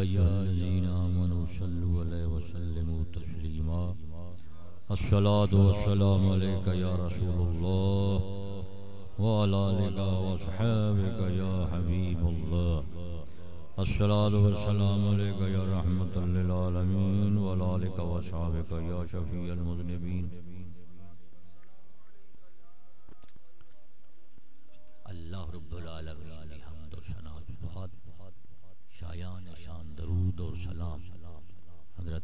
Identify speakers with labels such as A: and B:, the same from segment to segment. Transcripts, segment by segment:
A: أيها الذين آمنوا صلوا عليه وسلموا تسليما. الصلاة والسلام عليك يا رسول الله وعلى آلك وأصحابك يا حبيب الله. الصلاة والسلام عليك يا رحمة للعالمين وعلى آلك وأصحابك يا شفيع المذنبين اللہ رب العالمین حمد و ثنا بہت شایان شان درود اور سلام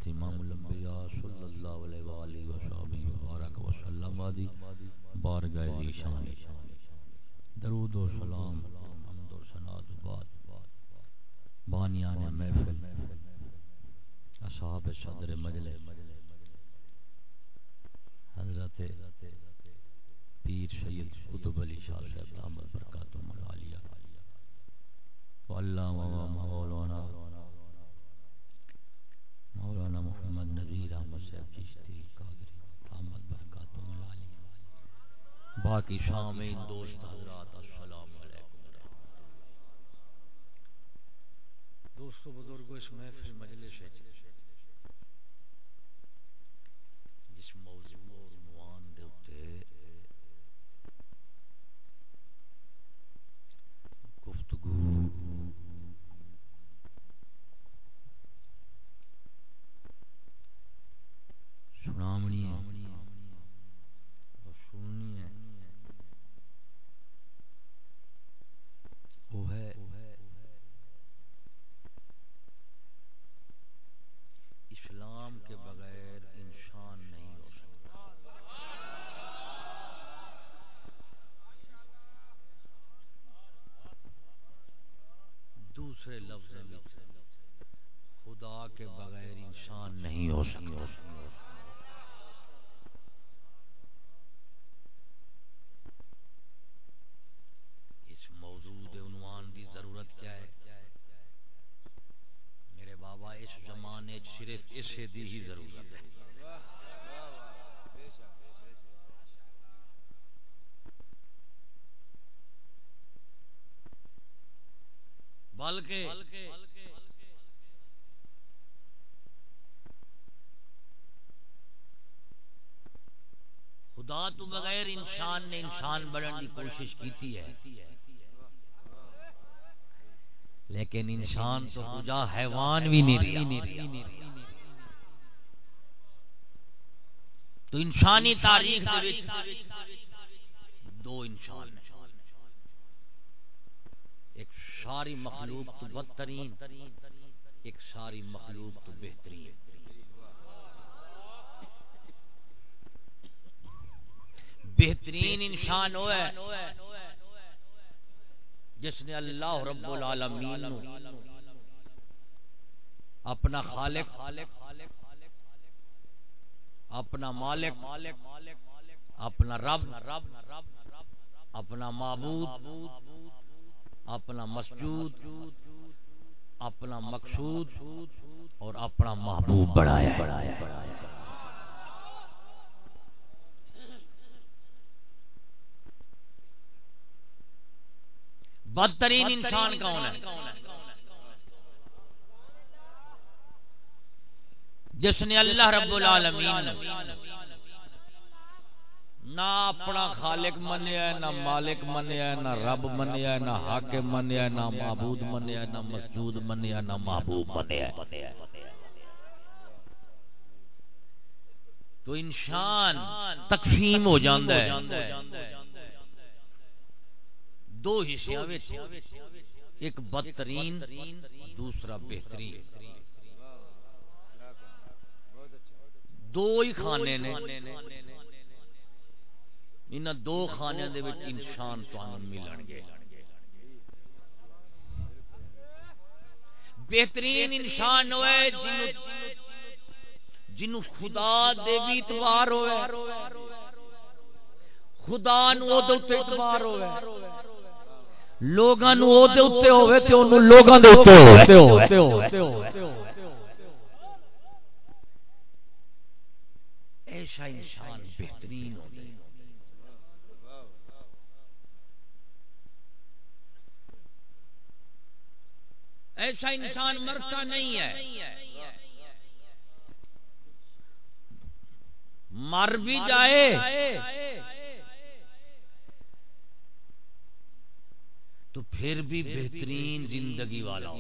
A: حضرت امام الانبیاء صلی اللہ علیہ وآلہ وسلم مبارک وسلم وادی بارگاہ دی شان. درود و سلام، حمد و ثنا و بعد. بانیان محفل، اصحاب صدر مجلس. حضرت پیر سید قطب علی شاہ صاحب دامت برکات و ملالیہ واللہ مولانا مولانا محمد نذیر احمد صاحب چشتی قادری دامت برکات و ملالیہ باقی شامین دوست حضرات السلام علیکم
B: دوستو بزرگو اس محفل مجلس ہے جی
A: جس موضوع اور عنوان دے اتے گفتگو سنامنی ہے اور سننی ہے وہ ہے اسلام کے بغیر انسان نہیں ہو سکتا دوسرے لفظ میں خدا کے بغیر انسان نہیں ہو سکتا اس موجود عنوان کی ضرورت کیا ہے میرے بابا اس زمانے چ صرف اسے دی ہی ضرورت ہے بلکہ خدا تو بغیر انسان نے انسان بننے کی کوشش کی ہے۔ لیکن انسان تو خدا حیوان بھی نہیں رہا۔ تو انسانی تاریخ دو انسان ہیں ایک ساری مخلوق تو بدترین، ایک ساری مخلوق تو بہترین۔ بہترین انسان وہ ہے جس نے اللہ رب العالمین نو اپنا خالق، اپنا مالک، اپنا رب، اپنا معبود اپنا مسجود اپنا مقصود اور اپنا محبوب بڑھایا بڑھایا بدترین انسان کون ہے؟ جس نے اللہ رب العالمین نہ اپنا خالق منیا نہ مالک منیا نہ رب منیا نہ حاکم منیا نہ معبود منیا نہ مسجود منیا نہ محبوب منیا تو انسان تقسیم ہو جاندہ ہے۔ دو حصے ایک بدترین دوسرا بہترین۔ دو ہی کھانے نے۔ ان دو خانے دے وچ انسان تانوں ملن گے۔ بہترین انسان ہوئے جنوں جنوں خدا دے بھی اتوار ہوئے۔ خدا نو او دے اوتے اعتبار ہوئے۔ لوگاں نو او دے اوتے ہوے تے اونوں لوگاں دے اوتے ہوے ایسا انسان بہترین ہوتا ہے ایسا انسان مرتا نہیں ہے۔ مر بھی جائے۔ تو پھر بھی بہترین زندگی والا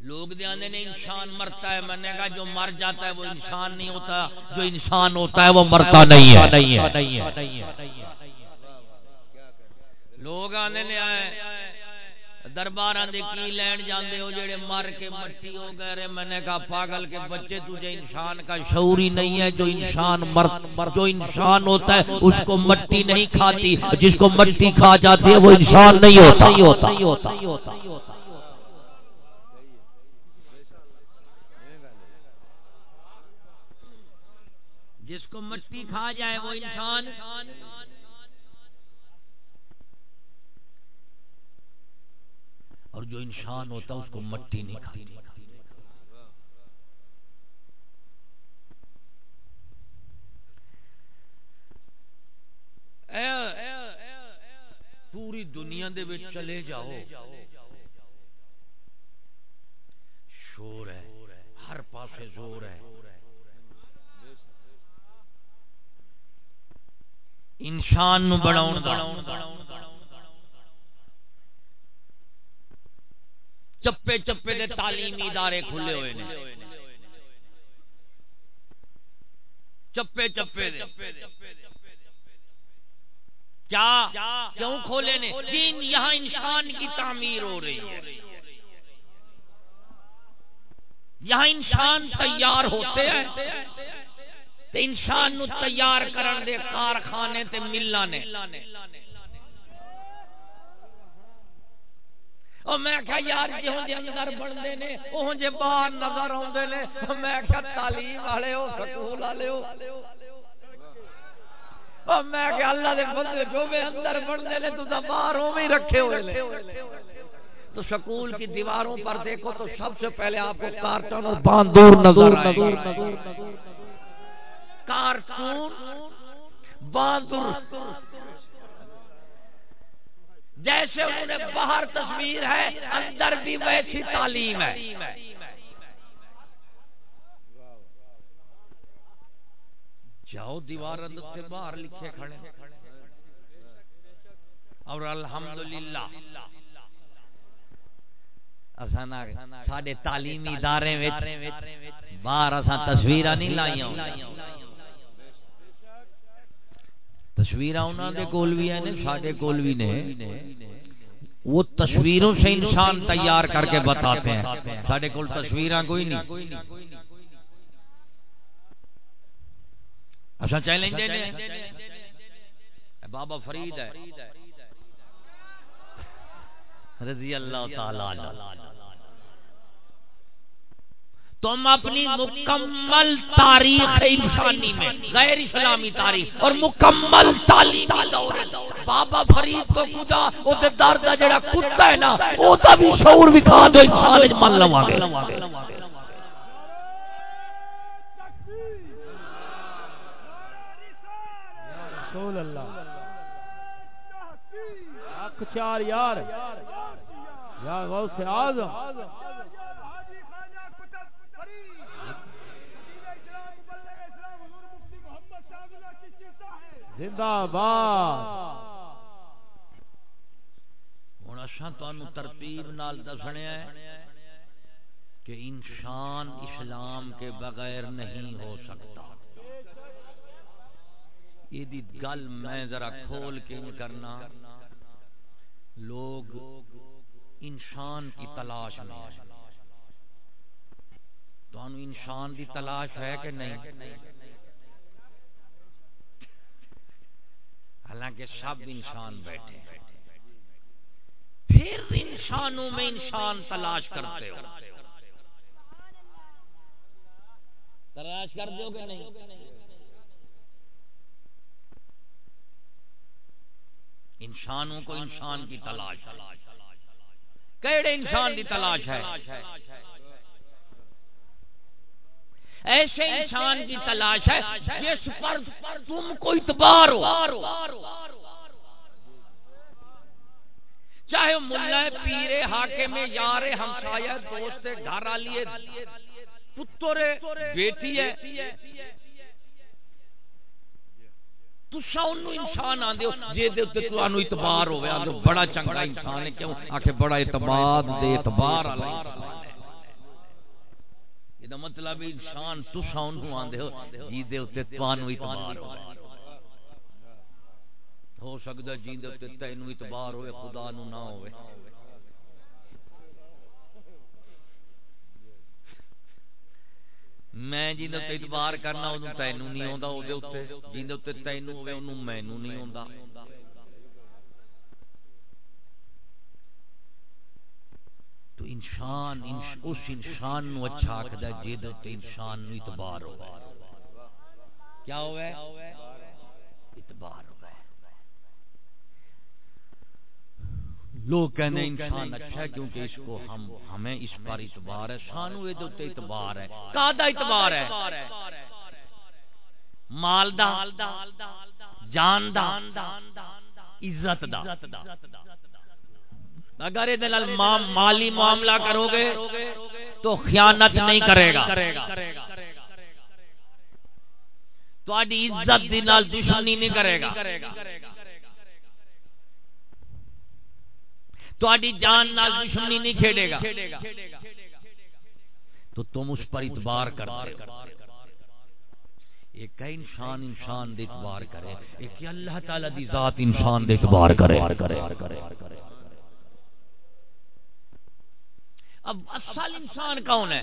A: لوگ دھیان نے انسان مرتا ہے۔ میں نے کہا جو مر جاتا ہے وہ انسان نہیں ہوتا۔ جو انسان ہوتا ہے وہ مرتا نہیں ہے۔ لوگ آنے نے آئے۔ دربار کی لین جاندے ہو، جڑے مر کے مٹی ہو گئے۔ رے میں نے کہا، پاگل کے بچے، تجھے انسان کا شعور ہی نہیں ہے۔ جو انسان مر جو انسان ہوتا ہے، اس کو مٹی نہیں کھاتی۔ جس کو مٹی کھا جاتی ہے، وہ انسان نہیں ہوتا۔ جس کو مٹی کھا جائے، وہ انسان۔ اور جو انسان ہوتا اس کو مٹی نہیں کھاتی۔ پوری دنیا دے وچ چلے جاؤ۔ شور ہے، ہر پاسے زور ہے۔ انسان نو بڑھاؤن دا چپے چپے دے تعلیمی ادارے کھلے ہوئے نے۔ چپے چپے دے۔ کیا؟ کیوں کھولے نے؟ دین یہاں انسان کی تعمیر ہو رہی ہے۔ یہاں انسان تیار ہوتے ہیں۔ تے انسان نو تیار کرن دے کارخانے تے ملاں میں کہا یار جہوں جے اندر نے جے باہر نظر نے میں کہا تعلیم والے ہو، سکول والے ہو۔ اور میں اللہ دے جو میں اندر نے، تو باہر میں رکھے ہوئے تو سکول کی دیواروں پر دیکھو تو سب سے پہلے آپ کو کارٹون اور باندور نظر آئے۔ کارٹون، باندور۔ جیسے انہیں باہر تصویر ہے، اندر بھی ویسی تعلیم ہے۔ جاؤ دیوار سے باہر لکھے کھڑے۔ اور الحمدللہ۔ ساڈے تعلیمی ادارے باہر اصا تصویر نہیں لائیاں۔ تصویر کول بھی ہیں ساڈے کول بھی نے وہ تصویروں سے انسان تیار کر کے بتاتے ہیں ساڈے کول تصویر کوئی نہیں اچھا چیلنج بابا فرید ہے رضی اللہ تعالی تم اپنی مکمل تاریخ انسانی میں، غیر اسلامی تاریخ اور مکمل تعلیمی دور بابا فرید تو خدا او تے درد جڑا کتا ہے نا، او تا بھی شعور وکھا دو، انسان وچ من لواں گے۔ رسول اللہ۔ چار یار۔ یا غوث اعظم۔ زندہ باد ہوں اصا ترتیب نال دسنے کہ انسان اسلام کے بغیر نہیں ہو سکتا۔ یہ گل میں ذرا کھول کے نہیں کرنا۔ لوگ انسان کی تلاش میں تو انسان کی تلاش ہے کہ نہیں؟ حالانکہ سب انسان بیٹھے ہیں۔ پھر انسانوں میں انسان تلاش کرتے ہو۔ تلاش کر دو کہ نہیں؟ انسانوں کو انسان کی تلاش کیڑے انسان کی تلاش ہے۔ ایسے انسان کی تلاش ہے جس پر تم کو اتبار ہو۔ چاہے ملا پیرے ہاکے میں یار ہمسایا دوست گھر والی پتر بیٹی ہے۔ تسا انہوں انسان آندے ہو جے دے تے تو انو اعتبار آندے بڑا چنگا انسان ہے کیوں؟ آکھے بڑا اعتبار دے اعتبار والا یہ مطلب انسان تسا انہوں ہو جی اعتبار ہو سکدا جی دے اعتبار ہوے خدا نو نہ میں جی اعتبار کرنا اودوں تینو نہیں ہوندا او دے اوتے جی دے مینوں نہیں ہوندا تو انسان اس انسان نو اچھا آکھدا جے دے انسان نو اعتبار ہوے کیا ہوے اعتبار لوگ کہنے انسان اچھا ہے کیونکہ اس کو ہم ہمیں اس پر اعتبار ہے، سانو یہ دوتے اعتبار ہے۔ کادا اعتبار ہے؟ مال دا، جان دا، عزت دا۔ اگر یہ مالی معاملہ کرو گے تو خیانت نہیں کرے گا۔ عزت دی نال دشمنی نہیں کرے گا۔ تاری جان نال دشمنی نہیں کھیڑے گا۔ تو تم اس پر اتبار کرتے ہو۔ ایک انسان انسان دے اتبار کرے ایک اللہ تعالی دی ذات انسان دے اتبار کرے۔ اب اصل انسان کون ہے؟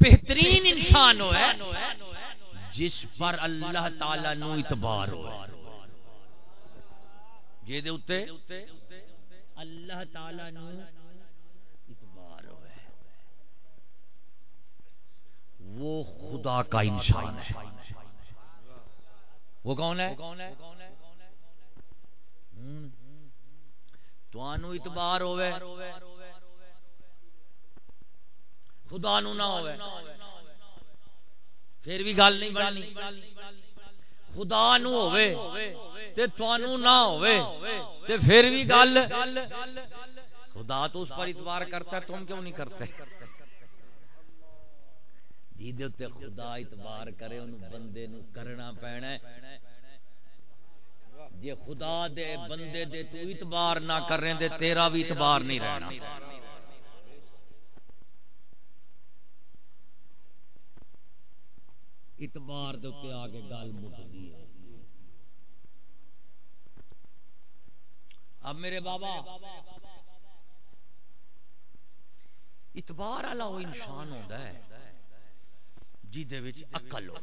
A: بہترین انسان ہو ہے جس پر اللہ تعالی نو اعتبار ہو جے دے اوتے اللہ تعالی نو اعتبار ہو وہ خدا کا انسان ہے۔ وہ کون ہے؟ تو انو اعتبار ہوے خدا نو نہ ہوے پھر بھی گل نہیں بننی۔ خدا نو ہوے تے توانو نہ ہوے تے پھر بھی گل۔ خدا تو اس پر اعتبار کرتا ہے، تم کیوں نہیں کرتے؟ جی دے تے خدا اعتبار کرے ان بندے نو کرنا پینا ہے۔ جے خدا دے بندے دے تو اعتبار نہ کر رہے دے، تیرا بھی اعتبار نہیں رہنا۔ اتبار دے آگے گل مکتی ہے۔ اب میرے بابا اتبار والا وہ انسان ہوتا ہے جی اکل ہو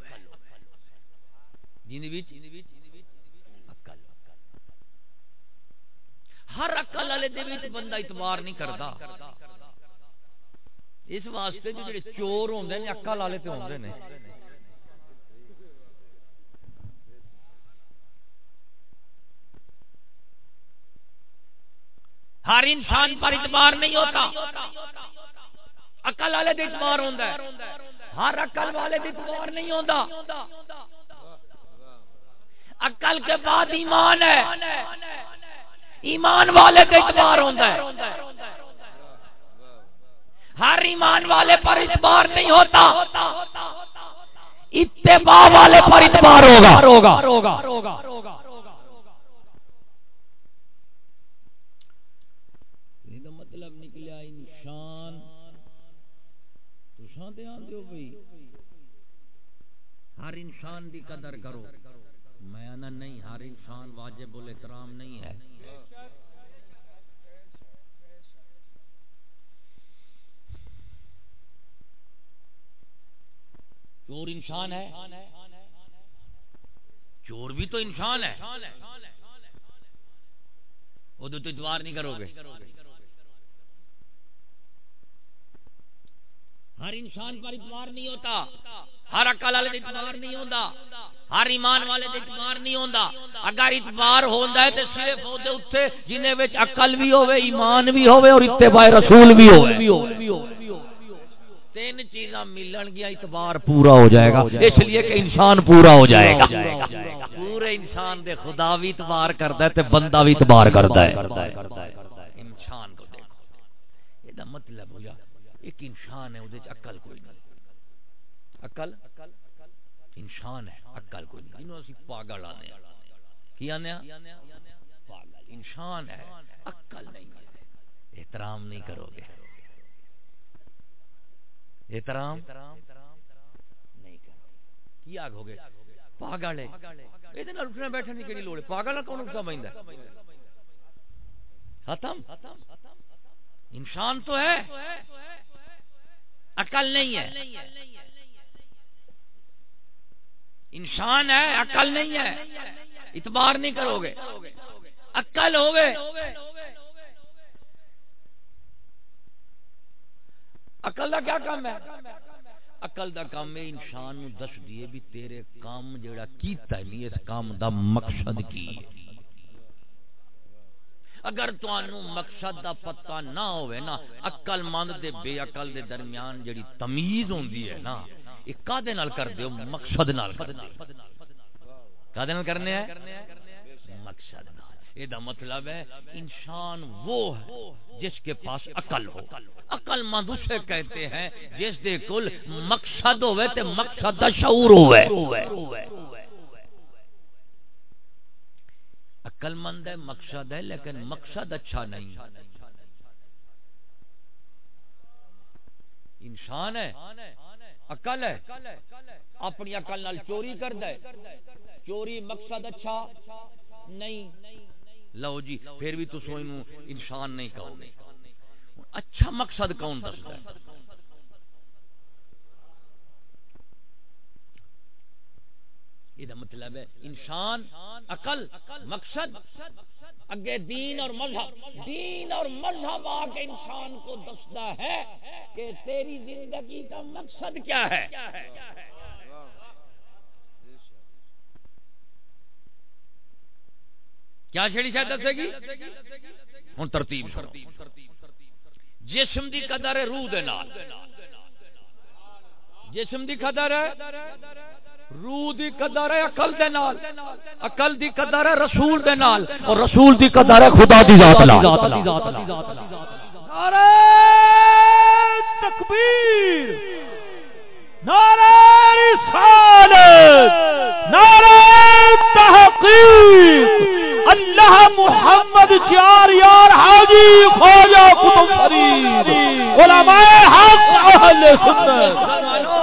A: ہر اکل والے بندہ اتبار نہیں کرتا اس واسطے جو جڑے چور ہوندے نے اکل والے تے ہوندے نے۔ ہر انسان پر اعتبار نہیں ہوتا۔ اکل والے دے اعتبار ہوتا ہے۔ ہر اکل والے دے اعتبار نہیں ہوتا اکل کے بعد ایمان ہے۔ ایمان والے کا اعتبار ہوتا ہے۔ ہر ایمان والے پر اعتبار نہیں ہوتا۔ اتباع والے پر اعتبار ہوگا۔ ہر انسان دی قدر کرو۔ میں انا نہیں، ہر انسان واجب الاحترام نہیں ہے۔ چور انسان ہے۔ چور بھی تو انسان ہے۔ وہ تو اتوار نہیں کرو گے۔ ہر انسان پر اتوار نہیں ہوتا، ہر عقل والے اعتبار نہیں ہوندا، ہر ایمان والے دے اعتبار نہیں ہوندا۔ اگر اعتبار ہوندا ہے تے صرف او دے اوتے عقل بھی ہوے ایمان بھی ہوے اور اتباع رسول بھی ہوے تین چیزاں ملن گیا اعتبار پورا ہو جائے گا۔ اس لیے کہ انسان پورا ہو جائے گا۔ پورے انسان دے خدا بھی اعتبار کردا ہے تے بندہ بھی اعتبار کردا ہے۔ انسان کو دیکھو۔ یہ مطلب ہو جا ایک انسان ہے وہ عقل کوئی نہیں۔ عقل؟ انسان ہے، عقل کوئی نہیں۔ جنوں اسی پاگل آنے کی آنے پاگل۔ انسان ہے، عقل نہیں ہے۔ احترام نہیں کرو گے۔ احترام نہیں کرو کی آگ ہو گئے؟ پاگل ہے۔ یہ اٹھنے بیٹھنے کی کہڑی لوڑ ہے؟ پاگل کون اٹھتا بہندا ختم۔ انسان تو ہے۔ عقل نہیں ہے۔ انسان ہے، عقل نہیں ہے۔ اتبار نہیں کرو گے۔ عقل ہو گئے عقل کا کیا کام ہے؟ عقل دا کام ہے انسان نو دس دیے بھی تیرے کام جڑا کیتا ہے نہیں اس کام دا مقصد کی ہے۔ اگر تانوں مقصد دا پتہ نہ ہوئے نا، عقل مند دے، بے عقل دے درمیان جڑی تمیز ہوندی ہے نا، یہ کادے نال کر دیو مقصد نال کر دیو کادے نال کرنے ہیں؟ مقصد نال۔ یہ دا مطلب ہے، انسان وہ ہے جس کے پاس عقل ہو۔ عقل مند اسے کہتے ہیں جس دے کل مقصد ہوئے تے مقصد دا شعور ہوئے۔ عقل مند ہے، مقصد ہے، لیکن مقصد اچھا نہیں۔ انسان ہے، عقل ہے، اپنی عقل نال چوری کر دے چوری مقصد اچھا نہیں۔ لو جی پھر بھی تو سوئی انسان نہیں کہو گے۔ اچھا مقصد کون دستا ہے؟ یہ مطلب ہے انسان، عقل، مقصد، اگے دین اور مذہب۔ دین اور مذہب آ کے انسان کو دستا ہے کہ تیری زندگی کا مقصد کیا ہے۔ کیا چھڑی شاید دسے گی؟ ہوں ترتیب جسم دی قدر ہے روح دے نال۔ جسم دی قدر ہے روح دی قدر ہے، عقل دے نال۔ عقل دی قدر ہے، رسول دے نال۔ اور رسول دی قدر ہے، خدا دی ذات نال۔
C: نعرہ تکبیر، نعرہ رسالت، نعرہ تحقیق۔ اللہ محمد چار یار حاجی خواجہ کتب فرید، علماء حق اہل سنت۔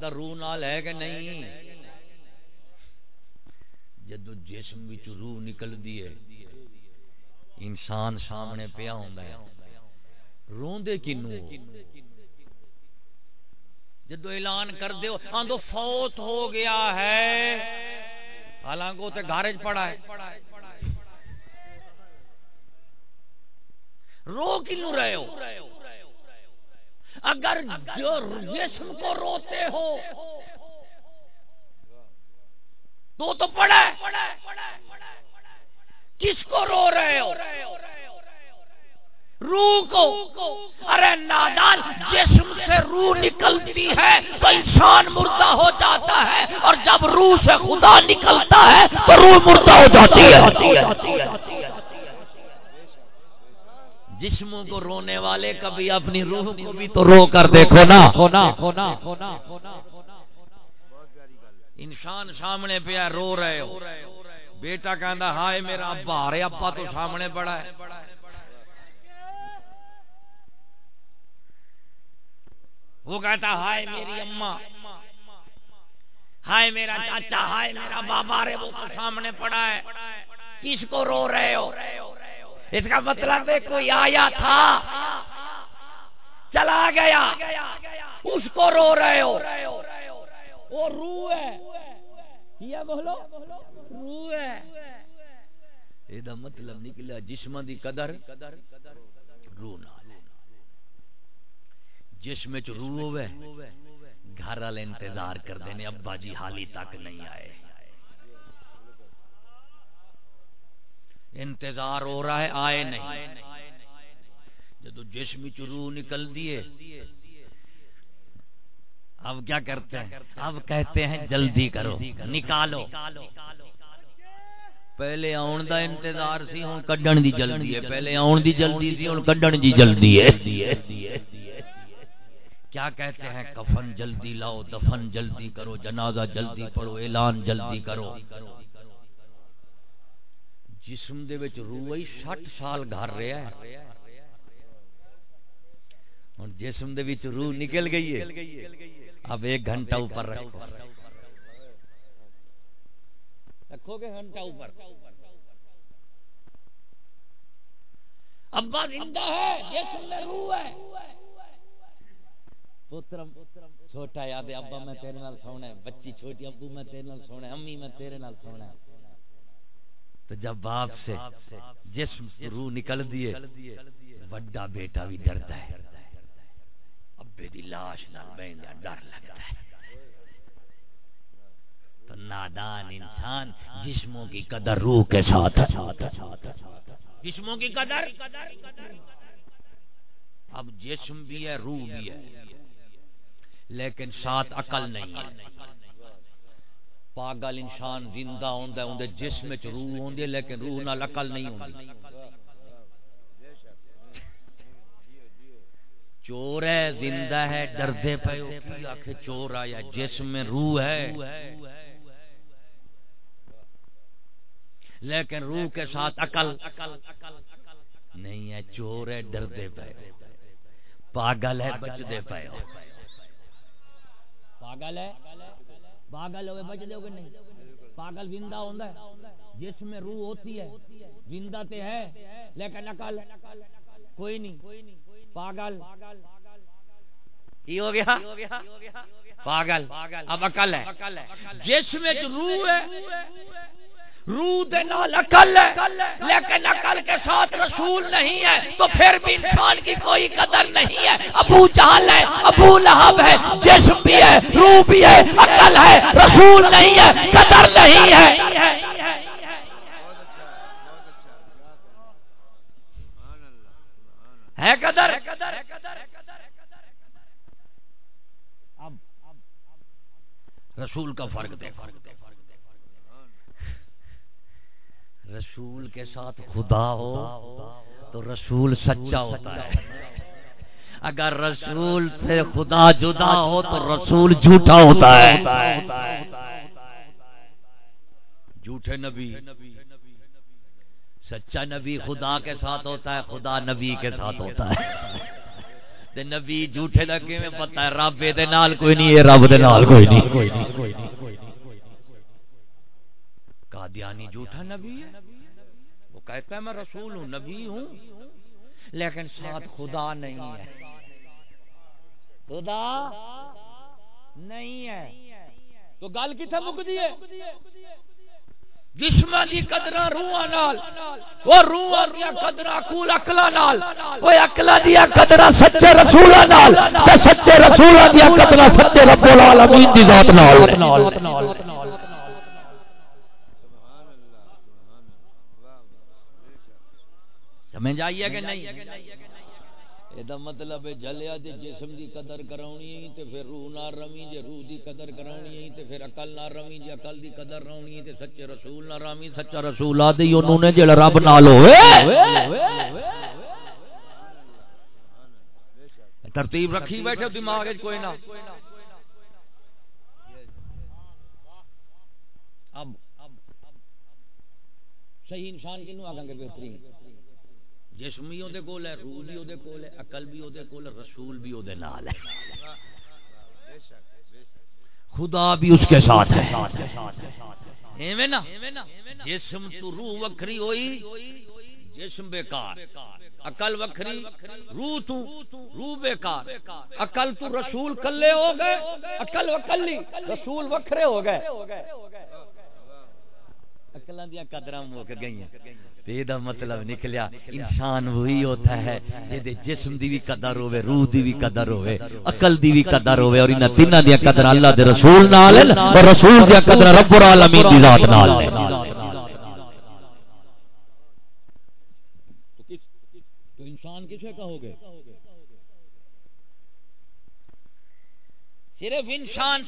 A: جسم دی قدر روح نال ہے کہ نہیں؟ جدو جسم وچ روح نکل دی ہے، انسان سامنے پیا ہوندا ہے۔ روندے کینو جدو اعلان کر دیو آندو فوت ہو گیا ہے۔ حالانکہ وہ گھر پڑا ہے۔ رو کیوں رہے ہو؟ اگر جو جسم کو روتے ہو، تو تو پڑا کس کو رو رہے ہو؟ روح کو۔ ارے نادان، جسم سے روح نکلتی ہے تو انسان مردہ ہو جاتا ہے، اور جب روح سے خدا نکلتا ہے تو روح مردہ ہو جاتی ہے۔ جسموں کو رونے والے کبھی اپنی روح کو بھی تو رو کر دیکھو نا۔ انسان سامنے پہ رو رہے ہو۔ بیٹا کہنا ہائے میرا ابا ارے ابا تو سامنے پڑا ہے۔ وہ کہتا ہائے میری اما ہائے میرا چاچا ہائے میرا بابا رے وہ تو سامنے پڑا ہے۔ کس کو رو رہے ہو؟ اس کا مطلب ہے کوئی آیا تھا، چلا گیا، اس کو رو رہے ہو۔ وہ روح ہے۔ یہ بولو روح ہے۔ یہ مطلب نکلا جسم دی قدر روح نہ جسم چ روح ہوے گھر والے انتظار کرتے ہیں ابا جی حالی تک نہیں آئے۔ انتظار ہو رہا ہے، آئے نہیں۔ جدو جسم چ روح نکل دیے اب کیا کرتے ہیں؟ اب کہتے ہیں، جلدی کرو، نکالو۔ پہلے آن دا انتظار سی ہوں کڈن دی جلدی ہے۔ پہلے آن دی جلدی سی ہوں کڈن دی جلدی ہے۔ کیا کہتے ہیں؟ کفن جلدی لاؤ، دفن جلدی کرو، جنازہ جلدی پڑھو، اعلان جلدی کرو۔ جسم دے وچ روح ہی 60 سال گھر رہا ہے۔ ہن جسم دے وچ روح نکل گئی ہے۔ اب ایک گھنٹہ اوپر رکھو۔ رکھو گے گھنٹہ اوپر۔ ابا زندہ ہے، جسم میں روح ہے۔ پوترم چھوٹا یاد ہے ابا میں تیرے نال سونا ہے، بچی چھوٹی، ابو میں تیرے نال سونا ہے، امی میں تیرے نال سونا ہے۔ تو جب باپ سے جسم روح نکل دیے بڑا بیٹا بھی ڈرتا ہے۔ ابے دی لاش نال بہندا ڈر لگتا ہے۔ تو نادان انسان جسموں کی قدر روح کے ساتھ جسموں کی قدر؟ اب جسم بھی ہے، روح بھی ہے۔ لیکن ساتھ عقل نہیں ہے۔ پاگل انسان زندہ ہوندا ہے، اون جسم وچ روح ہوندی لیکن روح نال عقل نہیں ہوندی۔ چور ہے، زندہ ہے، ڈردے پے او کی آکھے چور آیا؟ جسم میں روح ہے۔ لیکن روح کے ساتھ عقل نہیں ہے، چور ہے، ڈردے پے پاگل ہے، بچدے پے پاگل ہے؟ پاگل ہوئے بچ دے نہیں۔ پاگل زندہ ہوندا ہے، جس میں روح ہوتی ہے، زندہ تے ہے، لیکن عقل کوئی نہیں۔ پاگل۔ ہو گیا۔ پاگل، اب عقل ہے۔ جس میں روح ہے روح دے نال عقل ہے، لیکن عقل کے ساتھ رسول نہیں ہے، تو پھر بھی انسان کی کوئی قدر نہیں ہے۔ ابو جہل ہے، ابو لہب ہے جسم بھی ہے، روح بھی ہے عقل ہے، رسول نہیں ہے، قدر نہیں ہے۔ ہے قدر؟ اب رسول کا فرق دے فرق دے رسول کے ساتھ خدا ہو تو رسول سچا ہوتا ہے۔ اگر رسول سے خدا جدا ہو تو رسول جھوٹا ہوتا ہے۔ جھوٹے نبی، سچا نبی خدا کے ساتھ ہوتا ہے، خدا نبی کے ساتھ ہوتا ہے۔ نبی جھوٹے لگے میں پتا ہے رب دے نال کوئی نہیں ہے رب دے نال کوئی نہیں۔ قادیانی جھوٹا نبی ہے۔ وہ کہتا ہے میں رسول ہوں، نبی ہوں۔ لیکن ساتھ خدا نہیں ہے۔ خدا نہیں ہے۔ تو گل کتنے مکتی ہے؟ جسم دی قدرہ روح نال، وہ روح دیا قدرہ کول عقلا نال وہ عقلا دیا قدرہ سچے رسول نال تے سچے رسول دیا قدرہ سچے رب العالمین دی ذات نال۔ سمجھ آئی ہے کہ نہیں یہ مطلب ہے جلیا دے جسم دی قدر کرانی ہے تے پھر روح نہ رمی جے روح دی قدر کرانی ہے تے پھر عقل نہ رمی جے عقل دی قدر رونی ہے تے سچے رسول نہ رمی سچا رسول آ دی انہوں نے جڑا رب نال ہوئے ترتیب رکھی بیٹھے دماغ وچ کوئی نہ اب صحیح انسان کینو آگاں گے بہترین جسم بھی وہ کول ہے، روح بھی وہ کول ہے، عقل بھی وہ کول ہے، رسول بھی وہ نال ہے۔ خدا بھی اس کے ساتھ ہے۔ ایویں نا، جسم تو روح وکھری ہوئی، جسم بیکار۔ عقل وکھری، روح تو، روح بیکار۔ عقل تو رسول کلے ہو گئے، عقل وکلی رسول وکھرے ہو گئے۔ اکلاں دیا قدراں مک گئیاں۔ تے دا مطلب نکلیا، انسان وہی ہوتا ہے جے جسم دی بھی قدر ہوے روح دی بھی قدر ہوے عقل دی بھی قدر ہوے اور انہاں تیناں دی قدر اللہ دے رسول نال اور رسول دی قدر رب العالمین دی ذات نال ہے تو انسان کسے کہو گے صرف انسان،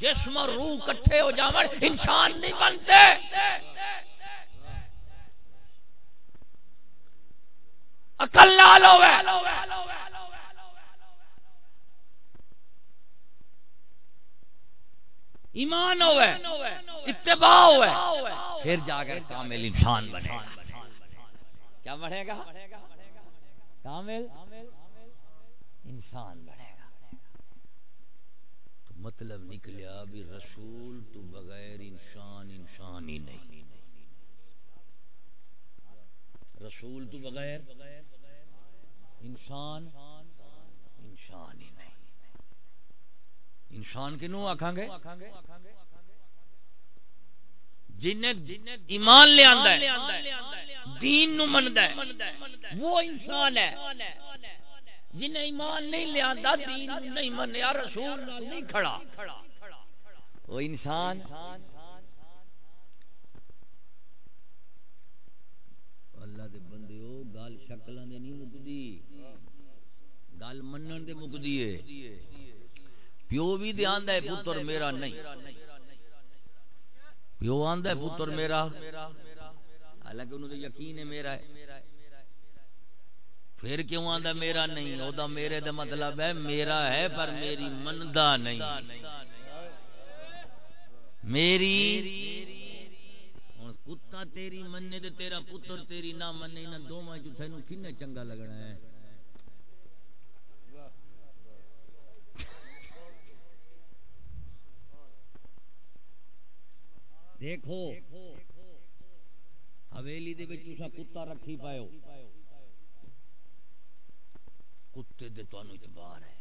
A: جسم اور روح کٹھے ہو جاون، انسان نہیں بنتے۔ عقل نال ہوے ایمان ہوے اتباع ہوے پھر جا کر کامل انسان بنے گا۔ کیا بنے گا؟ کامل انسان بنے مطلب نکلیا بھی رسول تو بغیر انسان انسان ہی نہیں۔ رسول تو بغیر انسان انسان ہی نہیں۔ انسان کنو آکھاں گے؟ جن ایمان لے آندا ہے، دین نو مندا ہے، وہ انسان ہے۔ جن ایمان نہیں لے آندا دین نہیں منیا، رسول نہیں کھڑا۔ وہ انسان اللہ دے بندیو گل شکلاں دے نہیں مکدی۔ گل منن دے مکدی ہے پیو بھی دے آندا ہے، پتر میرا نہیں۔ پیو آندا ہے، پتر میرا۔ حالانکہ انہوں نے یقین ہے میرا ہے۔ پھر کیوں آندا میرا نہیں؟ او دا میرے دا مطلب ہے میرا ہے پر میری مندا نہیں۔ میری ہن کتا تیری مننے تے تیرا پتر تیری نہ مننے نہ دوواں چ تینوں کنے چنگا لگنا ہے؟ دیکھو، حویلی دے وچ تساں کتا رکھی پاؤ کتے دے تانوں اعتبار ہے۔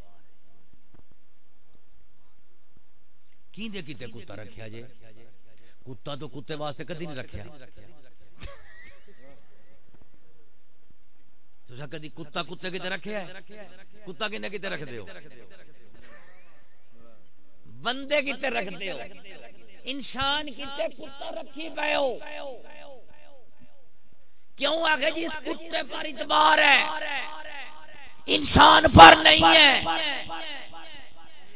A: کیندے کتے کتا رکھیا جے؟ کتا تو کتے واسطے کدی نہیں رکھیا۔ تساں کدی کتا کتے کتے رکھیا ہے؟ کتا کنے کتے رکھ دیو بندے کتے رکھ دیو انسان کتے کتا رکھی پے ہو؟ کیوں آگے جی اس کتے پر اعتبار ہے؟ انسان پر نہیں ہے۔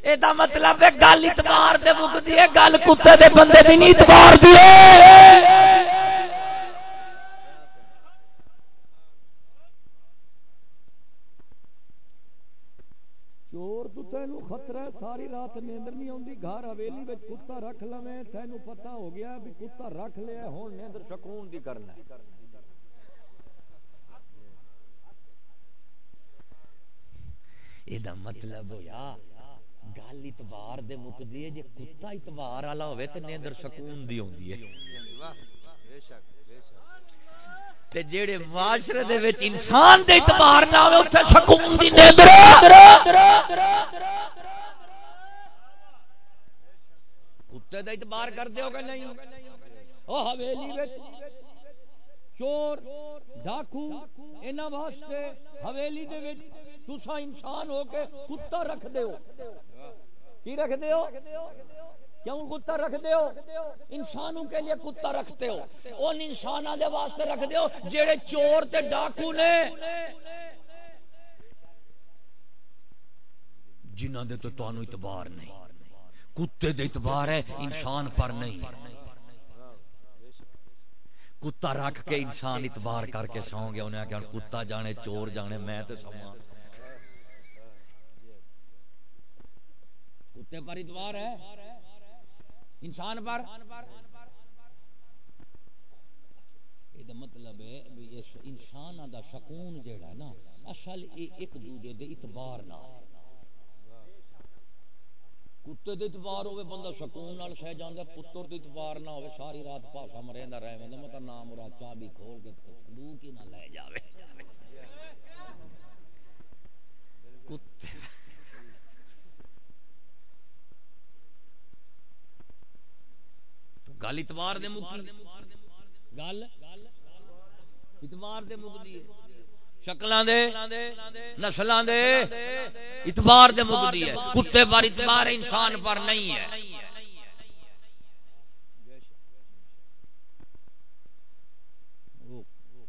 A: یہ مطلب ہے گل اعتبار دے مکتی ہے، گل کتے دے بندے دی نہیں اعتبار دی
D: چور تو تینو خطرہ ساری رات نیندر نہیں آندی گھر حویلی وچ کتا رکھ لویں، تینو پتہ ہو گیا بھی کتا رکھ لیا ہن نیندر سکون دی کرنا ہے۔
A: یہ مطلب ہویا گل اتبار دے مکدی ہے جے کتا اتبار والا ہوے تے نیندر سکون دی ہوندی ہے تے جیڑے معاشرے دے وچ انسان دے اعتبار نہ ہوے اوتھے سکون دی نیندر کتے دا اعتبار کر دیو کہ نہیں
D: او حویلی وچ چور ڈاکو انہاں واسطے حویلی دے وچ تسا انسان ہو کے کتا رکھ دیو کی رکھ دیو کیوں کتا رکھ دیو انسانوں کے لیے کتا رکھتے ہو۔ ان انسانوں دے واسطے رکھ دیو جڑے چور تے ڈاکو نے۔
A: جنہاں دے تو تانوں اعتبار نہیں۔ کتے دے اعتبار ہے انسان پر نہیں۔ کتا رکھ کے انسان اعتبار کر کے سو گیا، انہیں آخیا کتا جانے، چور جانے، میں تو سوا کتے پر اعتبار ہے؟ انسان پر؟ یہ مطلب ہے انسان دا سکون جیڑا ہے نا، اصل ایک دوجے دے اعتبار نہ کتے دے اعتبار ہوے بندہ سکون نال سہ جاندا پتر دے اعتبار نہ ہوے ساری رات پاسا مریندا رہے میں مطلب نام مراد چابی کھول کے دو کی نہ لے جاوے۔ کتے۔ تو گل اتوار دے مکی گل؟ اتبار دے مکدی ہے۔ شکلاں دے، نسلاں دے اتبار دے مکدی ہے۔ کتے پر اتبار انسان پر نہیں ہے۔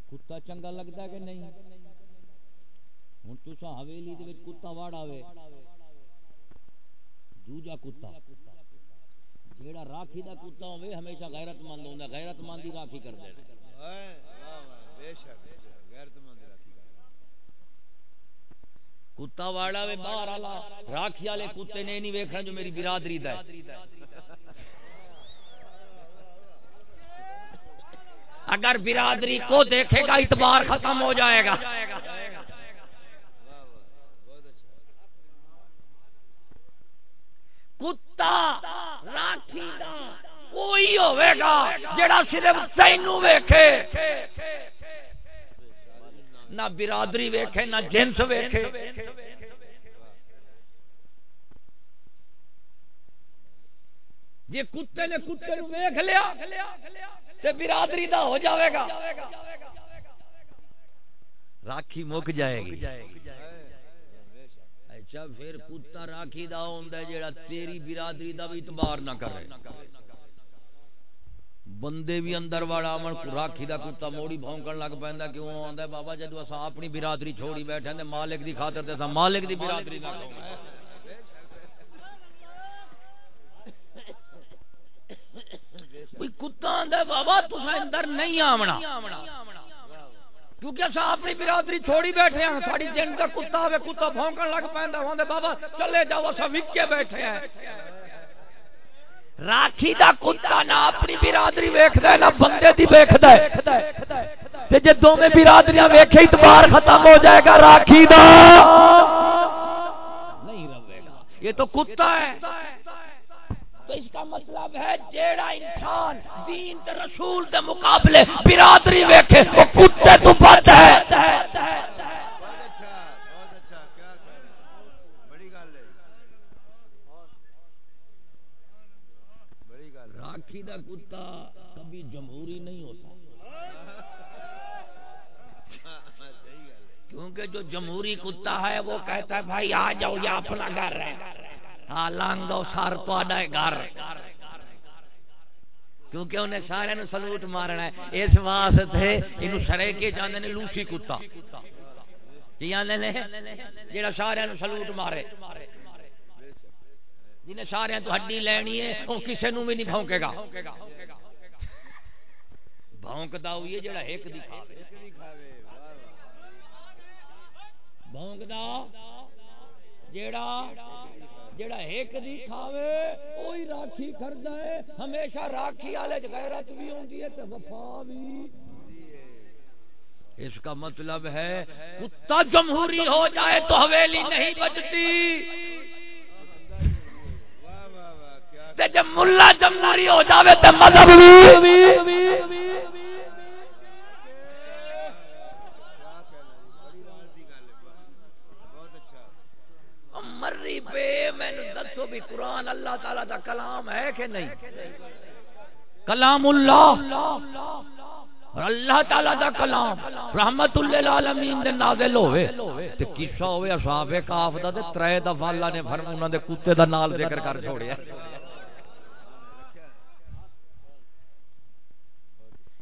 A: کتا چنگا لگتا کہ نہیں؟ ہوں تصا حویلی دے کتا واڑ آوے۔ دوجا کتا۔ جیڑا راکھی دا کتا ہوے ہمیشہ غیرت مند ہوندا غیرت مند ہی راکھی کر دے۔ کتا واڑا وے باہر والا راکھی والے کتے نے نہیں ویکھنا جو میری برادری دا ہے۔ اگر برادری کو دیکھے گا اعتبار ختم ہو جائے گا۔ کتا، راکھی دا کوئی ہوے گا، جڑا صرف تینو ویکھے۔ نہ برادری ویکھے، نہ جنس ویکھے۔ جی کتے نے کتے نو ویکھ لیا تے برادری دا ہو جاوے گا۔ راکھی مک جائے گی۔ اچھا پھر کتا راکھی دا ہوندا ہے جیڑا تیری برادری دا بھی اعتبار نہ کرے۔ بندے بھی اندر واڑا امن راکھی دا کتا موڑی بھونکن لگ پیندا کیوں آندا ہے؟ بابا جدو اسا اپنی برادری چھوڑی بیٹھے تے مالک دی خاطر تے اسا مالک دی برادری نہ کرو کوئی کتا آندا ہے، بابا تسا اندر نہیں آونا کیونکہ اصا اپنی برادری چھوڑی بیٹھے ہیں ساری جن کا کتا ہوے کتا بھونکن لگ پیندا ہوندے بابا چلے جاؤ اسا وکے بیٹھے ہیں۔ راکھی دا کتا نہ اپنی برادری ویکھدا ہے، نہ بندے دی ویکھدا ہے۔ تے جے دوویں برادریاں ویکھے اعتبار ختم ہو جائے گا راکھی دا۔ نہیں رہے گا۔ یہ تو کتا ہے۔ تو اس کا مطلب ہے جیڑا انسان دین تے رسول دے مقابلے برادری ویکھے، وہ کتے تو بد ہے۔ راکھی دا کتا کبھی جمہوری نہیں ہوتا۔ کیونکہ جو جمہوری کتا ہے وہ کہتا ہے، بھائی، آ جاؤ، یہ اپنا گھر ہے۔ ہاں لانگ دو سار تو گھر۔ کیونکہ انہیں سارے نو سلوٹ مارنا ہے۔ اس واسطے انہوں سڑے کے جاندے نے لوسی کتا۔ جانے نے، جیڑا سارے نو سلوٹ مارے۔ جنہیں سارے تو ہڈی لینی ہے، وہ کسے نو بھی نہیں بھونکے گا۔ بھونکدا ہوئی ہے جیڑا ایک دکھاوے بھونکدا جیڑا جڑا ایک دی کھاوے وہی راکھی کردا ہے۔ ہمیشہ راکھی والے غیرت بھی ہوندی ہے تے وفا بھی۔ اس کا مطلب ہے، کتا جمہوری ہو جائے تو حویلی نہیں بچتی۔ تے جب ملا جمہوری ہو جاوے تے مذہب بھی۔ مری پہ میں دسو بھی قرآن اللہ تعالی دا کلام ہے کہ نہیں؟ کلام اللہ۔ اور اللہ تعالی دا کلام۔ رحمت للعالمین دے نازل ہوئے۔ تے قصہ ہوئے، اصحاب کاف دا تے ترے دفعہ اللہ نے فرم انہاں دے کتے دا نال ذکر کر چھوڑیا۔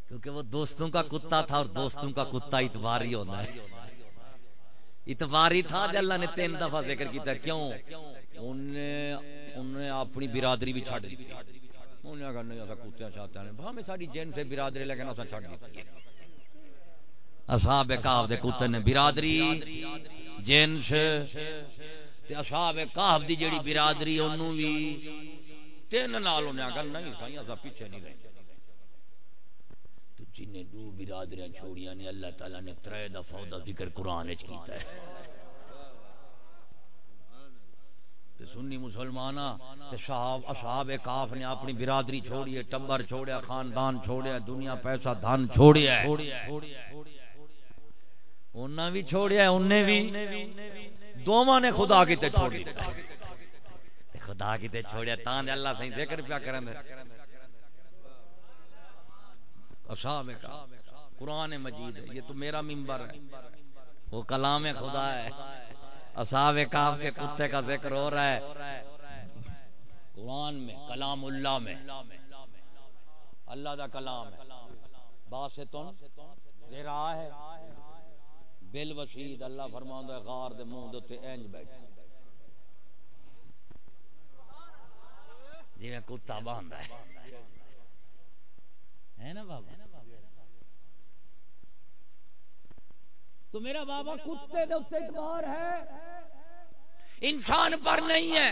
A: کیونکہ وہ دوستوں کا کتا تھا اور دوستوں کا کتا اتواری ہونا ہے۔ اتواری تھا اللہ نے تین دفعہ ذکر کیتا کیوں؟ انہیں اپنی برادری بھی چھڑ دی۔ انہیں اگر نہیں ایسا کتیا چاہتا ہے ہمیں ساری جن سے برادری، لیکن ایسا چھڑ دی۔ اصحاب کاف دے کتے نے برادری جنس تے اصحاب کاف دی جڑی برادری، انہوں بھی تین نال انہیں اگر نہیں، سائیں ایسا پیچھے نہیں رہے۔ جنہیں دو برادریاں چھوڑیاں نے اللہ تعالیٰ نے ترے دفعہ دا ذکر قرآن اچ کیتا ہے۔ تے سنی مسلمانہ تے صحاب اصحاب کاف نے اپنی برادری چھوڑی ہے ٹبر چھوڑیا، خاندان چھوڑیا، دنیا پیسہ دھن چھوڑیا ہے۔ انہاں بھی چھوڑیا ہے، انہیں بھی دوواں نے خدا کی تے چھوڑی۔ خدا کی تے چھوڑیا، تاں اللہ صحیح ذکر پیا کرن دے۔ اصحاب کا قرآن مجید ہے، یہ تو میرا ممبر ہے۔ وہ کلام خدا ہے۔ اصحاب کاف کے کتے کا ذکر ہو رہا ہے۔ قرآن میں، کلام اللہ میں۔ اللہ دا کلام ہے۔ باستن دے رہا ہے۔ بل وسید، اللہ فرماؤں ہے، غار دے منہ دے اینج بیٹھے جی میں کتا باندھا ہے۔ ہے نا بابا؟ تو میرا بابا کتے دے اتنے اعتبار ہے۔ انسان پر نہیں ہے۔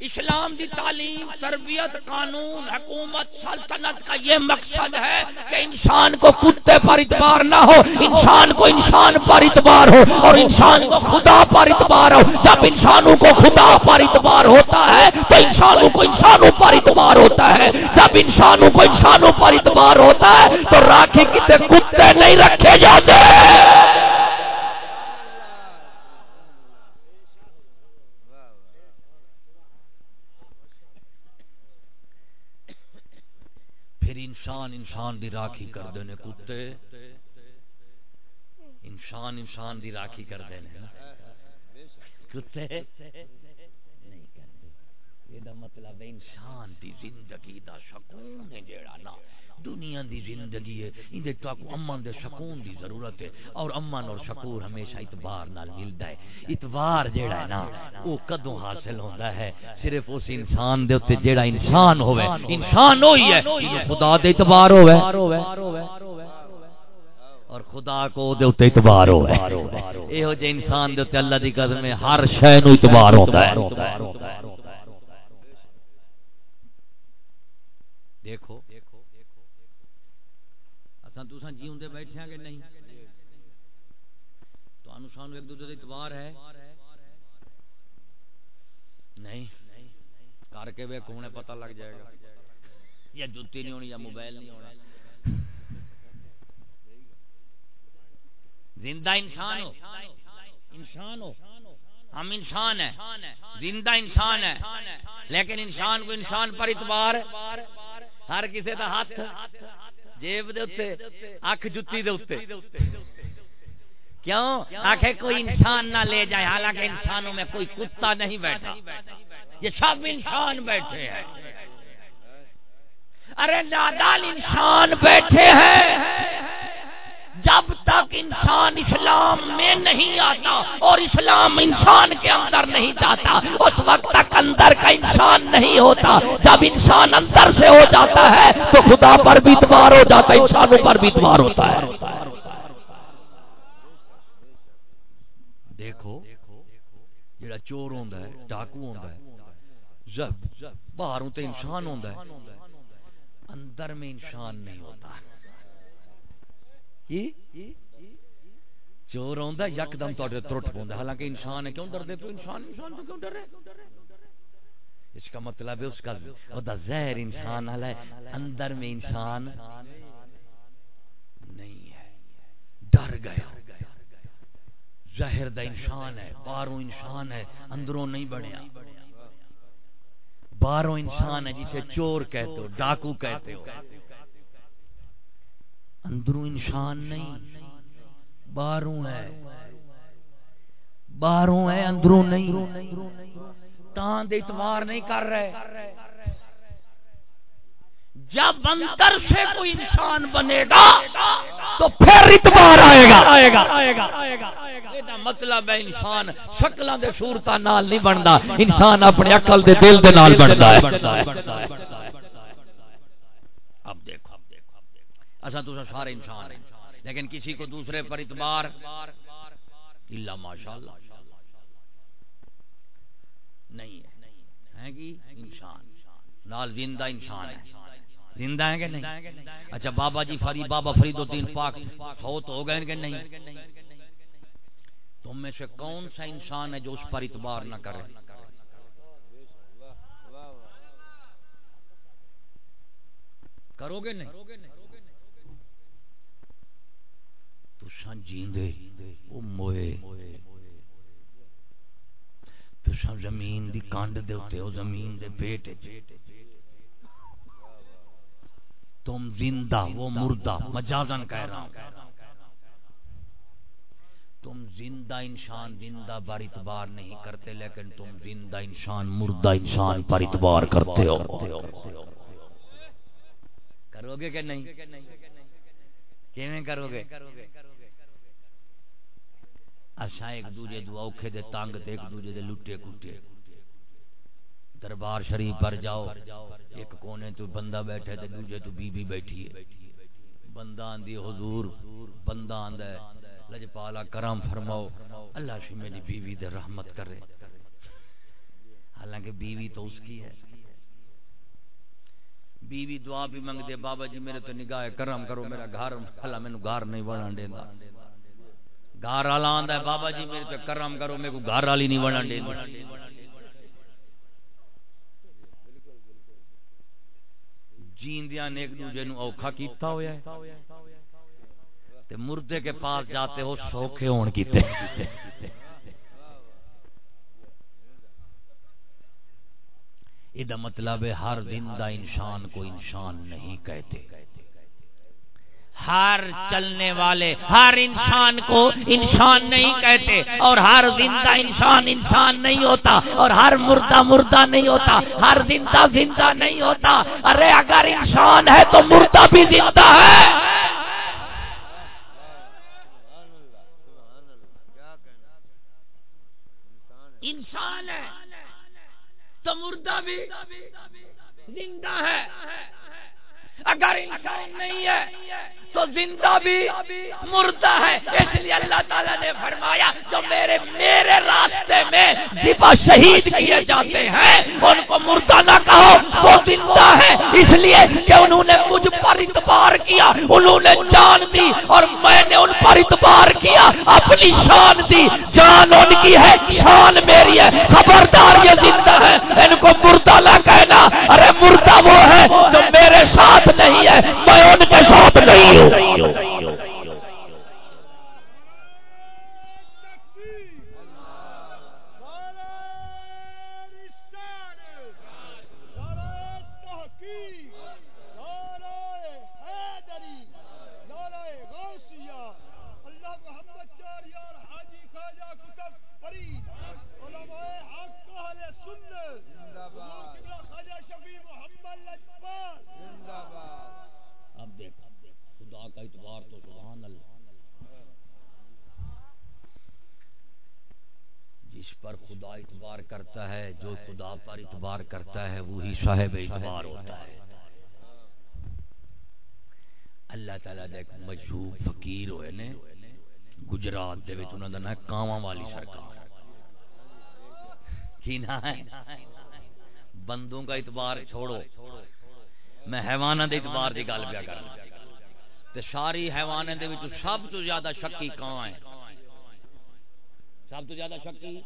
A: اسلام دی تعلیم، تربیت، قانون، حکومت، سلطنت کا یہ مقصد ہے کہ انسان کو کتے پر اعتبار نہ ہو، انسان کو انسان پر اعتبار ہو اور انسان کو خدا پر اعتبار ہو۔ جب انسانوں کو خدا پر اعتبار ہوتا ہے تو انسانوں کو انسانوں پر اعتبار ہوتا ہے۔ جب انسانوں کو انسانوں پر اعتبار ہوتا ہے تو راکھی کتے کتے نہیں رکھے جاتے پھر انسان انسان دی راکھی کر دینے کتے۔ انسان انسان دی راکھی کر دینے۔ کتے۔ یہ مطلب ہے انسان دی زندگی دا سکون ہے جیڑا نا دنیا دی زندگی ہے اندے تو کو امن دے سکون دی ضرورت ہے اور امن اور سکون ہمیشہ اتبار نال ملدا ہے اتبار جیڑا ہے نا وہ کدوں حاصل ہوندا ہے صرف اس انسان دے اوتے جیڑا انسان ہوے انسان ہوئی ہے خدا دے اتبار ہوے اور خدا کو دے اوتے اتبار ہوے ایہو جے انسان دے اوتے اللہ دی قدم میں ہر شے نو اتبار ہوندا ہے دیکھو۔ اساں تساں جیوندے بیٹھے ہیں کہ نہیں؟ تو انو سانو ایک دوسرے اعتبار ہے۔ نہیں۔ کر کے ویکھو، ہنے پتہ لگ جائے گا۔ یا جوتی نہیں ہونی، یا موبائل نہیں ہونا۔ زندہ انسان ہو۔ انسان ہو۔ ہم انسان ہیں۔ زندہ انسان ہے لیکن انسان کو انسان پر اعتبار ہر کسی کا ہاتھ جیب دے اوتے، اکھ جُتی دے کیوں؟ آخے کوئی انسان نہ لے جائے، حالانکہ انسانوں میں کوئی کتا نہیں بیٹھا۔ یہ سب انسان بیٹھے ہیں۔ ارے نادان انسان بیٹھے ہیں۔ جب تک انسان اسلام میں نہیں آتا اور اسلام انسان کے اندر نہیں جاتا، اس وقت تک اندر کا انسان نہیں ہوتا۔ جب انسان اندر سے ہو جاتا ہے تو خدا پر بھی اتوار ہو جاتا ہے، انسانوں پر بھی اتوار ہوتا ہے۔ دیکھو جڑا چور ہوندا ہے، ڈاکو ہوندا ہے، جب باہروں تے انسان ہوندا ہے۔ اندر میں انسان نہیں ہوتا۔ چور آندا یک دم تواڈے ترٹ پوندا، حالانکہ انسان ہے، کیوں ڈردے تو انسان انسان تو کیوں ڈرے اس کا مطلب ہے اس کا دا زہر انسان والا ہے اندر میں انسان نہیں ہے، ڈر گیا۔ زہر دا انسان ہے، باہروں انسان ہے، اندروں نہیں بنیا باہروں انسان ہے جسے چور کہتے ہو، ڈاکو کہتے ہو۔ اندروں انسان نہیں، باہروں ہے۔ باہروں ہے، اندروں نہیں۔ تاں دے اتوار نہیں کر رہے۔ جب اندر سے کوئی انسان بنے گا، تو پھر اتوار آئے گا۔ آئے گا آئے گا یہ مطلب ہے انسان، شکلاں دے صورتاں نال نہیں بندا۔ انسان اپنے عقل دے دل دے نال بندا ہے۔ اب دیکھو۔ اصا تو سارے انسان ہیں۔ لیکن کسی کو دوسرے پر اعتبار اللہ ماشاء اللہ نہیں ہے۔ کہ انسان۔ نال زندہ انسان ہے۔ زندہ ہے کہ نہیں؟ اچھا بابا جی فرید، بابا فرید الدین پاک فوت ہو گئے کہ نہیں؟ تم میں سے کون سا انسان ہے جو اس پر اعتبار نہ کرے؟ کرو گے نہیں؟ تساں جیندے، او موئے۔ تساں زمین دی کانڈ دے اوتے، او زمین دے پیٹ۔ تم زندہ، وہ مردہ مجازن کہہ رہا ہوں۔ تم زندہ انسان، زندہ پر اعتبار نہیں کرتے، لیکن تم زندہ انسان، مردہ انسان پر اعتبار کرتے ہو۔ کرو گے کہ نہیں؟ کیویں کرو گے؟ اچھا ایک دوجے دو اوکھے دے تانگ تے ایک دوجے دے لٹے کٹے۔ دربار شریف پر جاؤ۔ ایک کونے تو بندہ بیٹھے تے دوجے تو بی بی بیٹھی ہے۔ بندہ آندی حضور، بندہ آندا ہے۔ لجپالا کرم فرماؤ۔ اللہ سے میری بیوی دے رحمت کرے۔ حالانکہ بیوی تو اس کی ہے۔ بیوی دعا بھی منگ دے بابا جی میرے تو نگاہ کرم کرو، میرا گھر اللہ مینو گھر نہیں بنا دینا گھر والا آندا ہے، بابا جی میرے تو کرم کرو، میرے کو گھر والی نہیں بنا دینا جیندیاں نے ایک دوجے نو اوکھا کیتا ہویا ہے۔ تے مردے کے پاس جاتے ہو، سوکھے ہون کیتے۔ یہ مطلب ہے ہر زندہ انسان کو انسان نہیں کہتے۔ ہر چلنے والے، ہر انسان کو انسان نہیں کہتے۔ اور ہر زندہ انسان انسان نہیں ہوتا۔ اور ہر مردہ مردہ نہیں ہوتا۔ ہر زندہ زندہ نہیں ہوتا۔ ارے اگر انسان ہے تو مردہ بھی زندہ ہے۔ انسان ہے۔ تو مردہ بھی زندہ ہے۔ اگر انسان نہیں ہے تو زندہ بھی مردہ ہے۔ اس لیے اللہ تعالیٰ نے فرمایا، جو میرے میرے راستے میں ذبح شہید کیے جاتے ہیں، ان کو مردہ نہ کہو، وہ زندہ ہے۔ اس لیے کہ انہوں نے مجھ پر اعتبار کیا، انہوں نے جان دی اور میں نے ان پر اعتبار کیا، اپنی شان دی۔ جان ان کی ہے، شان میری ہے۔ خبردار، یہ زندہ ہے۔ ان کو مردہ نہ کہنا۔ ارے، مردہ وہ ہے جو میرے ساتھ نہیں ہے، میں ان کے ساتھ نہیں ہوں اب دیکھ خدا کا اتبار تو سبحان اللہ جس پر خدا اعتبار کرتا ہے، جو خدا پر اعتبار کرتا ہے، وہی صاحب اعتبار ہوتا ہے۔ اللہ تعالیٰ دے ایک مجھوب فقیر ہوئے نے، گجرات دے وچ انہاں دا نام کاواں والی سرکار۔ کی نام ہے؟ بندوں کا اعتبار چھوڑو۔ میں حیوانہ دے اعتبار دی گل پیا کر تے ساری حیوانیں دے وچ سب تو زیادہ شکی کاں ہے؟ سب تو زیادہ شکی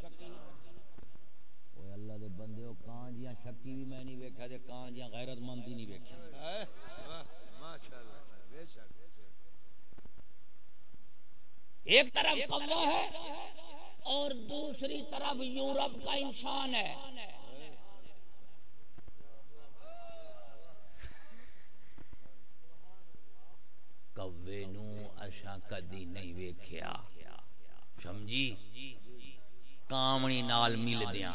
A: اوے اللہ دے بندے کاں جیاں شکی بھی میں نہیں ویکھیا تے کاں جیاں غیرت مند ہی نہیں ویکھیا۔ ایک طرف کوا ہے اور دوسری طرف یورپ کا انسان ہے۔ کوے نو اچھا کدی نہیں ویکھیا۔ سمجھی؟ کامنی نال مل دیا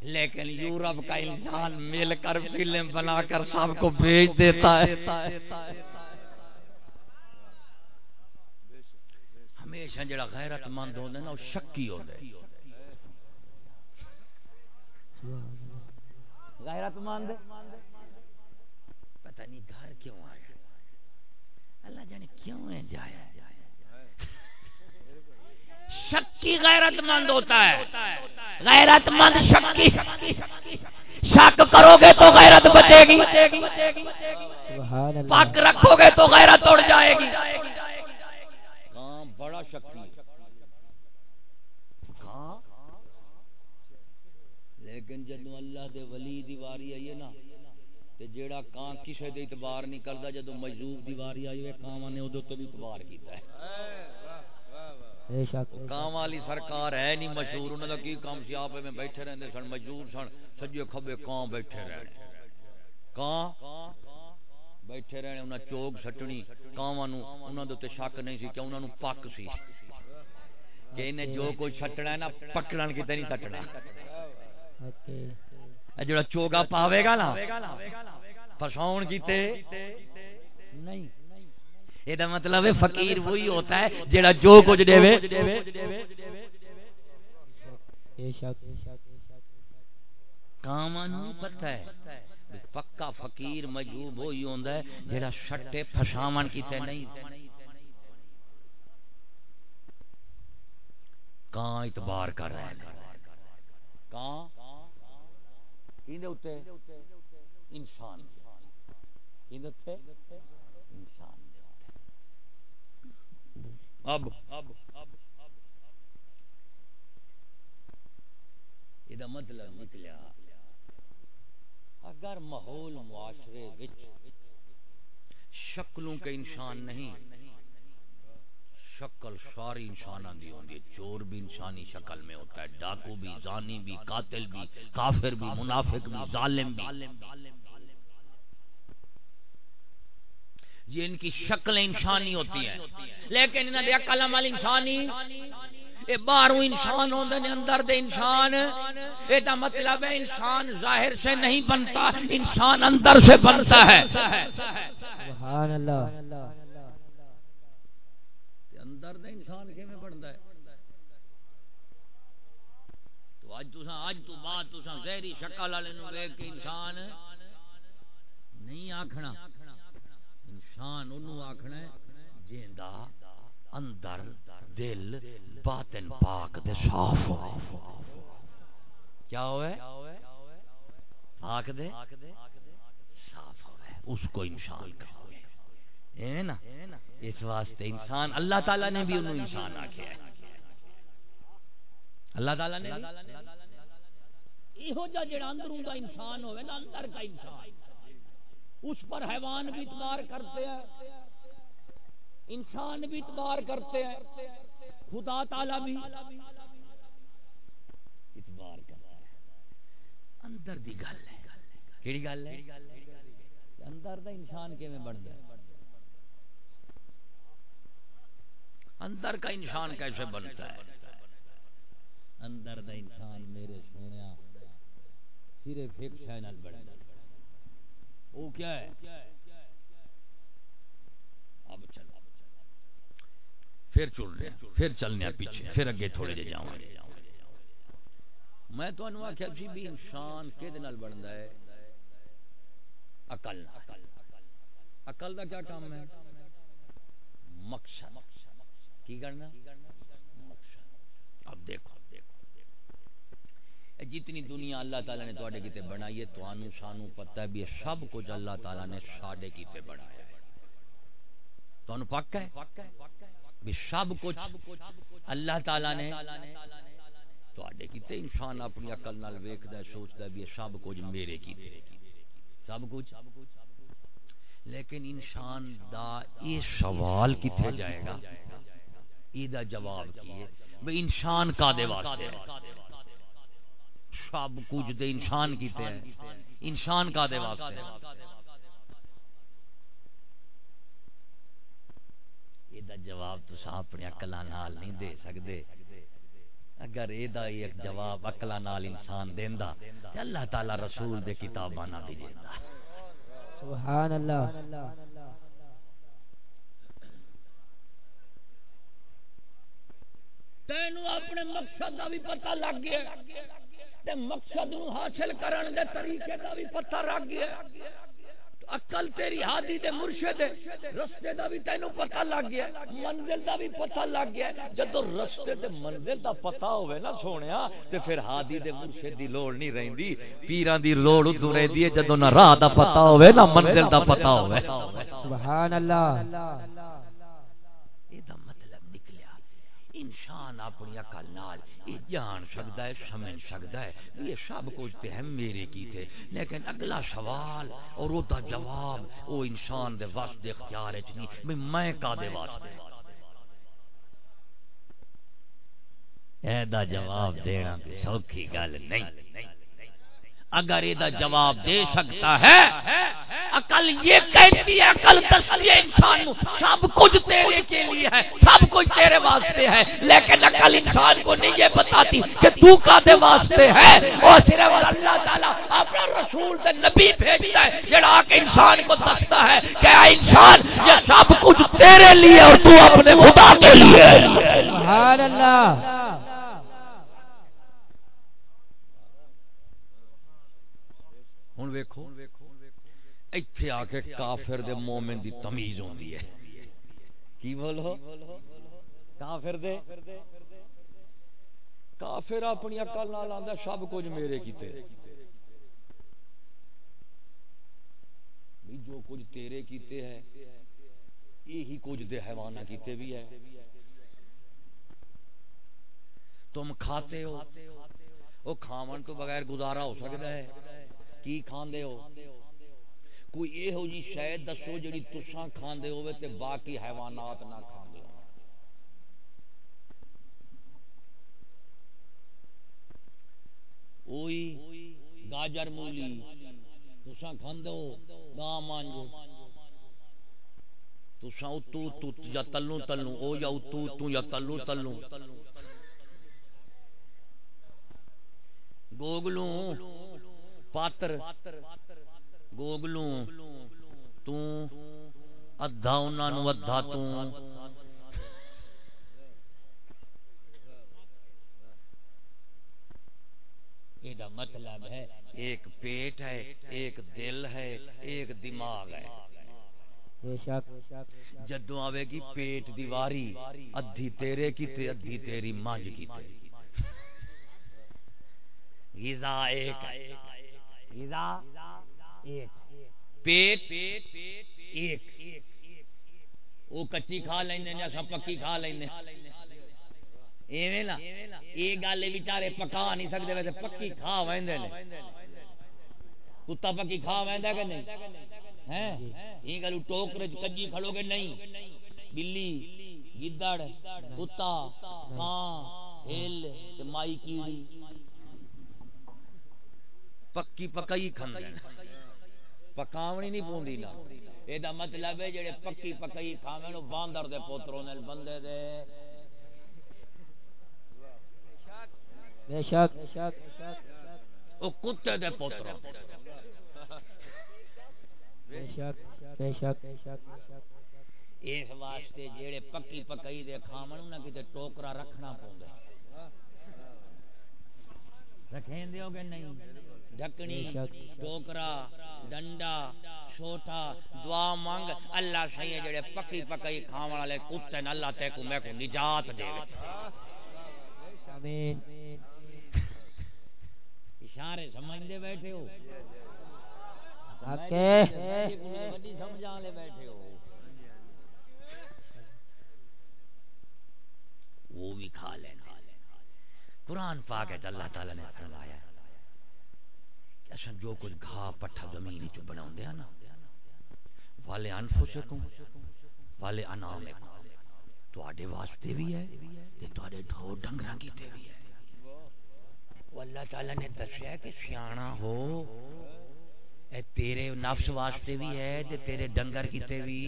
A: لیکن یورپ کا انسان مل کر فلم بنا کر سب کو بھیج دیتا ہے۔ ہمیشہ جڑا غیرت مند ہوندے نا وہ شکی ہوندے۔ غیرت مند؟ پتہ نہیں گھر کیوں آیا؟ اللہ جانے کیوں ہے جایا شکی غیرت مند ہوتا ہے۔ غیرت مند شکی۔ شک کرو گے تو غیرت بچے گی۔ پاک رکھو گے تو غیرت اڑ جائے گی۔ کام بڑا شکی۔ لیکن جدو اللہ دے ولی دیواری آئی نا، تے جیڑا کان کسے دے اعتبار نہیں کردا، جدو مجذوب دیواری آئی ہے کاواں نے اودوں تے بھی اعتبار کیتا ہے۔ کام والی سرکار ہے نہیں مشہور انہوں کا کی کام سی؟ آپ میں بیٹھے رہتے سن مجبور سن سجے کھبے کان بیٹھے کان بیٹھے رہنے انہاں چوک سٹنی۔ کاواں نو انہاں دے تے شک نہیں سی کہ انہاں نو پک سی؟ کہ انہیں جو کچھ سٹنا ہے نا پکڑن کتے نہیں سٹنا۔ جڑا چوگا پاوے گا نا پھساون کیتے؟ نہیں۔ یہ مطلب ہے فقیر وہی ہوتا ہے جڑا جو کچھ دے پتہ ہے پکا فقیر مجوب ہوندا ہے جڑا شٹے پھساون کیتے نہیں اعتبار کر رہے ہیں کان کیندے اوتے انسان کیندے اوتے انسان اب۔ اب یہ مطلب نکلیا۔ اگر ماحول معاشرے وچ شکلوں کے انسان نہیں، شکل ساری انسان دی ہوندی ہے چور بھی انسانی شکل میں ہوتا ہے، ڈاکو بھی، زانی بھی، قاتل بھی، کافر بھی، منافق بھی، ظالم بھی۔ یہ ان کی شکل انسانی ہوتی ہیں۔ لیکن انہاں دے عقل عمل انسانی۔ اے باہروں انسان ہوندے نے اندر دے انسان۔ اے دا مطلب ہے انسان ظاہر سے نہیں بنتا انسان اندر سے بنتا ہے۔ سبحان اللہ۔ اندر دا انسان کیویں بندا ہے؟ تو اج تساں اج تو بعد تساں غیری شکل والے نو ویکھ کے انسان نہیں آکھنا۔ انسان اونوں آکھنا ہے، جیندا، اندر، دل، باطن پاک دے صاف ہو۔ کیا ہوئے؟ پاک دے صاف ہوئے اس کو انسان کہا نا، اس واسطے انسان، اللہ تعالی نے بھی انہوں انسان آکھیا ہے۔ اللہ تعالی نے یہ ہو جا جڑا اندروں دا انسان ہوئے نا، اندر کا انسان۔ اس پر حیوان بھی اتبار کرتے ہیں، انسان بھی اتبار کرتے ہیں، خدا تعالی بھی اتبار کرتا ہے اندر دی گل ہے۔ کیڑی گل ہے؟ اندر دا انسان کیویں بن گیا اندر کا انسان کیسے بنتا ہے؟ اندر دا انسان میرے سونیا صرف ایک شے نال چینل بڑھتا وہ کیا ہے؟ اب چل۔ پھر چل رہے پھر چلنے پیچھے، پھر اگے تھوڑے جے جاؤں۔ میں تو انواع کیا جی بھی انسان کے دنال بڑھتا ہے؟ عقل عقل دا کیا کام ہے؟ مقصد۔ کی کرنا؟ اب دیکھو۔ جتنی دنیا اللہ تعالی نے تواڈے کیتے بنائی ہے توانو شانو پتہ ہے بھی سب کچھ اللہ تعالی نے ساڈے کیتے بنایا ہے۔ تانوں پک ہے؟ بھی سب کچھ اللہ تعالی نے تواڈے کیتے انسان اپنی عقل نال ویکھدا ہے، سوچدا ہے بھی سب کچھ میرے کیتے سب کچھ؟ لیکن انسان دا یہ سوال کتے جائے گا؟ ایدہ جواب کیے بھئی انسان کا دے واسطے؟ سب کچھ دے انسان کیتے ہیں انسان کا دے واسطے۔ ایدہ جواب تو سا اپنے اکلا نال نہیں دے سکتے اگر ایدہ ایک جواب اکلا نال انسان دیندہ اللہ تعالی رسول دے کتابانا بھی دیندہ سبحان اللہ تینو اپنے مقصد کا بھی پتہ لگ گیا۔ تے مقصد نو حاصل کرن دے طریقے کا بھی پتہ لگ گیا عقل تیری ہادی دے مرشد رستے دا بھی تینو پتہ لگ گیا منزل دا بھی پتہ لگ گیا جدو رستے تے منزل دا پتہ ہوئے نا سونیا تے پھر ہادی دے مرشد دی لوڑ نہیں رہندی۔ پیراں دی لوڑ ادو رہندی ہے جدو نہ راہ دا پتہ ہوئے نہ منزل دا پتہ ہوئے۔ سبحان اللہ انسان اپنی عقل نال یہ جان سکتا ہے، سمجھ سکتا ہے۔ یہ سب کچھ تے ہم میرے کی تھے۔ لیکن اگلا سوال اور وہ دا جواب او انسان دے واسطے اختیار وچ نہیں۔ میں میں کا دے واسطے؟ اے دا جواب دینا سوکھی گل نہیں۔ اگر یہ جواب دے سکتا ہے، عقل یہ کہتی ہے، عقل دستی ہے انسان سب کچھ تیرے کے لیے ہے، سب کچھ تیرے واسطے ہے، لیکن عقل انسان کو نہیں یہ بتاتی کہ تو کا دے واسطے ہے اور صرف اللہ تعالیٰ اپنا رسول سے نبی بھیجتا ہے، جڑا کہ انسان کو دستا ہے کہ اے انسان، یہ سب کچھ تیرے لیے اور تو اپنے خدا کے لیے
C: سبحان اللہ
A: ہوں ویکھو۔ ایتھے آ کے کافر دے مومن دی تمیز ہوندی ہے۔ کی بولو؟ کافر دے؟ کافر اپنی عقل نال آندا سب کچھ میرے کیتے۔ بھی جو کچھ تیرے کیتے ہے یہی کچھ دے حیوانہ کیتے بھی ہے تم کھاتے ہو، وہ کھاون تو بغیر گزارا ہو سکتا ہے۔ کی کھاندے ہو؟ کوئی یہ ہو جی شاید دسو جڑی تساں کھاندے ہوے تے باقی حیوانات نہ کھاندے ہو اوئی گاجر مولی، تساں کھاندے ہو؟ گاں مانجو۔ تساں اتو اتو یا تلو تلو او یا اتو اتو یا تلو تلو گوگلوں پاتر گوگلوں تو ادھا انہاں نو ادھا تو مطلب ہے ایک پیٹ ہے ایک دل ہے ایک دماغ ہے جدو آوے گی پیٹ دیواری ادھی تیرے کی تے ادھی تیری مانج کی تے غذا ایک ہے غذا ایک۔ پیٹ ایک۔ وہ کچی کھا لینے سب پکی کھا لینے ایویں نا یہ گل بیچارے پکا نہیں ویسے پکی کھا ویندے نے۔ کتا پکی کھا ویندا کہ نہیں؟ ہیں؟ یہ گل ٹوکرے کجی کھڑو گے؟ نہیں۔ بلی گدڑ کتا کان ہل تے مائی کیڑی۔ پکی پکائی کھندے پکاونی نہیں پوندی نا یہ مطلب ہے جڑے پکی پکائی کھاویں باندر دے پوتروں نے بندے دے۔
C: بے شک۔
A: او کتے دے پوتروں۔
C: بے شک۔ بے شک۔
A: اس واسطے جڑے پکی پکائی دے کھاون نہ کتے ٹوکرا رکھنا پوندا رکھیں دیو گے نہیں؟ ڈھکنی ٹوکرا ڈنڈا چھوٹا دعا مانگ اللہ سہی جڑے پکی پکائی کھاون والے کتے نے اللہ تے کو میں کو نجات دے۔
C: آمین۔
A: اشارے سمجھدے بیٹھے ہو۔
C: آکے
A: بڑی سمجھا لے بیٹھے ہو۔ وہ بھی کھا لیں قرآن پاک ہے اللہ تعالیٰ نے فرمایا کہ اصل اچھا جو کچھ گھا پٹھا زمین چ بنا دیا ہاں نا، والے انفسکم والے انامکم تواڈے واسطے بھی ہے تے تواڈے ڈھو ڈنگراں کیتے بھی ہے۔ اللہ تعالیٰ نے دسیا کہ سیاਣਾ ہو، اے تیرے نفس واسطے بھی ہے تے تیرے ڈنگر کیتے بھی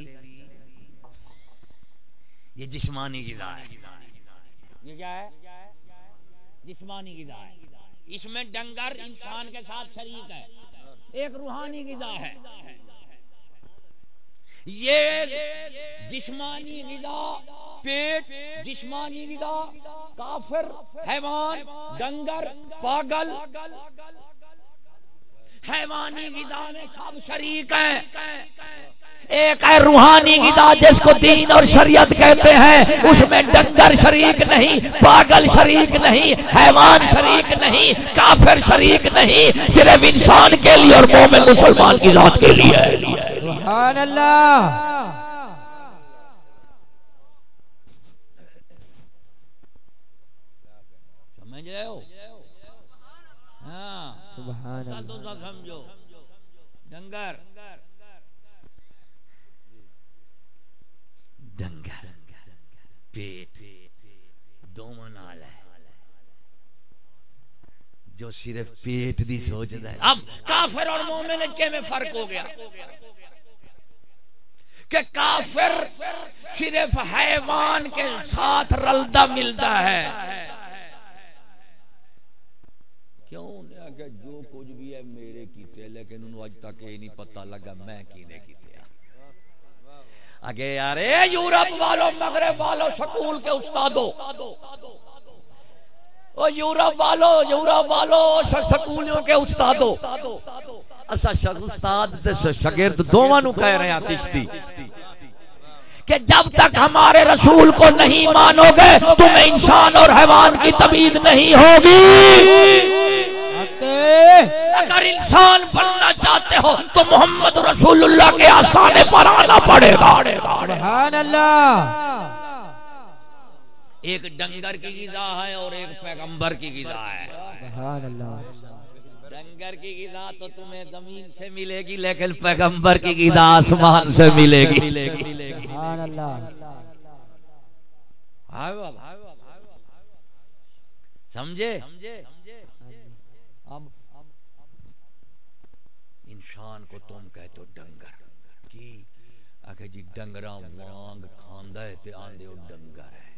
A: یہ جسمانی غذا ہے۔ یہ کیا ہے؟ جسمانی غذا ہے۔ اس میں ڈنگر انسان کے ساتھ شریک ہے۔ ایک روحانی غذا ہے۔ یہ جسمانی غذا، پیٹ جسمانی غذا، کافر، حیوان، ڈنگر، پاگل، حیوانی غذا میں سب شریک ہیں۔ ایک ہے روحانی غذا جس کو دین اور شریعت کہتے ہیں اس میں ڈنگر شریک نہیں پاگل شریک نہیں حیوان شریک نہیں کافر شریک نہیں صرف انسان کے لیے اور مومن مسلمان کی ذات کے لیے۔
C: سبحان اللہ۔
A: سمجھ رہے ہو؟ ہاں۔
C: سبحان اللہ۔
A: سمجھو۔ ڈنگر۔ پیٹ ہے۔ جو صرف پیٹ دی سوچ ہے۔ اب کافر اور مومن کے میں فرق ہو گیا؟ کہ کافر صرف حیوان کے ساتھ رلدا ملتا ہے۔ کیوں؟ نے کہ جو کچھ بھی ہے میرے کیتے لیکن انہوں اج تک یہ نہیں پتہ لگا میں کینے کیتے۔ اگے یار یورپ والوں مغرب والوں سکول کے استادوں او یورپ والو یورپ والو سکولیوں کے استادوں اسا استاد تے شاگرد دوواں نو کہہ رہے ہیں چشتی۔ کہ جب تک ہمارے رسول کو نہیں مانو گے تم انسان اور حیوان کی تبید نہیں ہوگی۔ اگر انسان بننا چاہتے ہو تو محمد رسول اللہ کے آسانے پر آنا پڑے گا۔
C: سبحان اللہ۔
A: ایک ڈنگر کی غذا ہے اور ایک پیغمبر کی غذا ہے۔
C: سبحان اللہ۔
A: ڈنگر کی غذا تو تمہیں زمین سے ملے گی لیکن پیغمبر کی غذا آسمان سے ملے گی۔
C: سبحان اللہ۔
A: سمجھے اب انسان کو تم کہتے ہو ڈنگر۔ کی؟ آخر جی ڈنگرا وانگ کھاندا ہے تے آندے ہو ڈنگر ہے۔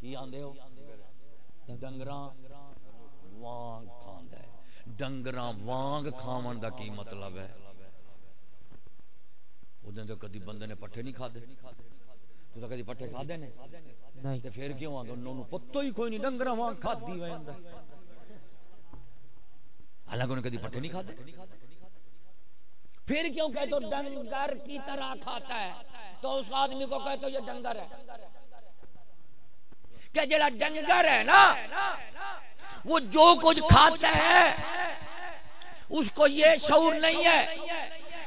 A: کی آندے ہو؟ ڈنگرا وانگ کھاندا ہے۔ ڈنگرا وانگ کھاون دا کی مطلب ہے؟ اودیں تو کدی بندے نے پٹھے نہیں کھادے۔ تو تو کدی پٹھے کھادے نے؟
C: نہیں۔
A: تے پھر کیوں انہوں نوں پتہ ہی کوئی نہیں ڈنگرا وانگ کھادی ویندا حالانکہ انہیں کدی پٹھے نہیں کھاتے پھر کیوں کہ تو ڈنگر کی طرح کھاتا ہے؟ تو اس آدمی کو کہ تو یہ ڈنگر ہے۔ کہ جڑا ڈنگر ہے نا، وہ جو کچھ کھاتا ہے، اس کو یہ شعور نہیں ہے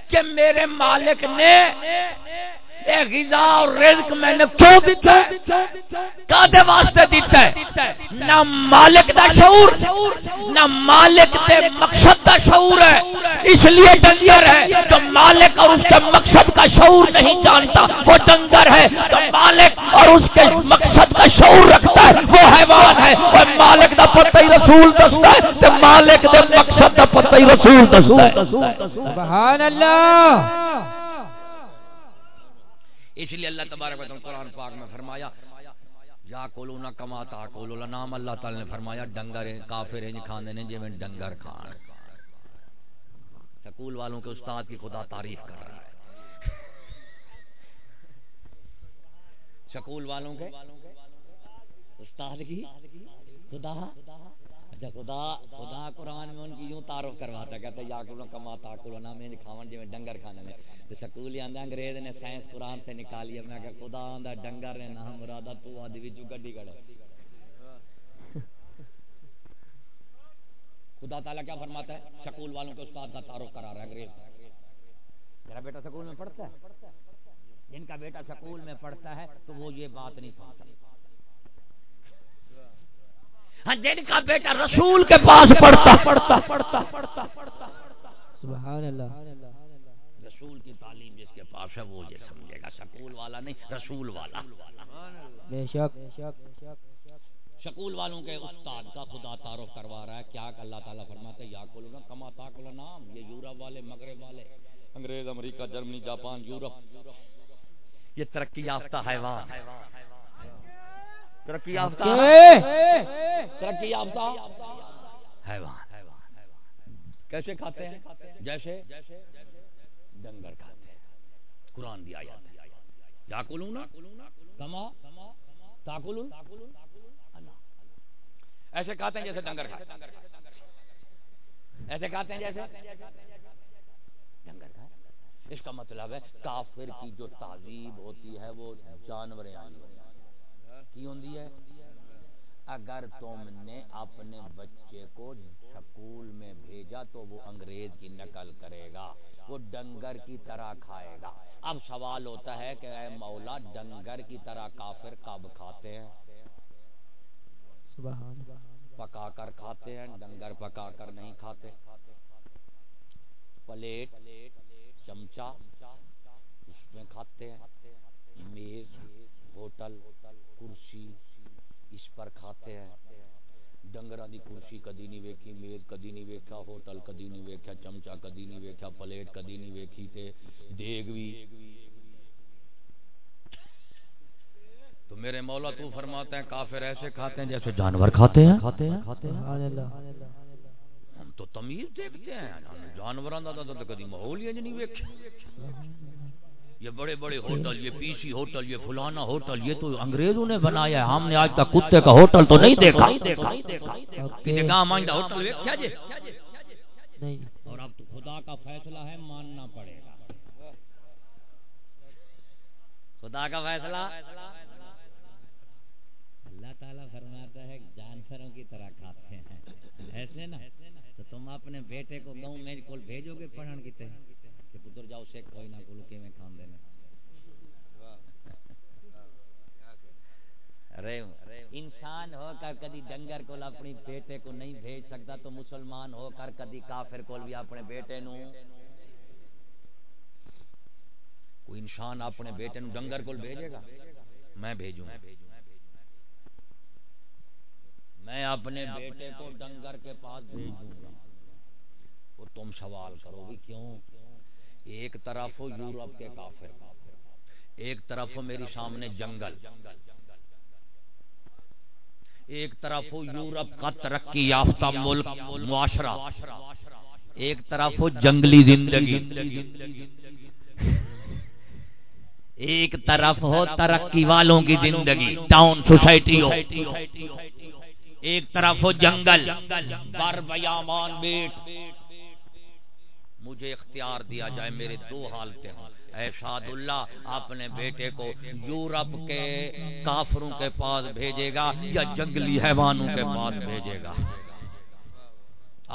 A: کہ میرے مالک نے اے غذا اور رزق میں نے کیوں دیتا ہے؟ کادے واسطے دیتا ہے؟ نہ مالک دا شعور، نہ مالک دے مقصد دا شعور ہے۔ اس لیے ڈنگر ہے جو مالک اور اس کے مقصد کا شعور نہیں جانتا۔ وہ ڈنگر ہے جو مالک اور اس کے مقصد کا شعور رکھتا ہے۔ وہ حیوان ہے۔ اور مالک دا پتہ ہی رسول دستا ہے تو مالک دے مقصد دا پتہ ہی رسول دستا ہے۔
C: سبحان اللہ!
A: اس لیے اللہ تبارک و قرآن پاک میں فرمایا، یا کولو نہ کماتا کولو نام اللہ تعالی نے فرمایا، ڈنگر ہیں، کافر ہیں کھانے نے جی میں ڈنگر کھان۔ سکول والوں کے استاد کی خدا تعریف کر رہا ہے۔ سکول والوں کے استاد کی خدا اچھا خدا خدا قرآن میں ان کی یوں تعارف کرواتا کہتا ہے، یا کولو کماتا کولو نام میں کھاون جی میں ڈنگر کھانے نے تو سکول ہی آندا انگریز نے سائنس قرآن سے نکالی ہے۔ میں کہ خدا آندا ڈنگر نے نام مرادہ تو آدھی وچ گڈی کڑے خدا تعالیٰ کیا فرماتا ہے؟ سکول والوں کے استاد کا تعارف کرا رہا ہے، انگریز۔ میرا بیٹا سکول میں پڑھتا ہے۔ جن کا بیٹا سکول میں پڑھتا ہے، تو وہ یہ بات نہیں سمجھتا ہاں جن کا بیٹا رسول کے پاس پڑھتا پڑھتا پڑھتا پڑھتا پڑھتا
C: سبحان اللہ
A: رسول کی تعلیم جس کے پاس ہے وہ یہ سمجھے گا سکول والا نہیں رسول والا۔
C: بے شک۔
A: سکول والوں کے استاد کا خدا تعارف کروا رہا ہے۔ کیا کہ اللہ تعالیٰ فرماتا ہے؟ یا کولو نا کما تا کولو نام یہ یورپ والے مغرب والے انگریز امریکہ جرمنی جاپان یورپ۔ یہ ترقی یافتہ حیوان۔ ترقی یافتہ. ترقی یافتہ. حیوان. کیسے کھاتے ہیں؟ جیسے ڈنگر کھاتے ہیں. قرآن دی آیات ہے یا کلونا کما؟ تاکلون ایسے کھاتے ہیں جیسے ڈنگر کھاتے ہیں. ایسے کھاتے ہیں جیسے ڈنگر کھاتے ہیں. اس کا مطلب ہے کافر کی جو تعذیب ہوتی ہے وہ جانور کی ہوتی ہے؟ اگر تم نے اپنے بچے کو سکول میں بھیجا تو وہ انگریز کی نقل کرے گا وہ ڈنگر کی طرح کھائے گا۔ اب سوال ہوتا ہے کہ اے مولا ڈنگر کی طرح کافر کب کھاتے ہیں؟
C: سبحان
A: پکا کر کھاتے ہیں ڈنگر پکا کر نہیں کھاتے۔ پلیٹ چمچا اس میں کھاتے ہیں۔ میز ہوٹل، کرسی، اس پر کھاتے ہیں۔ ڈنگراں دی کرسی کدی نہیں ویکھی میز کدی نہیں ویکھیا ہوٹل کدی نہیں ویکھیا چمچا کدی نہیں ویکھیا پلیٹ کدی نہیں ویکھی تے دیگ بھی تو میرے مولا تو فرماتا ہے کافر ایسے کھاتے ہیں جیسے جانور کھاتے ہیں۔ کھاتے ہیں
C: سبحان اللہ
A: ہم تو تمیز دیکھتے ہیں، جانوراں دا تو کدی ماحول ہی نہیں ویکھیا یہ بڑے بڑے ہوٹل یہ پی سی ہوٹل یہ فلانا ہوٹل یہ تو انگریزوں نے بنایا ہے۔ ہم نے آج تک کتے کا ہوٹل تو نہیں دیکھا۔ کسی گاہ مانڈا ہوٹل جی اور اب تو خدا کا فیصلہ ہے ماننا پڑے گا۔ خدا کا فیصلہ؟ اللہ تعالیٰ فرماتا ہے جانوروں کی طرح کھاتے ہیں۔ ایسے نا تو تم اپنے بیٹے کو گاؤں میں بھیجو گے پڑھن کی تے کہ پتر جاؤ سے کوئی نہ کول کے میں کھان دینے انسان ہو کر کدی ڈنگر کو اپنی بیٹے کو نہیں بھیج سکتا تو مسلمان ہو کر کدی کافر کو بھی اپنے بیٹے نو۔ کوئی انسان اپنے بیٹے نو ڈنگر کو بھیجے گا؟ میں بھیجوں۔ میں اپنے بیٹے کو ڈنگر کے پاس بھیج دوں گا۔ وہ تم سوال کرو گی کیوں؟ ایک طرف ہو یورپ کے کافر، ایک طرف ہو میری سامنے جنگل، ایک طرف ہو یورپ کا ترقی یافتہ ملک معاشرہ، ایک طرف ہو جنگلی زندگی، ایک طرف ہو ترقی والوں کی زندگی، ٹاؤن سوسائٹی ہو ایک طرف ہو جنگل، بر بیامان بیٹ مجھے اختیار دیا جائے، میرے دو حالتیں ہیں اے شاد اللہ اپنے بیٹے کو یورپ کے کافروں کے پاس بھیجے گا یا جنگلی حیوانوں کے پاس بھیجے گا؟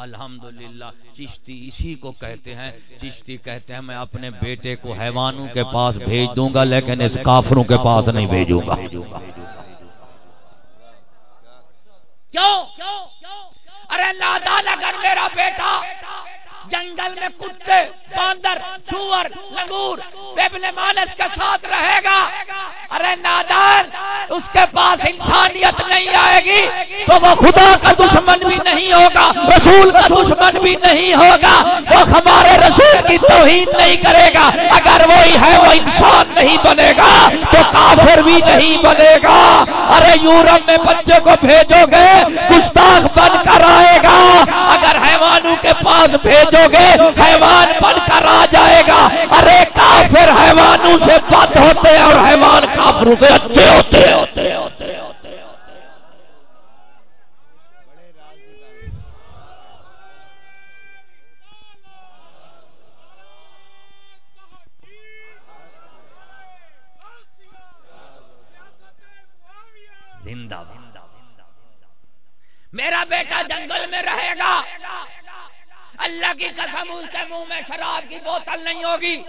A: الحمدللہ، چشتی اسی کو کہتے ہیں۔ چشتی کہتے ہیں، میں اپنے بیٹے کو حیوانوں کے پاس بھیج دوں گا، لیکن اس کافروں کے پاس نہیں بھیجوں گا۔ کیوں؟ ارے نادان اگر میرا بیٹا۔ جنگل میں کتے، باندر، سور، لنگور، ابن مانس کے ساتھ رہے گا۔ ارے نادان، اس کے پاس انسانیت نہیں آئے گی تو وہ خدا کا دشمن بھی نہیں ہوگا، رسول کا دشمن بھی نہیں ہوگا۔ وہ ہمارے رسول کی توہین نہیں کرے گا۔ اگر وہی ہے، وہ انسان نہیں بنے گا، تو کافر بھی نہیں بنے گا۔ ارے یورپ میں بچے کو بھیجو گے، گستاخ بن کر آئے گا۔ پاس بھیجو گے، حیوان بن کر آ جائے گا۔ ارے کافر حیوانوں سے بد ہوتے ہیں اور حیوان کافروں سے اچھے ہوتے ہوتے ہوتے میرا بیٹا جنگل اللہ کی قسم اس کے منہ میں شراب کی بوتل نہیں ہوگی۔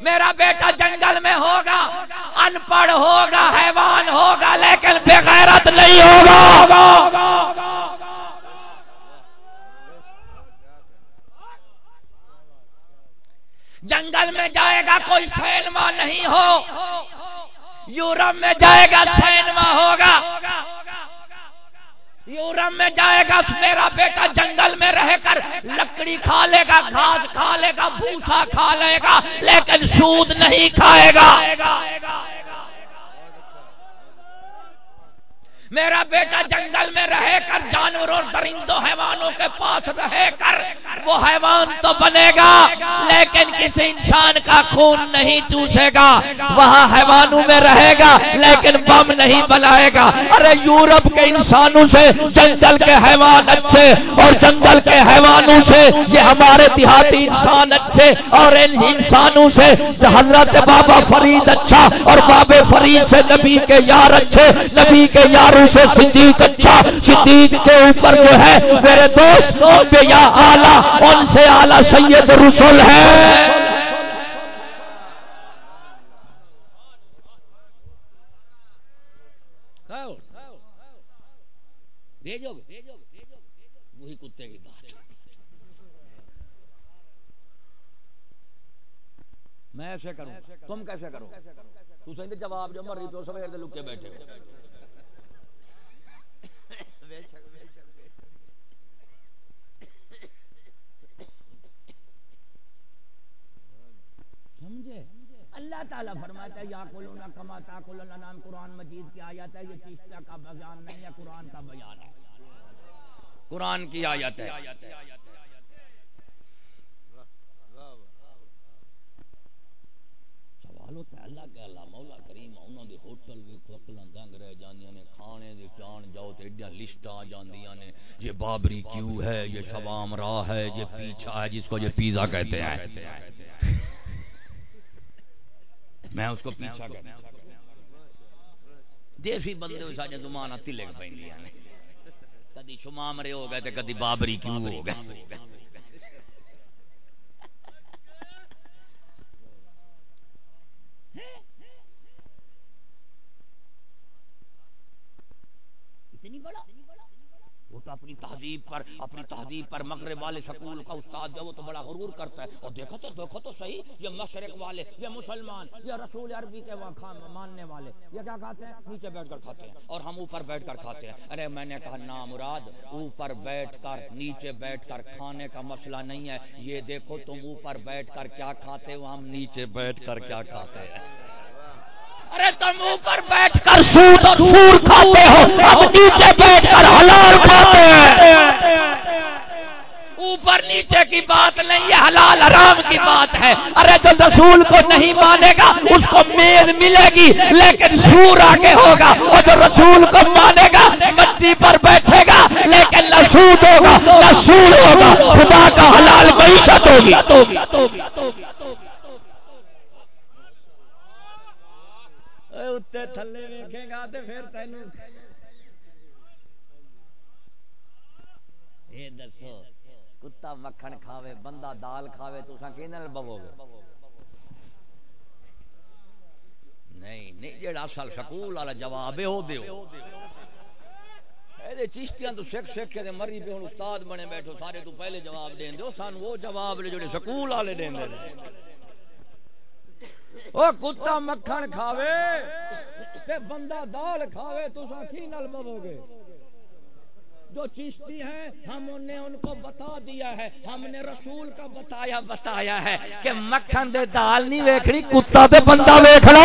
A: میرا بیٹا جنگل میں ہوگا ان پڑھ ہوگا، حیوان ہوگا، لیکن بغیرت نہیں ہوگا۔ جنگل میں جائے گا کوئی سینما نہیں ہو، یورپ میں جائے گا سینما ہوگا۔ یورپ میں جائے گا، میرا بیٹا جنگل میں رہ کر لکڑی کھا لے گا، گھاس کھا لے گا، بھوسا کھا لے گا، لیکن سود نہیں کھائے گا۔ میرا بیٹا جنگل میں رہ کر جانوروں درندوں حیوانوں کے پاس رہ کر، وہ حیوان تو بنے گا، لیکن کسی انسان کا خون نہیں چوسے گا، وہاں حیوانوں میں رہے گا، لیکن بم نہیں بنائے گا۔ ارے، یورپ کے انسانوں سے، جنگل کے حیوان اچھے، اور جنگل کے حیوانوں سے، یہ ہمارے دیہاتی انسان اچھے، اور ان انسانوں سے حضرت بابا فرید اچھا اور بابے فرید سے نبی کے یار اچھے، نبی کے یار سے صدیق اچھا صدیق کے اوپر جو ہے، میرے دوست یا آلہ ان سے آلہ سید رسول ہے۔ وہی کتے کی بات۔ میں ایسے کروں، تم کیسے کرو؟ تو سہی جواب جو مر رہی تو سویر دے لکے بیٹھے ہو۔ اللہ تعالیٰ فرماتا ہے، یا کلونا کما تاکل اللہ نام قرآن مجید کی آیت ہے، یہ چیشتہ کا بیان نہیں ہے، قرآن کا بیان ہے۔ قرآن کی آیت ہے۔ سوال ہوتا ہے، اللہ کے اللہ مولا کریم انہوں دے ہوٹل بھی کھوکلاں دنگ رہ جاندیاں نے، کھانے دے چان جاؤ تے ایڈیاں لسٹاں آ جاندیاں نے۔ یہ بابری کیو ہے؟ یہ شوام راہ ہے، یہ پیچھا ہے، جس کو یہ پیزا کہتے ہیں۔ میں اس کو پیچھا کہتا دیسی بندے ہو ساجے دمان تلک پیندیاں نے کدی شمام رے ہو گئے تے کدی بابری کیو ہو گئے؟ اتنی بڑا وہ تو اپنی تہذیب پر، اپنی تہذیب پر مغرب والے سکول کا استاد جو وہ تو بڑا غرور کرتا ہے۔ اور دیکھو تو دیکھو تو صحیح، یہ مشرق والے، یہ مسلمان، یہ رسول عربی کے ماننے والے، یہ کیا کھاتے ہیں؟ نیچے بیٹھ کر کھاتے ہیں۔ اور ہم اوپر بیٹھ کر کھاتے ہیں۔ ارے میں نے کہا نامراد اوپر بیٹھ کر، نیچے بیٹھ کر کھانے کا مسئلہ نہیں ہے۔ یہ دیکھو تم اوپر بیٹھ کر کیا کھاتے ہو، ہم نیچے بیٹھ کر کیا کھاتے ہیں۔ ارے تم اوپر بیٹھ کر سود اور سور کھاتے ہو اب نیچے بیٹھ کر حلال کھاتے ہیں۔ اوپر نیچے کی بات نہیں ہے حلال حرام کی بات ہے۔ ارے جو رسول کو نہیں مانے گا اس کو میز ملے گی لیکن سور آگے ہوگا۔ اور جو رسول کو مانے گا مٹی پر بیٹھے گا لیکن نہ سود ہوگا نہ سور ہوگا۔ خدا کا حلال معیشت ہوگی۔ اتنے تھلے ویکھے گا تے پھر تینوں اے دسو کتا مکھن کھاوے بندہ دال کھاوے تو اساں کینے نال بوو گے نہیں نہیں جیڑا اصل سکول والا جواب ہے او دیو اے چشتیاں تو سکھ سکھ کے مری پہ ہن استاد بنے بیٹھو سارے تو پہلے جواب دین دیو سان وہ جواب لے جڑے سکول والے دین دے او کتا مکھن کھاوے تے بندہ دال کھاوے تو کی نل بو گے جو چشتی ہیں ہم نے ان کو بتا دیا ہے ہم نے رسول کا بتایا بتایا ہے کہ مکھن دے دال نہیں ویکھنی کتا تے بندہ ویکھنا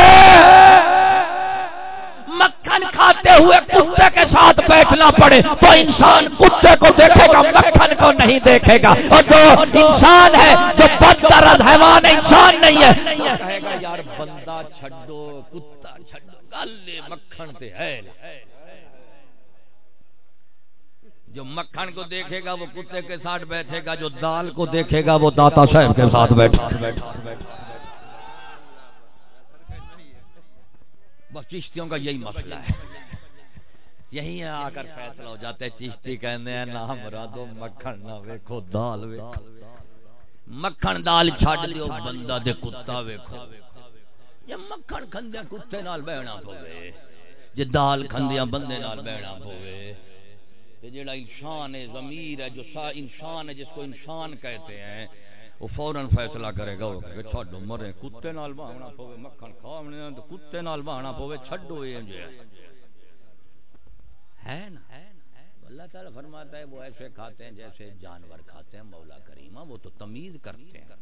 A: مکھن کھاتے ہوئے کتے کے ساتھ بیٹھنا پڑے تو انسان کتے کو دیکھے گا، مکھن کو نہیں دیکھے گا۔ اور جو انسان ہے، جو بدترد حیوان انسان نہیں ہے۔ کہے گا، یار بندہ چھڈو، کتا چھڈو گل مکھن تے ہے جو مکھن کو دیکھے گا، وہ کتے کے ساتھ بیٹھے گا، جو دال کو دیکھے گا، وہ داتا صاحب کے ساتھ بیٹھا بس چشتیوں کا یہی مسئلہ ہے۔ یہی آ کر فیصلہ ہو جاتا ہے، چشتی کہنے ہیں نہ مرادو مکھن نہ ویکھو، دال ویکھو۔ مکھن دال چھڈ دیو، بندہ دے کتا ویکھو۔ یہ مکھن کھندے کتے نال بہنا پوے۔ جے دال کھندیاں بندے نال بہنا پوے۔ تے جیڑا انسان ہے، ضمیر ہے، جو سا انسان ہے، جس کو انسان کہتے ہیں وہ فوراً فیصلہ کرے گا کہ چھڈو مرے کتے نال بہنا پوے مکھن کھاونے تے کتے نال بہنا پوے چھڈو یہ جو ہے نا اللہ تعالیٰ فرماتا ہے وہ ایسے کھاتے ہیں جیسے جانور کھاتے ہیں مولا کریمہ وہ تو تمیز کرتے ہیں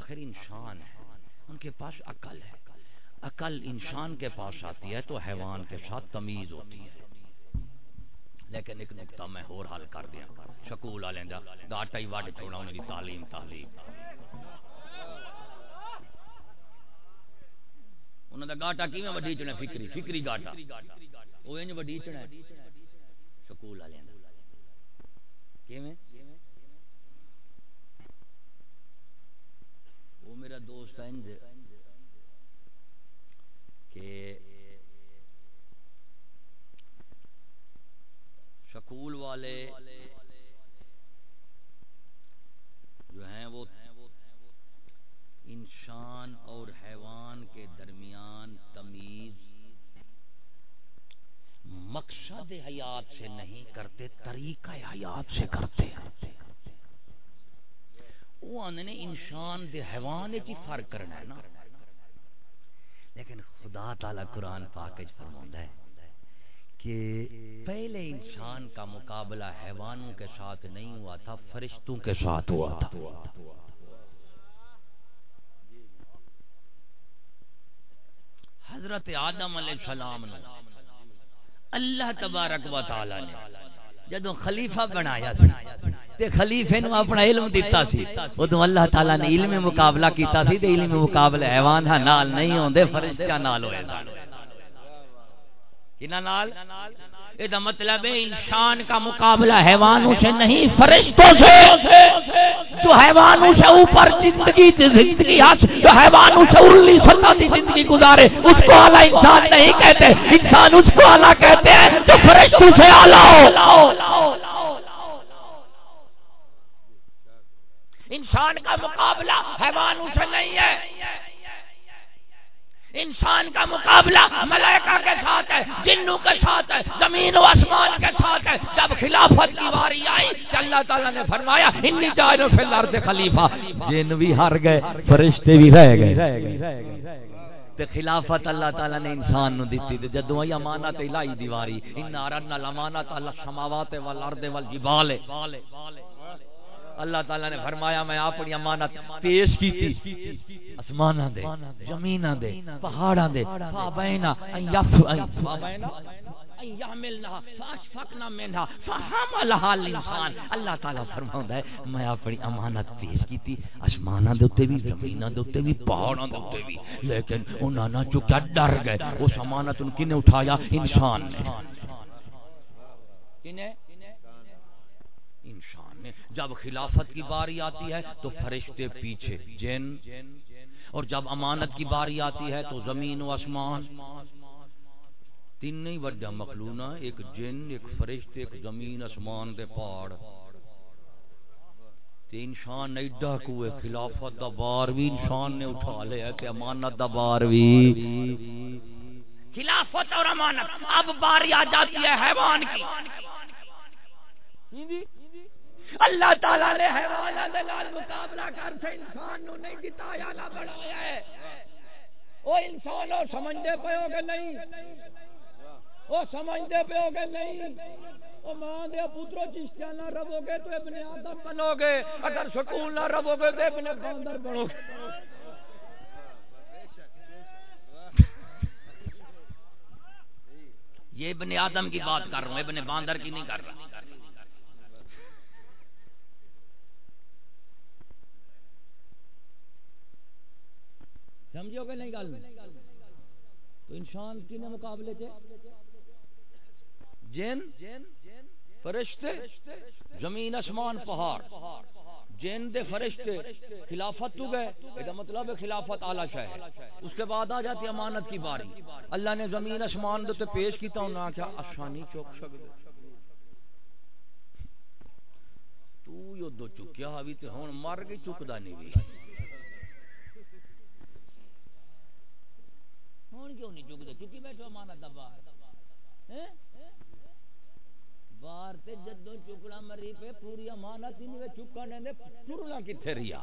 A: آخر انسان ہے ان کے پاس عقل ہے عقل انسان کے پاس آتی ہے تو حیوان کے ساتھ تمیز ہوتی ہے لیکن ایک نقطہ میں اور حل کر دیا۔ سکول والے دا گاٹا ہی وڈ چھوڑا انہوں دی تعلیم تعلیم۔ انہوں دا گاٹا کیویں وڈی چنے فکری فکری گاٹا۔ وہ انج وڈی چنے سکول والے دا کیویں؟ وہ میرا دوست ہے انج، کہ سکول والے جو ہیں وہ انسان اور حیوان کے درمیان تمیز مقصد حیات سے نہیں کرتے، طریقہ حیات سے کرتے وہ آنے انسان دے حیوان چی فرق کرنا ہے نا۔ لیکن خدا تعالی قرآن پاکج فرماؤں ہے کہ پہلے انسان کا مقابلہ حیوانوں کے ساتھ نہیں ہوا تھا، فرشتوں کے ساتھ ہوا تھا۔ حضرت آدم علیہ السلام نے اللہ تبارک و تعالی نے جدو خلیفہ بنایا سی تے خلیفے نو اپنا علم دیتا سی ادو اللہ تعالی نے علم مقابلہ کیتا سی تے علم مقابلہ حیوان ہاں نال نہیں ہوندے فرشتہ نال ہوئے نال مطلب ہے انسان کا مقابلہ حیوانوں سے نہیں، فرشتوں سے۔ جو حیوانوں سے اوپر زندگی زندگی جو حیوانوں سے ارلی سطح کی زندگی گزارے، اس کو اعلیٰ انسان نہیں کہتے۔ انسان اس کو اعلیٰ کہتے ہیں جو فرشتوں سے اعلیٰ انسان کا مقابلہ حیوانوں سے نہیں ہے۔ انسان کا مقابلہ ملائکہ کے ساتھ ہے جنوں کے ساتھ ہے زمین و آسمان کے ساتھ ہے۔ جب خلافت کی واری آئی کہ اللہ تعالیٰ نے فرمایا انی جائر فی الارض خلیفہ۔ جن بھی ہار گئے فرشتے بھی رہ گئے۔ تے خلافت اللہ تعالیٰ نے انسان نو دیتی تے جدوں ای امانت الہی دیواری ان ارنا الامانت اللہ السماوات والارض والجبال اللہ تعالیٰ نے فرمایا، میں اپنی امانت پیش کی تھی اسمانہ دے زمینہ دے، پہاڑاں دے، فابینا ان یف ان فابینا اللہ تعالی فرماؤں ہے، میں اپنی امانت پیش کی تھی آسمانہ دوتے بھی زمینہ دوتے بھی، پہاڑاں دوتے بھی۔ لیکن انہاں نہ چکا ڈر گئے، اس امانت ان کی نے اٹھایا؟ انسان نے۔ کنے؟ جب خلافت کی باری آتی ہے تو فرشتے پیچھے جن اور جب امانت کی باری آتی ہے تو زمین و آسمان۔ تین نہیں وڈا مخلونا ایک جن ایک فرشتے ایک زمین آسمان دے پاڑ تے انسان نہیں ڈاکوے خلافت دا بار بھی انسان نے اٹھا لے ہے کہ امانت دا بار بھی۔ خلافت اور امانت اب باری آ جاتی ہے حیوان کی۔ اللہ تعالیٰ نے حیوانہ دلال مقابلہ کر سے انسان نو نہیں جتایا نہ بڑھایا ہے۔ او انسان او سمجھتے پہ ہو کہ نہیں؟ او سمجھتے پہ ہو کہ نہیں؟ او ماں دے پترو چشتیاں نہ ربو گے تو ابن آدم بنو گے۔ اگر سکول نہ ربو گے تو ابن باندر بنو گے۔ یہ ابن آدم کی بات کر رہا ہوں، ابن باندر کی نہیں کر رہا۔ سمجھو کہ نہیں گل؟ تو انسان کی مقابلے تھے جن، فرشتے، زمین، آسمان، پہاڑ۔ جن دے فرشتے خلافت تو گئے یہ مطلب ہے خلافت اعلی شہ اس کے بعد آ جاتی امانت کی باری۔ اللہ نے زمین، آسمان دے پیش کیتا، انہاں کیا آسانی چوک سکدے تو یو دو چکیا ابھی تے ہن مر گئی، چکدا نہیں۔ بھی ہوں کیوں نہیں چکتے؟ چکی بیٹھو امانت دا باہر۔ باہر تے جدو چکڑا مری پہ پوری امانت ہی نہیں چکنے نے ٹرنا کتنے ریا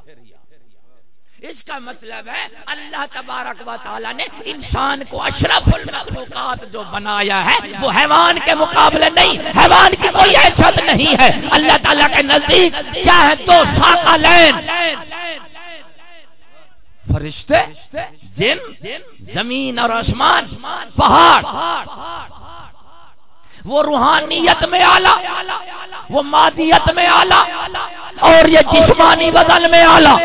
A: اس کا مطلب ہے، اللہ تبارک و تعالی نے انسان کو اشرف المخلوقات جو بنایا ہے، وہ حیوان کے مقابلے نہیں، حیوان کی کوئی حیثیت نہیں ہے۔ اللہ تعالی کے نزدیک کیا ہے تو ساقلین فرشتے، جن، زمین اور آسمان، پہاڑ۔ وہ روحانیت میں آلہ وہ مادیت میں آلہ اور یہ جسمانی بدل میں آلہ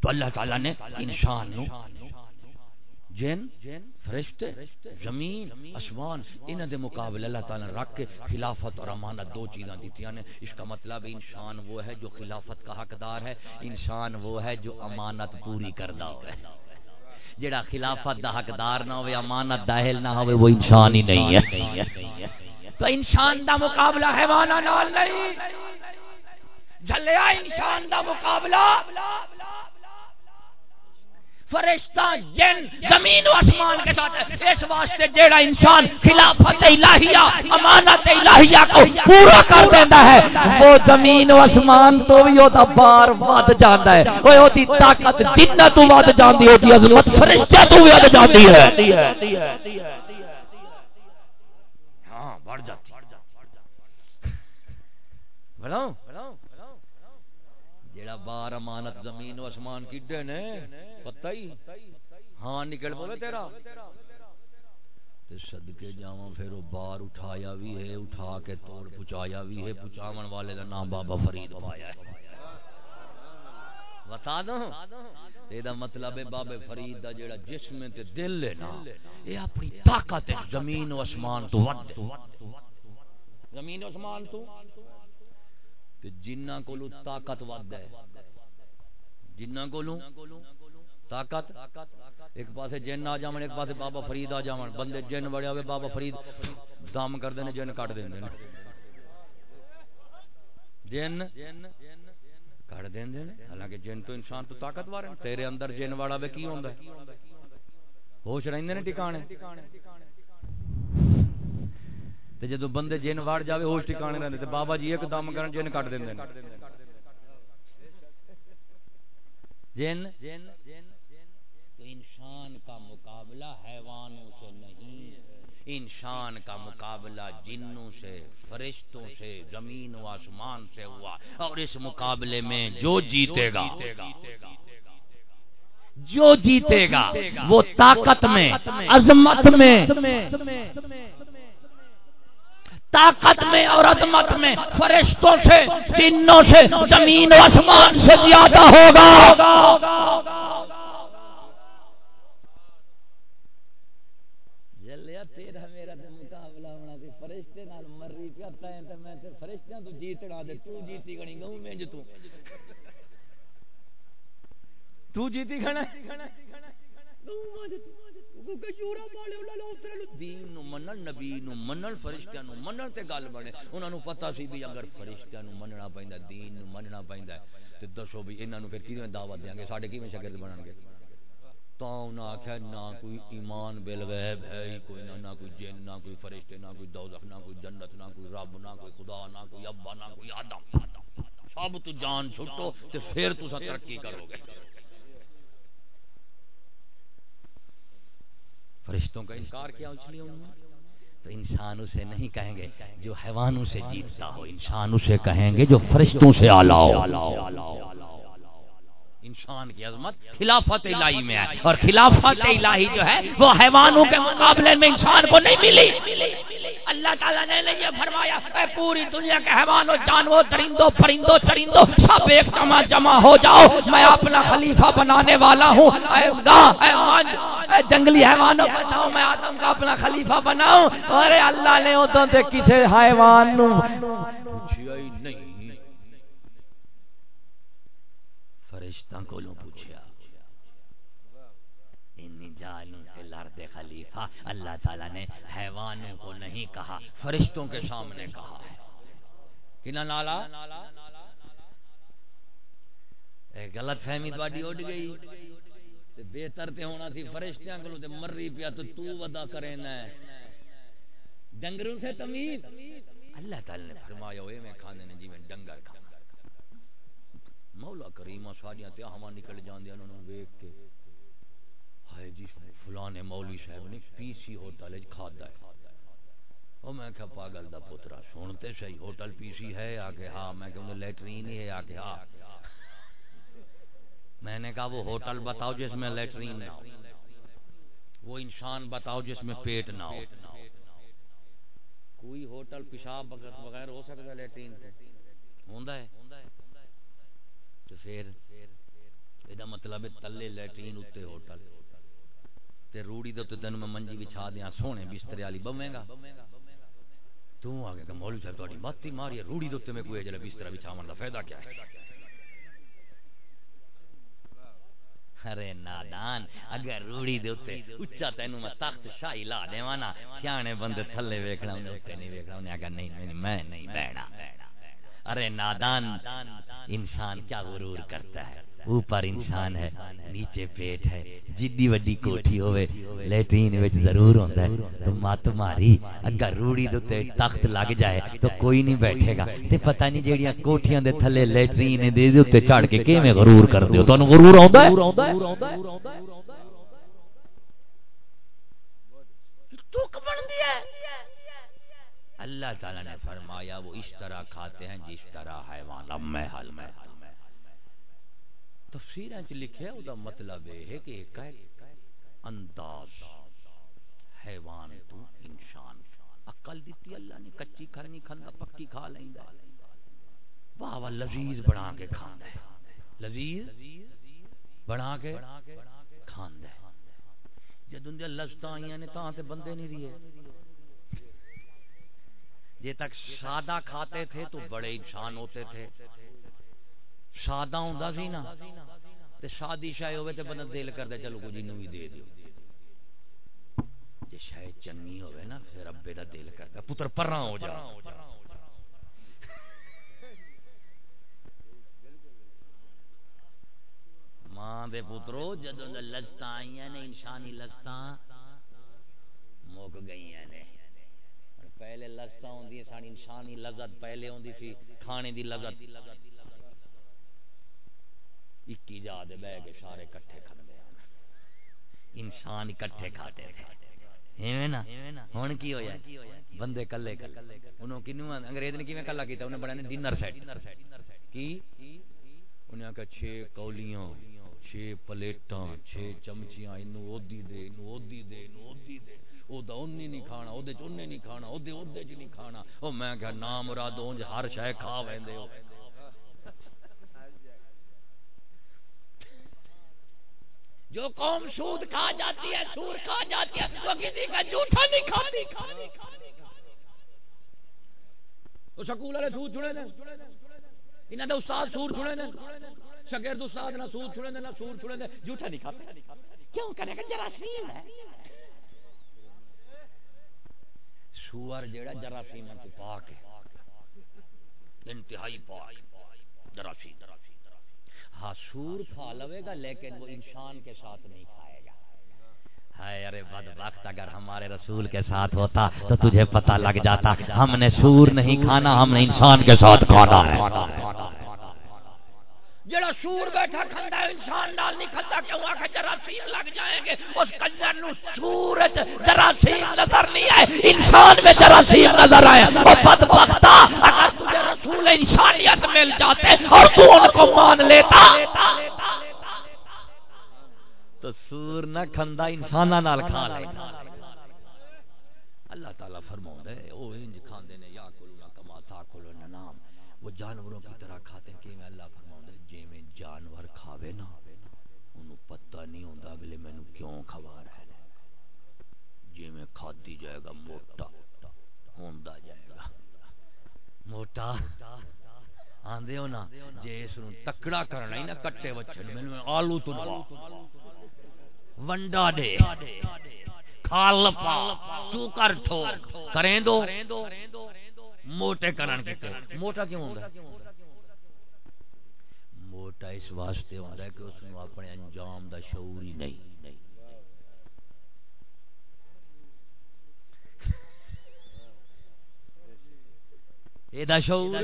A: تو اللہ تعالیٰ نے انسان جن، فرشتے، زمین اسمان انہ دے مقابل اللہ تعالیٰ نے رکھ کے خلافت اور امانت دو چیزاں دیتیاں نے۔ اس کا مطلب انسان وہ ہے جو خلافت کا حقدار ہے، انسان وہ ہے جو امانت پوری کردہ ہوئے۔ جڑا خلافت دا حقدار نہ ہوئے، امانت داہل نہ ہوئے، وہ انسان ہی نہیں ہے۔ تو انسان دا مقابلہ حیوانہ نال نہیں۔ جھلیا انسان دا مقابلہ۔ فرشتہ جن زمین و آسمان کے ساتھ۔ اس واسطے جیڑا انسان خلافت الہیہ، امانت الہیہ کو پورا کر دیتا ہے، وہ زمین و آسمان تو بھی ہوتا بار ود جاندا ہے۔ وہ ہوتی طاقت جتنا تو ود جاندی ہوتی عظمت فرشتہ تو بھی ود جاندی ہے۔ ہاں بڑھ جاتی۔ بڑھ جاتی بڑھاؤ جڑا بار امانت زمین و آسمان کڈے نے پتہ ہی؟ ہاں نکل پوے تیرا۔ تے صدقے جاواں پھر وہ بار اٹھایا بھی ہے، اٹھا کے توڑ پچایا بھی ہے، پچاون والے دا نام بابا فرید پایا ہے۔ بتا دو یہ مطلب ہے بابے فرید دا جڑا جسم تے دل ہے نا یہ اپنی طاقت ہے زمین و آسمان تو ود۔ زمین و آسمان تو تے جنہ کولو طاقت ود ہے۔ جنہ کولو طاقت۔ ایک پاسے جن آ جاون، ایک پاسے بابا فرید آ جاون۔ بندے جن بڑے ہوئے بابا فرید دم کر دینے، جن کٹ دیندے نے۔ جن کٹ دیندے نے؟ حالانکہ جن تو انسان تو طاقتور ہے تیرے اندر جن والا وے کی ہوندا ہے؟ ہوش رہندے نے ٹھکانے؟ تے جدو بندے جن وڑ جاوے ہوش ٹھکانے رہندے تے بابا جی ایک دم کرن جن کٹ دیندے نے۔ جن؟ تو انسان کا مقابلہ حیوانوں سے نہیں، انسان کا مقابلہ جنوں سے، فرشتوں سے، زمین و آسمان سے ہوا۔ اور اس مقابلے میں جو جیتے گا، جو جیتے گا، وہ طاقت میں، عظمت میں طاقت میں اور عظمت میں، فرشتوں سے، جنوں سے، زمین و آسمان سے زیادہ ہوگا۔ تیرا میرا تے مقابلہ ہونا سی فرشتے نال مری پیا تیں تے میں تے فرشتیاں تو جیتنا دے، تو جیتی گنی گوں میں جو تو۔ تو جیتی کھڑا دین نو منن نبی نو منن فرشتیاں نو منن تے گل بنے۔ انہاں نو پتہ سی بھی اگر فرشتیاں نو مننا پیندا دین نو مننا پیندا تے دسو بھی انہاں نو پھر کیویں دعوت دیاں گے؟ ساڈے کیویں شاگرد بنن گے؟ تو انہاں آکھیا، نہ کوئی ایمان بالغیب ہے ہی کوئی، نہ نہ کوئی جن، نہ کوئی فرشتے، نہ کوئی دوزخ، نہ کوئی جنت، نہ کوئی رب، نہ کوئی خدا، نہ کوئی ابا، نہ کوئی آدم۔ سب تو جان چھٹو تے پھر تسا ترقی کرو گے۔ فرشتوں کا انکار کیا اس لیے انہوں نے؟ تو انسان اسے نہیں کہیں گے جو حیوانوں سے جیتتا ہو، انسان اسے کہیں گے جو فرشتوں سے آلہ انسان کی عظمت خلافت الہی میں ہے اور خلافت الہی جو ہے وہ حیوانوں کے مقابلے میں انسان کو نہیں ملی۔ اللہ تعالیٰ نے یہ فرمایا، اے پوری دنیا کے حیوانوں، جانوروں، درندوں، پرندوں، چرندوں، سب ایک جمع جمع ہو جاؤ، میں اپنا خلیفہ بنانے والا ہوں۔ اے اے جنگلی حیوانوں بتاؤ میں آدم کا اپنا خلیفہ بناؤں۔ ارے اللہ نے ادھر سے کسی حیوان نو پوچھیا ہی نہیں۔ فرشتہ کو لوں پوچھیا۔ انی جالوں سے لرد خلیفہ اللہ تعالیٰ نے حیوانوں کو نہیں کہا، فرشتوں کے سامنے کہا۔ ہے کنا نالا؟ غلط فہمی تواڈی اڑ گئی۔ تے بہتر تے ہونا سی فرشتیاں کولوں تے مرری پیا تو تو ودا کرےنا ہے ڈنگروں سے تمیز۔ اللہ تعالی نے فرمایا، اوے میں کھانے نے جی ڈنگر کھا۔ مولا کریمہ ساڈیاں تے ہوا نکل جاندیاں انہاں نوں ویکھ کے۔ ہائے جی فلانے مولوی صاحب نے پی سی ہوٹل وچ کھادا ہے۔ او میں کہا، پاگل دا پترا سنتے صحیح ہوٹل پی سی ہے؟ آگے ہاں۔ میں کہ لیٹرین ہی ہے۔ آگے ہاں۔ میں نے کہا وہ ہوٹل بتاؤ جس میں لیٹرین نہ ہو۔ وہ انسان بتاؤ جس میں پیٹ نہ ہو۔ کوئی ہوٹل پیشاب بغیر ہو سکتا لیٹرین ہوندا ہے۔ تو پھر یہ مطلب تلے لیٹرین اتنے ہوٹل۔ تے روڑی دے تے تینوں میں منجی بچھا دیاں، سونے بسترے والی بویں گا۔ تو آگے کہ مولوی صاحب، تہاڈی مت ماری روڑی دے تے میں کوئی جڑا بستر بچھاون دا فائدہ کیا ہے ارے نادان، اگر روڑی دے اوتے اچا تینوں میں تخت شاہی لا دیواں نا سیاںے بندے تھلے ویکھنا انہیں اوتے نہیں ویکھنا انہیں اگر نہیں نہیں، میں نہیں بیٹھنا۔ ارے نادان، انسان کیا غرور کرتا ہے؟ اوپر انسان ہے نیچے پیٹ ہے جدی وڈی کوٹھی ہوئے لیٹرین وچ ضرور ہوندا ہے۔ تو مات ماری اگر روڑی دے تے تخت لگ جائے تو کوئی نہیں بیٹھے گا۔ تے پتہ نہیں جیڑیاں کوٹھیاں دے تھلے لیٹرین دے دے تے چڑھ کے کیویں غرور کردے ہو؟ تانوں غرور آوندا ہے؟ اللہ تعالی نے فرمایا وہ اس طرح کھاتے ہیں جس طرح حیوان میں حل میں۔ تفسیر چ لکھے، او دا مطلب یہ ہے کہ ایک انداز حیوان تو انسان، عقل دیتی اللہ نے، کچی کھانی کھندا، پکی کھا لیندا واہ واہ، لذیذ بنا کے کھاندا ہے۔ لذیذ بنا کے کھاندا ہے۔ جدوں دے لذتاں آئیاں نے، تاں تے بندے نہیں رہے جے تک سادہ کھاتے تھے تو بڑے انسان ہوتے تھے۔ سادہ ہوندا سی نا، تے شادی شاہ ہوے تے بندہ دل کردا چلو کچھ نو بھی دے دیو۔ جے شاید چنگی ہوے نا، پھر ابے دا دل کردا۔ پتر پراں ہو جا۔ ماں دے پترو، جدوں دے لذتاں آئیاں نے، انسانی لذتاں مک گئیاں نے۔ پہلے لذتاں ہوندی سانی انسانی لذت پہلے ہوندی سی، کھانے دی لذت۔ اکی جا دے بہ کے سارے کٹھے کھاندے انسان اکٹھے کھاتے تھے ایویں نا؟ ہن کی ہویا؟ بندے کلے کلے۔ انہوں انگریز نے کیویں کلا کیتا؟ Dinner set. کی؟ چھ کولیاں، چھ پلیٹاں، چھ چمچیاں اودی دے اودی دے اودی دے۔ او دا نہیں کھانا او دے نہیں کھانا او دے چ نہیں کھانا۔ او میں نام مراد اونج ہر شے کھا ویندے ہو۔ جو قوم سود کھا جاتی ہے سور کھا جاتی ہے، وہ کسی کا جھوٹا نہیں کھاتی۔ وہ سکول والے سود چھڑے دیں انہاں دے استاد سور چھڑے دیں شاگرد استاد نہ سود چھڑے دیں نہ سور چھڑے دیں جھوٹا نہیں کھاتے۔ کیوں؟ کرے گا جراثیم ہے۔ سور جیڑا جراثیم ہے پاک ہے۔ انتہائی پاک جراثیم جراثیم۔ ہاں سور کھا لوے گا، لیکن وہ انسان کے ساتھ نہیں کھائے گا۔ ہائے، ارے، بد وقت اگر ہمارے رسول کے ساتھ ہوتا تو تجھے پتہ لگ جاتا، ہم نے سور نہیں کھانا، ہم نے انسان کے ساتھ کھانا ہے۔ جڑا سور بیٹھا کھندا ہے، انسان نال نہیں کھندا، کیوں آکھے جراثیم لگ جائیں گے؟ اس کنجر نو سور جراثیم نظر نہیں آئے۔ انسان میں جراثیم نظر آئے۔ اور بدبختا اگر تجھے رسول انسانیت مل جاتے اور تو ان کو مان لیتا۔ تو سور نہ کھندا، انساناں نال کھا لے۔ اللہ تعالی فرماوندا ہے او انج کھاندے نے، یا کل نہ کما، تا کل نام۔ وہ جانوروں کی طرح کھاتے ہیں کہ میں اللہ جی جانور کھاوے نا، انہوں پتہ نہیں ہوتا اگلے میں کیوں کھوا رہے جی میں کھادی جائے گا، موٹا ہوندا جائے موٹا۔ آندے ہو نا، جے اس نو تکڑا کرنا ہی نا، کٹے وچھن۔ میں آلو تو ونڈا دے۔ کھال پا۔ تو کر ٹھوک کریں دو۔ موٹے کرن کے موٹا کیوں ہوندا؟ موٹا اس واسطے ہوتا ہے کہ اس نے اپنے انجام دا شعور ہی نہیں۔ شعور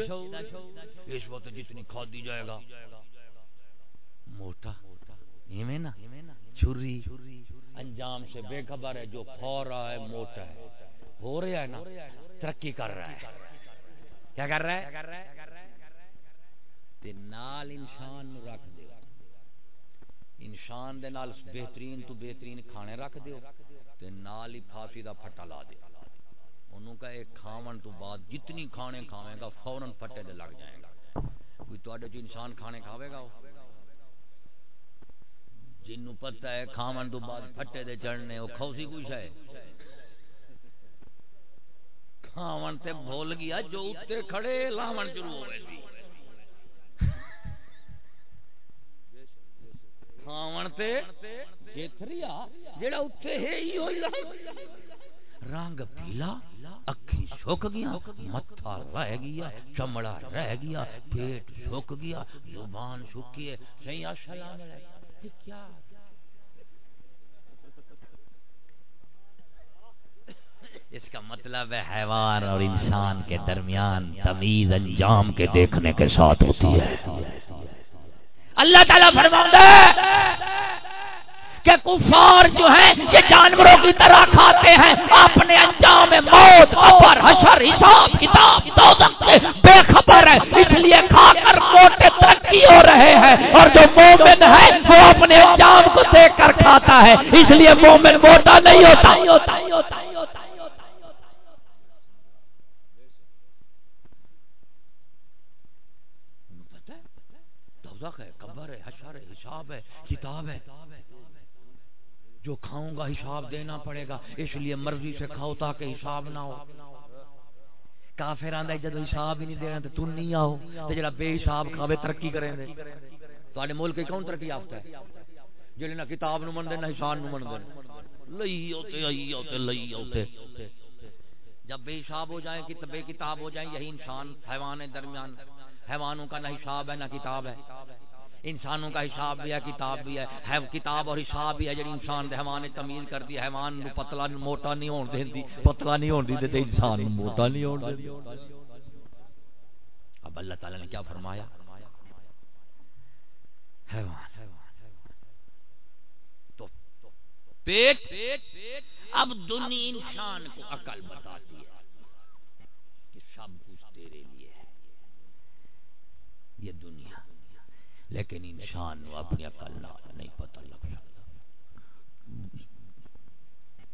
A: اس وقت جتنی کھا دی جائے گا۔ موٹا نا چھری انجام سے بے خبر ہے جو کھا رہا ہے موٹا ہے۔ ہو رہا ہے نا ترقی کر رہا ہے۔ کیا کر رہا ہے؟ تے نال انسان رکھ دیو۔ انسان دے نال بہترین تو بہترین کھانے رکھ دیو۔ تے نال ہی پھانسی دا پھٹا لا دیو۔ انہوں کا ایک کھاون تو بعد جتنی کھانے کھاوے گا فوراً پھٹے دے لگ جائے گا۔ کوئی تواڈے جو انسان کھانے کھاوے گا جنوں پتہ ہے کھاون تو بعد پھٹے دے چڑھنے او کھوسی کچھ ہے۔ کھاون تے بھول گیا جو اتے کھڑے، لاون شروع ہوئے سی کھاون تے جیتھریا، جیڑا اٹھے ہے ہی ہوئی رنگ پیلا اکھی سوک گیا متھا رہ گیا، چمڑا رہ گیا، پیٹ سوک گیا، زبان سوکی ہے صحیح السلام علیکم کیا؟ اس کا مطلب ہے حیوان اور انسان کے درمیان تمیز انجام کے دیکھنے کے ساتھ ہوتی ہے۔ اللہ تعالیٰ فرماؤں کہ کفار جو ہیں، یہ جانوروں کی طرح کھاتے ہیں۔ اپنے انجام موت خبر حشر حساب کتاب دوزخ سے بے خبر ہے۔ اس لیے کھا کر موٹے ترقی ہو رہے ہیں۔ اور جو مومن ہے، وہ اپنے جام کو دیکھ کر کھاتا ہے۔ اس لیے مومن موٹا نہیں ہوتا۔ کتاب ہے۔ جو کھاؤں گا حساب دینا پڑے گا، اس لیے مرضی سے کھاؤ تاکہ حساب نہ ہو۔ کافر آندا جدو حساب ہی نہیں دینا تو تم نہیں آؤ تو جڑا بے حساب کھاوے ترقی کریں دے۔ تواڈے ملک کون ترقی یافتہ ہے؟ جڑے نہ کتاب نو من دے نہ حساب نو من دے لئی اوتے آئی اوتے، لئی اوتے۔ جب بے حساب ہو جائیں کہ بے کتاب ہو جائیں، یہی انسان، حیوان درمیان۔ حیوانوں کا نہ حساب ہے، نہ کتاب ہے۔ انسانوں کا حساب بھی ہے، کتاب بھی ہے۔ کتاب اور حساب بھی ہے، جڑی انسان دے حیوان تمیز کر دی حیوان نو پتلا موٹا نہیں ہون دیندی پتلا نہیں ہون دی تے انسان نو موٹا نہیں ہون دیندی اب اللہ تعالی نے کیا فرمایا؟ حیوان، تو پیٹ، اب دنیا انسان کو عقل بتاتی ہے کہ سب کچھ تیرے لیے ہے۔ یہ دنیا۔ لیکن انسان اپنی عقل نہیں پتہ لگ سکتا۔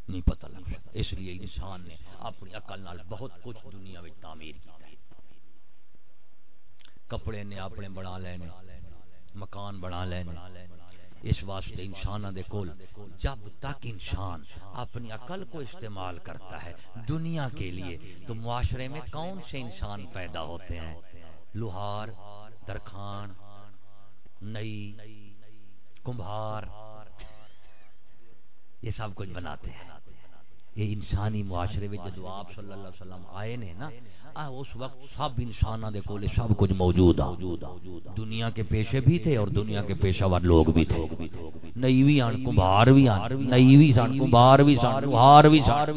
A: نہیں پتہ لگ سکتا۔ اس لیے انسان نے اپنی عقل نال بہت کچھ دنیا میں تعمیر کی کپڑے نے اپنے بنا لینے، مکان بنا لینے۔ اس واسطے انسان دے کول جب تک انسان اپنی عقل کو استعمال کرتا ہے دنیا کے لیے، تو معاشرے میں کون سے انسان پیدا ہوتے ہیں؟ لوہار، درخان نئی کمبھار۔ یہ سب کچھ بناتے ہیں۔ یہ انسانی معاشرے میں جدو آپ صلی اللہ علیہ وسلم آئے نے نا اس وقت سب انسانوں دے کولے سب کچھ موجود آ۔ دنیا کے پیشے بھی تھے اور دنیا کے پیشہ ور لوگ بھی تھے۔ نئی بھی آن کمبھار بھی آن، نئی بھی سان کمبھار بھی سان، لوہار بھی سان۔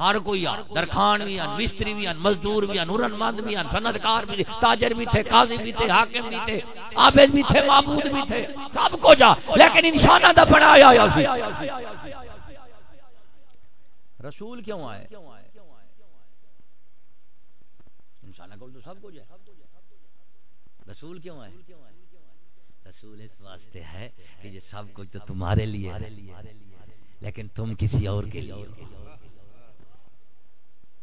A: ہر کوئی آن، درخان بھی آن، مستری بھی آن، مزدور بھی آن ارن مند بھی آن سندکار بھی تاجر بھی تھے، قاضی بھی تھے، حاکم بھی تھے، عابد بھی تھے، معبود بھی تھے، سب کو جا۔ لیکن انسانہ دا بنایا یا سی۔ رسول کیوں آئے؟ انسانہ کو تو سب کو جا رسول کیوں آئے؟ رسول اس واسطے ہے کہ یہ سب کچھ تو تمہارے لیے ہے۔ لیکن تم کسی اور کے لیے۔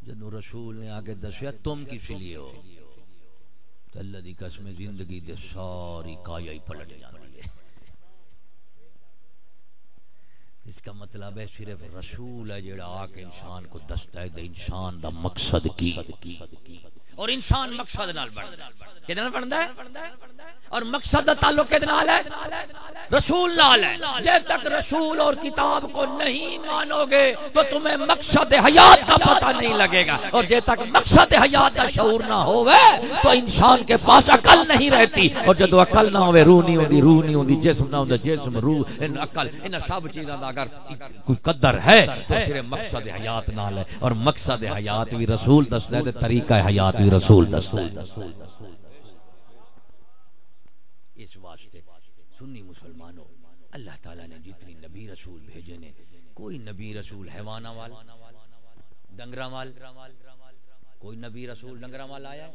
A: جنو رسول نے آگے دسیا، تم کسی لیے ہو؟ اللہ دی قسم زندگی دے ساری کایا ہی پلٹ جاندی ہے۔ اس کا مطلب ہے صرف رسول ہے جڑا آ کے انسان کو دستا ہے انسان دا مقصد کی؟ اور انسان مقصد نال بنتا ہے۔ کدے بنتا ہے؟ اور مقصد کا تعلق کدے نال ہے؟ رسول نال ہے۔ جب تک رسول اور کتاب کو نہیں مانو گے تو تمہیں مقصد حیات کا پتہ نہیں لگے گا۔ اور جب تک مقصد حیات کا شعور نہ ہوئے تو انسان کے پاس عقل نہیں رہتی۔ اور جب عقل نہ ہوئے روح نہیں ہوتی روح نہیں ہوتی جسم نہ ہوتا جسم روح ان عقل ان سب چیزاں دا اگر کوئی قدر ہے تو صرف مقصد حیات نال ہے اور مقصد حیات بھی رسول دستا ہے طریقہ حیات بھی رسول دستا ہے۔ اس واسطے سنی مسلمانوں، اللہ تعالیٰ نے جتنی نبی رسول بھیجے نے، کوئی نبی رسول حیوانہ وال ڈنگرا وال، کوئی نبی رسول ڈنگرا وال آیا،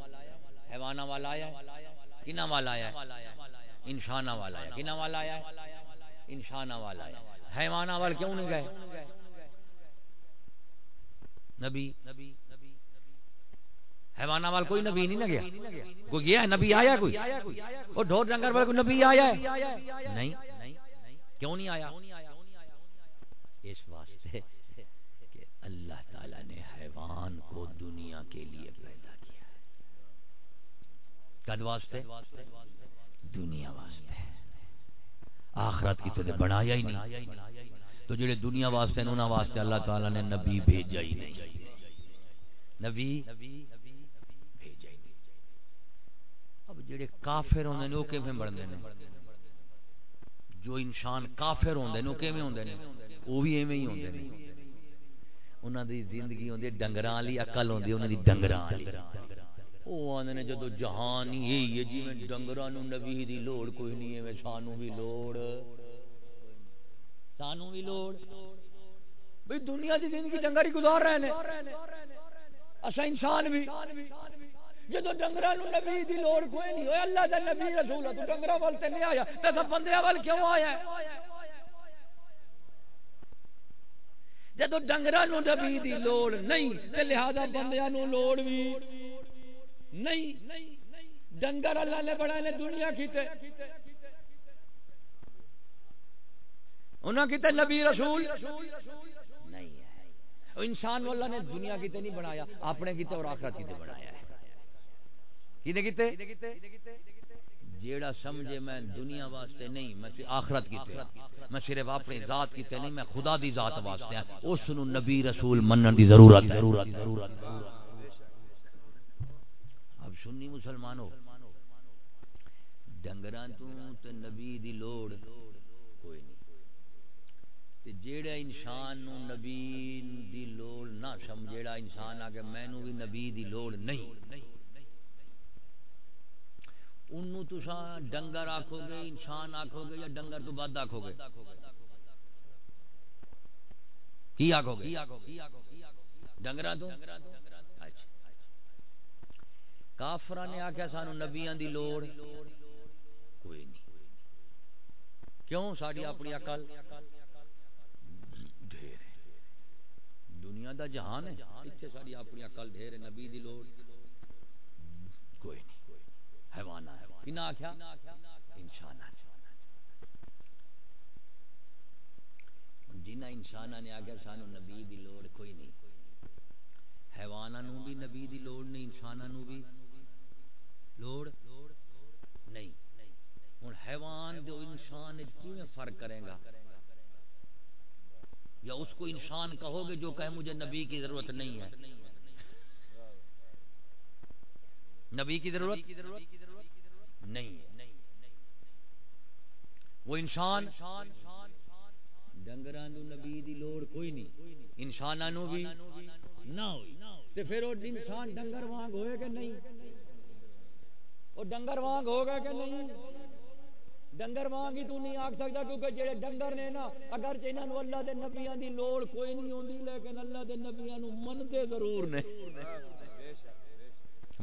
A: حیوانہ وال آیا کنا وال آیا انسانہ وال آیا کنا وال آیا انسانہ وال آیا۔ حیوانہ وال کیوں نہیں گئے؟ نبی۔ حیوانہ وال کوئی نبی نہیں نہ گیا۔ کوئی گیا نبی آیا کوئی؟ وہ ڈھور ڈنگر وال کوئی نبی آیا ہے؟ نہیں۔ کیوں نہیں آیا؟ اس واسطے کہ اللہ تعالی نے حیوان کو دنیا کے لیے پیدا کیا کد واسطے؟ دنیا واسطے۔ آخرت کی تو بنایا ہی نہیں۔ تو جڑے دنیا واسطے انہوں واسطے اللہ تعالی نے نبی بھیجا ہی نہیں۔ نبی بھیجا ہی نہیں۔ اب جڑے کافر ہوندے نے او کیویں بندے نے؟ جو انسان کافر ہوندے نے او کیویں ہوندے نے؟ او بھی ایویں ہی ہوندے نے۔ انہاں دی زندگی ہوندی، ڈنگراں والی عقل ہوندی، انہاں دی ڈنگراں والی۔ او نے جدو جہان ہی ہے جویں ڈنگراں نو نبی دی لوڑ کوئی نہیں ایویں سانو بھی لوڑ۔ سانو بھی لوڑ؟ بھئی دنیا دی زندگی ڈنگر گزار رہے ہیں اسا انسان بھی۔ جدو ڈنگرا نبی دی لوڑ کوئی نہیں ہوئے اللہ دا نبی رسول تو ڈنگرا وال تے نہیں آیا۔ تے سب بندے وال کیوں آیا؟ ہے جدو ڈنگرا نبی دی لوڑ نہیں، تے لہذا بندیاں نو لوڑ بھی۔ نہیں ڈنگر اللہ نے بڑا نے دنیا کیتے انہاں کیتے نبی رسول۔ نہیں ہے۔ انسان اللہ نے دنیا کیتے نہیں بنایا، اپنے کیتے اور آخرت کیتے بنایا ہے۔ کیتے کیتے جیڑا سمجھے میں دنیا واسطے نہیں، میں آخرت کیتے میں صرف اپنی ذات کیتے نہیں، میں خدا دی ذات واسطے۔ ہیں اس نبی رسول منن دی ضرورت ضرورت ضرورت اب سنی مسلمانوں ڈنگراں تو تے نبی دی لوڑ کوئی نہیں۔ تے جیڑا انسان نو نبی دی لوڑ نہ سمجھیڑا انسان آگے مینوں بھی نبی دی لوڑ نہیں۔ انہوں تسا ڈنگر آکھو گے انسان آکھو گے یا ڈنگر تو بد آکھو گے کی آکھو گے ڈنگر تو؟ کافرہ نے آکھیا سانو نبیان دی لوڑ۔ کوئی نہیں۔ کیوں ساری اپنی عقل؟ ڈھیر دنیا دا جہان ہے۔ اتنے ساری اپنی عقل ڈھیر نبی دی لوڑ۔ کوئی نہیں۔ حیوان کنا آخیا انسان جنہ انسان نے آخیا سانو نبی دی لوڑ، کوئی نہیں۔ حیوان بھی نبی دی لوڑ، نہیں انسان بھی۔ لوڑ نہیں۔ ہوں حیوان جو انسان کیوں فرق کرے گا؟ یا اس کو انسان کہو گے جو کہے، مجھے نبی کی ضرورت نہیں ہے۔ نبی کی ضرورت نہیں وہ انسان ڈنگران نبی دی لوڑ کوئی نہیں۔ انسانوں بھی نہ ہوئی۔ تے پھر وہ انسان ڈنگر وانگ ہوئے کہ نہیں؟ وہ ڈنگر وانگ ہوگا کہ نہیں؟ ڈنگر وانگ ہی تو نہیں آکھ سکتا کیونکہ جڑے ڈنگر نے نا اگر انہاں نو اللہ دے نبیاں دی لوڑ کوئی نہیں ہوندی لیکن اللہ دے نبیاں نو مندے ضرور نے۔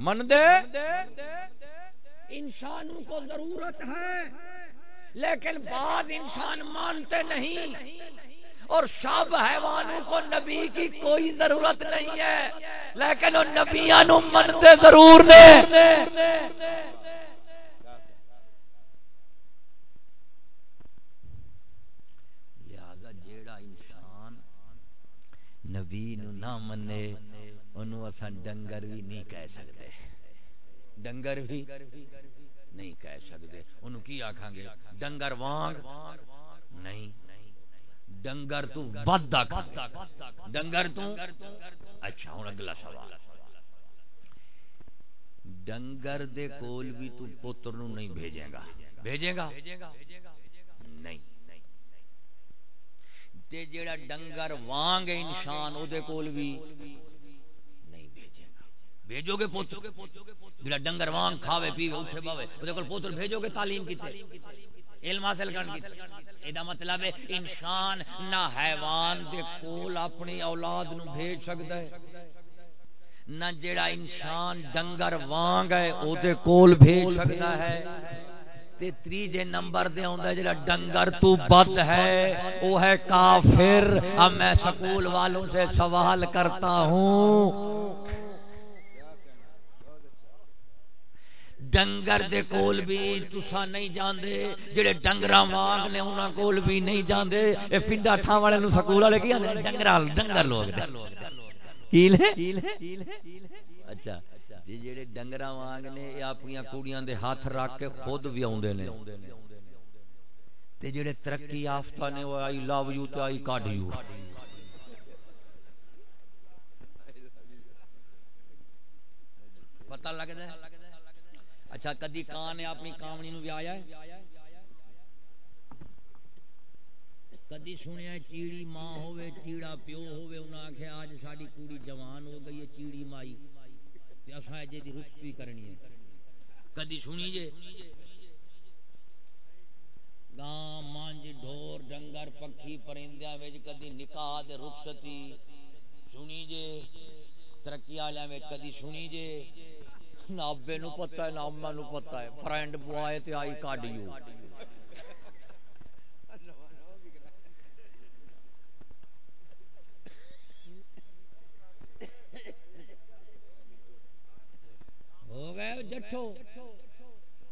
A: مندے انسانوں کو ضرورت ہے لیکن بعد انسان مانتے نہیں۔ اور سب حیوانوں کو نبی کی کوئی ضرورت نہیں ہے۔ لیکن وہ نبیاں منتے ضرور نے۔ لہذا جیڑا انسان نبی نو نہ منے، انہوں اساں ڈنگر بھی نہیں کہہ سکتے۔ ڈنگر بھی نہیں کہہ سکتے۔ انہوں کی آکھاں گے؟ ڈنگر وانگ؟ نہیں۔ ڈنگر تو بد ڈنگر تو؟ اچھا ہوں اگلا سوال۔ ڈنگر دے کول بھی تو پتر نو نہیں بھیجے گا۔ بھیجے گا؟ نہیں۔ تے جیڑا ڈنگر وانگ انسان، او دے کول بھی نہیں بھیجے گا۔ بھیجو گے پوتر جڑا ڈنگر وانگ کھاوے، پیوے، اٹھے باوے اودے کول پوتر بھیجو گے تعلیم کیتے علم حاصل کرن کیتے ادا مطلب ہے انسان نہ حیوان دے کول اپنی اولاد نو بھیج سکدا ہے، نہ جڑا انسان ڈنگر وانگ ہے او دے کول بھیج سکدا ہے۔ تے تریجے نمبر دے ہوندا جڑا ڈنگر تو بد ہے وہ ہے کافر۔ اب میں سکول والوں سے سوال کرتا ہوں ڈنگر دے کول بھی تسا نہیں جاندے، جڑے ڈنگراں وانگ نے انہاں کول بھی نہیں جاندے، اے پنڈا ٹھاں والے نو سکول والے کی آندے؟ ڈنگراں ڈنگر لوگ کیل ہے اچھا جی جڑے ڈنگراں وانگ نے، اے اپنی کڑیاں دے ہاتھ رکھ کے خود بھی اوندے نے۔ تے جڑے ترقی یافتہ نے وہ آئی لو یو تے آئی کاڈ یو۔ پتہ لگدا ہے؟ اچھا کدی کان نے اپنی کامنی نو ویایا ہے؟ کدی سنیا چیڑی ماں ہوے چیڑا پیو ہوے انہاں آکھیا آج ساڈی کڑی جوان ہو گئی ہے، چیڑی مائی۔ تے اساں اجے دی رخصتی کرنی ہے۔ کدی سنی جے؟ گاں، مانج، ڈھور، ڈنگر، پکھی، پرندیاں وچ کدی نکاح تے رخصتی سنی جے؟ ترقی والے وچ کدی سنی جے؟ نہ ابے نو پتہ ہے نہ اما نو پتہ ہے فرینڈ بوائے تے آئی کاڈیو ہو گئے جٹھو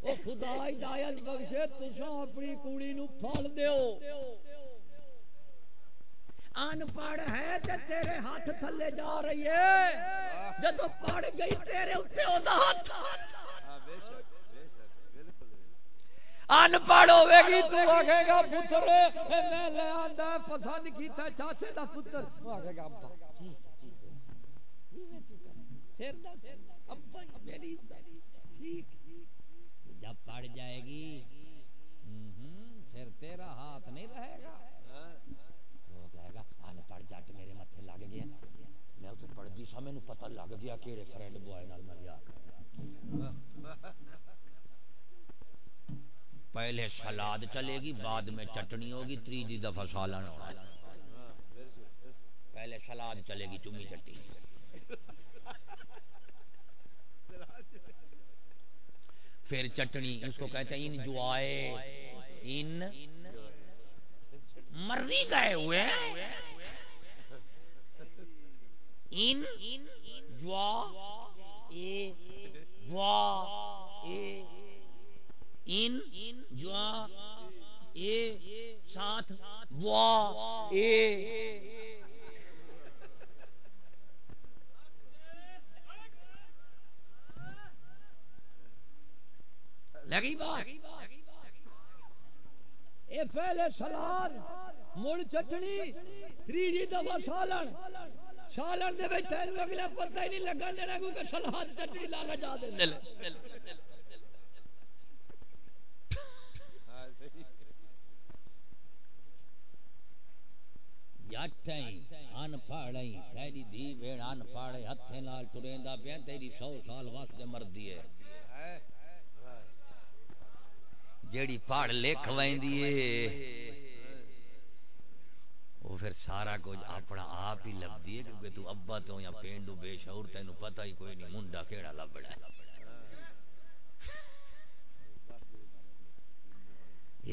A: او خدا ہدایت بخشے تساں اپنی کڑی نو پھال دیو ان پڑھ ہے تے تیرے ہاتھ تھلے جا رہی ہے۔ جدو پڑھ گئی تیرے اوتے اوندا ہاتھ۔ ان پڑھ ہوے گی تو آکھے گا پتر۔ اے میں لے آندا پسند کیتا چاچے دا پتر۔ وہ آکھے گا ابا سر دا ابا میری ٹھیک۔ جب پڑ جائے گی ہم، پھر تیرا ہاتھ نہیں رہے گا وہ کہے گا ان پڑھ جٹ میرے متھے لگ گیا میں اسے پڑھتی مینوں پتہ لگ گیا کہڑے فرینڈ بوائے نال میں لیا پہلے سلاد چلے گی، بعد میں چٹنی ہوگی، تیجی دفعہ سالن ہونا۔ پہلے سلاد چلے گی چمی چٹی پھر چٹنی، اس کو کہتے ہیں ان انجوائے ان مرنی گئے ہوئے۔ ان جوا اے جوا اے ان جوا اے ساتھ وا اے لگی بات؟ اے پہلے سلاد مڑ چٹنی، تریجی دفعہ سالن۔ سالن دے وچ تینوں اگلا پتہ ہی نہیں لگا دینا کیونکہ سلاد چٹنی لا کے جا دے جٹیں ان پاڑیں، تیری دی ویڑ ان پاڑے ہتھے نال ٹریندا پیا، تیری 100 سال واسطے مردی ہے۔ جیڑی پڑھ لکھ ویندی ہے وہ پھر سارا کچھ اپنا آپ ہی لبدی ہے کیونکہ تو ابا تو یا پینڈو بے شعور تینوں پتہ ہی کوئی نہیں منڈا کیڑا لبڑا ہے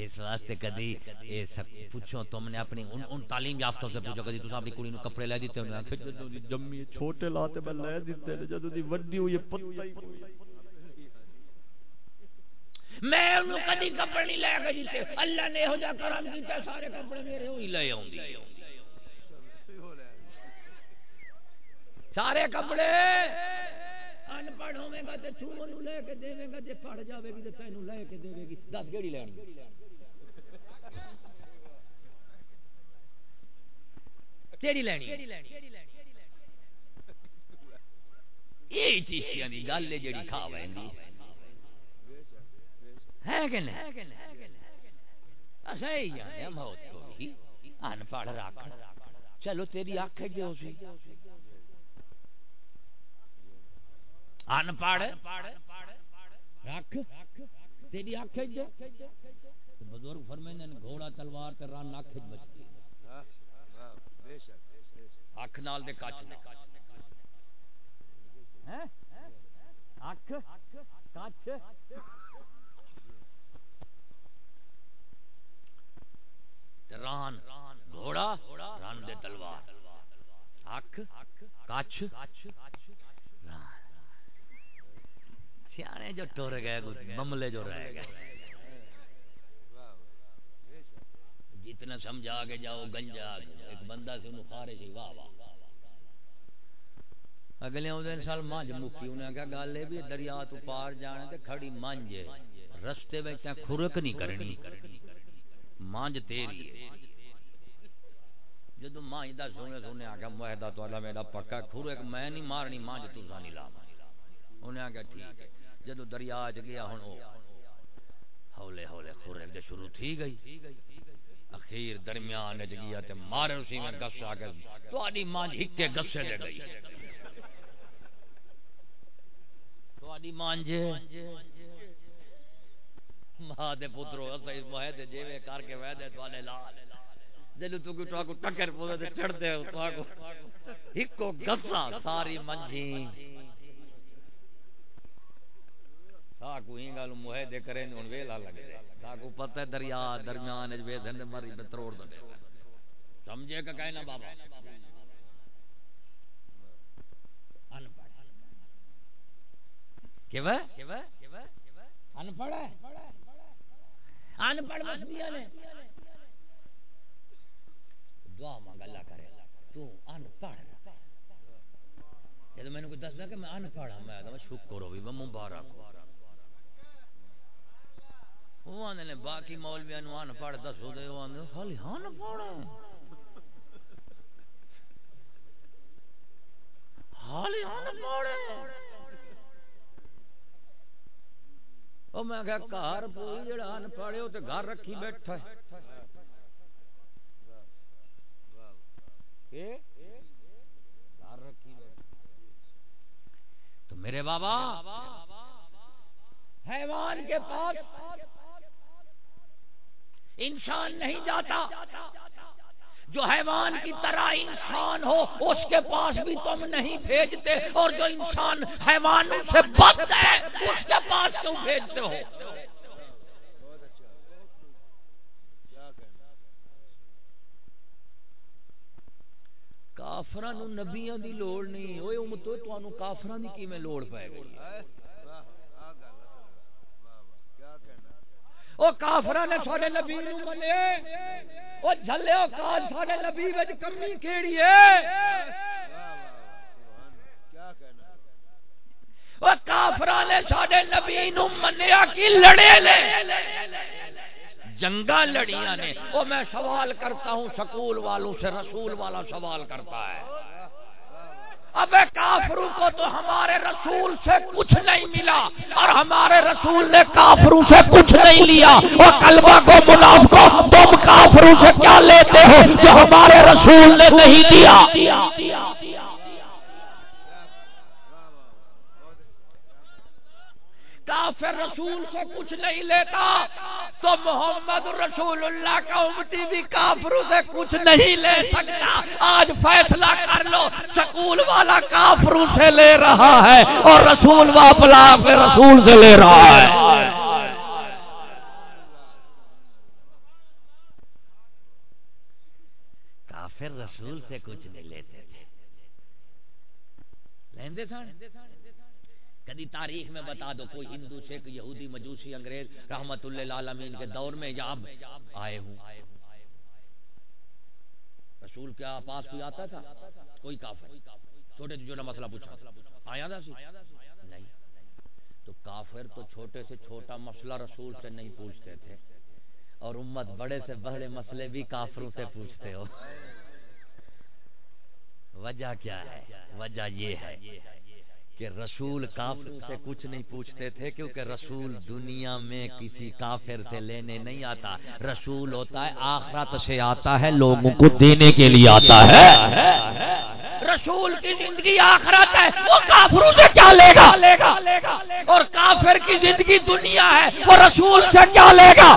A: اس واسطے کدی یہ سب پوچھو تم نے اپنی ان, ان تعلیم یافتوں سے پوچھو کدی تساں اپنی کڑی نو کپڑے لے دیتے ہونے آکھے جمی چھوٹے لاتے میں لے دیتے جدوں دی وڈی ہوئی پتہ ہی کوئی نہیں۔ میں انہوں کدی کپڑے نہیں لے کے دیتے۔ اللہ نے ہو جا کرم کیتا، سارے کپڑے میرے ہوئی لے آؤں سارے کپڑے ان پڑھ ہوے گا تے چھو نو لے کے دیوے گا جے پڑھ جاوے گی تے تینوں لے کے دے گی دس کیڑی لینی کیڑی لینی؟ یہ چیشیاں دی گل ہے جڑی کھا ویندی ہے کہ نہیں? اچھا، ہی جانے موت ان پڑھ رکھ چلو، تیری اکھ جو سی ان پڑھ رکھ تیری اکھ جو بزرگ فرمیندے گھوڑا، تلوار تے اکھ وچ اکھ نال دے کچ ہیں؟ اکھ کچ ران، گھوڑا، ران دے تلوار۔ اکھ کچھ، ران۔ سیانے جو ٹور گئے مملے جو رہ گئے۔ جتنا سمجھا کے جاؤ، گنجا ایک بندہ سے انہوں خارے سی واہ واہ۔ اگلے دن سال مانج مکی انہیں کہا، گالے بھی دریا تو پار جانے تے کھڑی مانج رستے میں کھرک نہیں کرنی۔ مانج تیری ہے۔ جدو مانج دا سونے سونے آگا معاہدہ تو اللہ میرا پکا کھر ایک میں نہیں مارنی، مانج تو سانی لا۔ انہیں آگا ٹھیک ہے۔ جدو دریا آج گیا ہن، او ہولے ہولے کھر ایک دے شروع تھی گئی۔ اخیر درمیان اج گیا تے مارے اسی میں گس آ کے تو آڈی مانج ہکے گسے دے گئی۔ تو آڈی مانج ماں دے پترو اسا اس موہے تے جیوے کر کے وے دے توالے لال۔ جلو تو کو کو ٹکر پوے تے چڑھ دے تو کو ہکو گسا ساری منجی تا کو ہی گل معاہدے کرے ہن ویلا لگے۔ تا کو پتہ ہے دریا درمیان وچ وے دند مری تے تروڑ دے۔ سمجھے کہ کہنا بابا؟ ان پڑھ کیوا ان پڑھ ہے؟ ان پڑھ مسیاں نے۔ دعا مانگ اللہ کرے۔ تو ان پڑھ۔ جب میں نے کوئی دسدا کہ میں ان پڑھ ہاں میں کہا شکر ہوئی میں مبارک ہو۔ وہ آندے نے باقی مولویاں نو ان پڑھ دسو دے وہ آندے خالی ان پڑھ۔ خالی ان پڑھ۔ او میں کہا گھر پوئی جڑا ان پڑھے او تے گھر رکھی بیٹھا ہے. کہ گھر رکھی بیٹھا تو میرے بابا حیوان کے پاس انسان نہیں جاتا۔ جو حیوان کی طرح انسان ہو، اس کے پاس بھی تم نہیں بھیجتے، اور جو انسان حیوانوں سے بد ہے، اس کے پاس کیوں بھیجتے ہو؟ کافراں نو نبیاں دی لوڑ نہیں اوے امتو، تانوں کافراں دی کیویں لوڑ پے گئی؟ او کافراں نے ساڈے نبی نو منے۔ او جھلیا کاج ساڈے نبی وچ کمی کیڑی ہے؟ او کافراں نے ساڈے نبی نو منیا کی لڑے نے؟ جنگا لڑیاں نے۔ او میں سوال کرتا ہوں، سکول والوں سے رسول والا سوال کرتا ہے۔ اب کافروں کو تو ہمارے رسول سے کچھ نہیں ملا اور ہمارے رسول نے کافروں سے کچھ نہیں لیا اور کلبہ کو مناف کو تم کافروں سے کیا لیتے ہو جو ہمارے رسول نے نہیں دیا؟ کافر رسول سے کچھ نہیں لیتا۔ تو محمد رسول اللہ کا امتی بھی کافروں سے کچھ نہیں لے سکتا۔ آج فیصلہ کر لو، سکول والا کافروں سے لے رہا ہے اور رسول واپلا کے رسول سے لے رہا ہے۔ کافر رسول سے کچھ نہیں لیتے تھے۔ لیندے تھا کدی تاریخ میں بتا دو، کوئی ہندو سکھ یہودی، مجوسی، انگریز، رحمت اللہ العالمین کے دور میں یا اب آئے ہوں۔ رسول کیا پاس کوئی آتا تھا؟ کوئی کافر۔ چھوٹے جو مسئلہ پوچھا۔ آیا تھا نہیں۔ تو کافر تو چھوٹے سے چھوٹا مسئلہ رسول سے نہیں پوچھتے تھے۔ اور امت بڑے سے بڑے مسئلے بھی کافروں سے پوچھتے ہو۔ وجہ کیا ہے؟ وجہ یہ ہے۔ کہ رسول کافر سے کچھ نہیں پوچھتے تھے کیونکہ رسول دنیا میں کسی کافر سے لینے نہیں آتا۔ رسول ہوتا ہے، آخرت سے آتا ہے، لوگوں کو دینے کے لیے آتا ہے۔ رسول کی زندگی آخرت ہے، وہ کافروں سے کیا لے گا؟ اور کافر کی زندگی دنیا ہے، وہ رسول سے کیا لے گا؟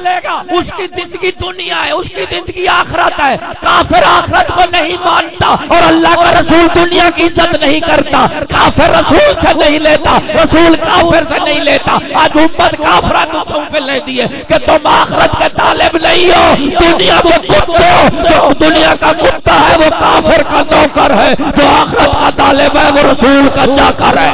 A: اس کی زندگی دنیا ہے، اس کی زندگی آخرت ہے۔ کافر آخرت کو نہیں مانتا اور اللہ کا رسول دنیا کی عزت نہیں کرتا۔ کافر رسول سے نہیں لیتا، رسول کافر سے نہیں لیتا۔ آج امت کافرہ کو پہ لے دیے؟ کہ تم آخرت کے طالب نہیں ہو، دنیا میں کتے ہو۔ جو دنیا کا کتا ہے، وہ کافر کا نوکر ہے۔ جو آخرت کا طالب ہے، وہ رسول کا چاکر ہے۔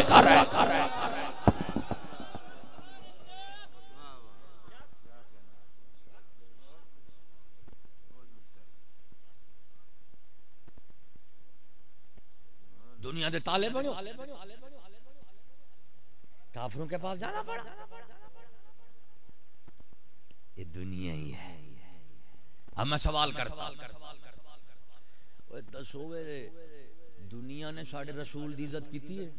A: دنیا دے تالے بنو۔ کافروں کے پاس جانا پڑا۔ یہ دنیا ہی ہے۔ اب میں سوال کرتا دسو دنیا نے سارے رسول دی عزت کی ہے؟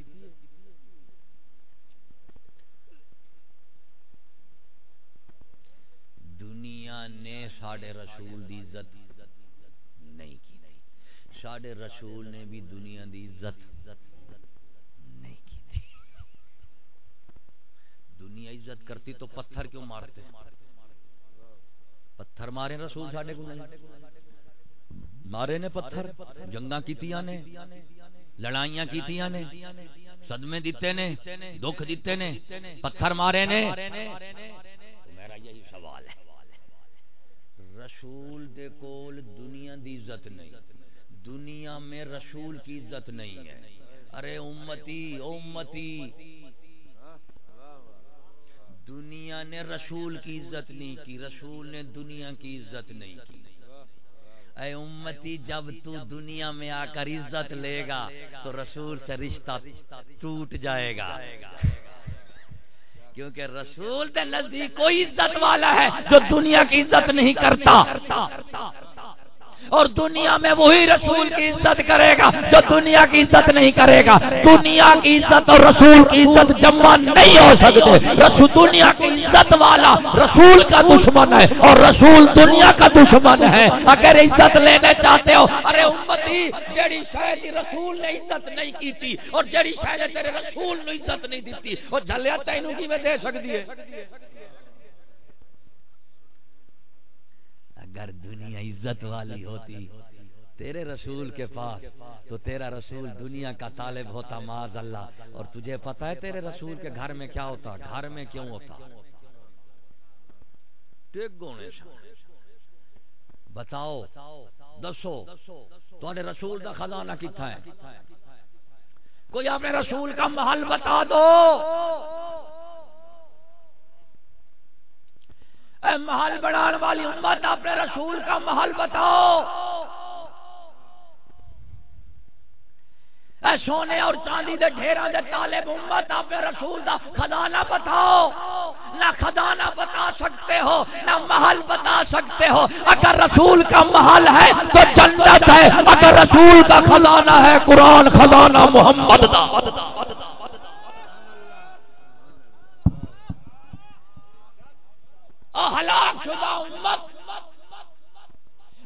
A: دنیا نے سارے رسول دی عزت نہیں کی۔ سڈے رسول نے بھی دنیا دی عزت نہیں کی تھی دنیا عزت کرتی تو پتھر کیوں مارتے؟ پتھر مارے رسول ساڈے کو مارے نے پتھر جنگا کی نے،
D: لڑائیاں کیتیاں نے، صدمے دیتے نے، دکھ دیتے نے، پتھر مارے نے۔ میرا یہی سوال ہے۔ رسول دے کول دنیا دی عزت نہیں۔ دنیا میں رسول کی عزت نہیں ہے۔ ارے امتی امتی۔ دنیا نے رسول کی عزت نہیں کی، رسول نے دنیا کی عزت نہیں کی۔ اے امتی، جب تو دنیا میں آ کر عزت لے گا، تو رسول سے رشتہ ٹوٹ جائے گا۔ کیونکہ رسول کے نزدیک کوئی عزت والا ہے جو دنیا کی عزت نہیں کرتا۔ اور دنیا میں وہی رسول کی عزت کرے گا جو دنیا کی عزت نہیں کرے گا۔ دنیا کی عزت اور رسول کی عزت جمع نہیں ہو سکتے۔ رسول دنیا کی عزت والا رسول کا دشمن ہے اور رسول دنیا کا دشمن ہے۔ اگر عزت لینے چاہتے ہو، ارے امتی، جیڑی شاید رسول نے عزت نہیں کی تھی اور جیڑی شاید تیرے رسول نے عزت نہیں دیتی، وہ جھلیا تینوں کی میں دے سکتی ہے؟ اگر دنیا عزت والی ہوتی۔ تیرے رسول کے پاس تو تیرا رسول دنیا کا طالب ہوتا، معاذ اللہ۔ اور تجھے پتا ہے تیرے رسول کے گھر میں کیا ہوتا، گھر میں کیوں ہوتا؟ بتاؤ، دسو تھوڑے رسول کا خزانہ کتنا ہے؟ کوئی اپنے رسول کا محل بتا دو۔ اے محل بنان والی امت، اپنے رسول کا محل بتاؤ۔ اے سونے اور چاندی دے ڈھیرا دے طالب امت، اپنے رسول دا خزانہ بتاؤ۔ نہ خزانہ بتا سکتے ہو، نہ محل بتا سکتے ہو۔ اگر رسول کا محل ہے تو جنت ہے، اگر رسول کا خزانہ ہے، قرآن خزانہ محمد دا۔ ہلاک شدہ امت۔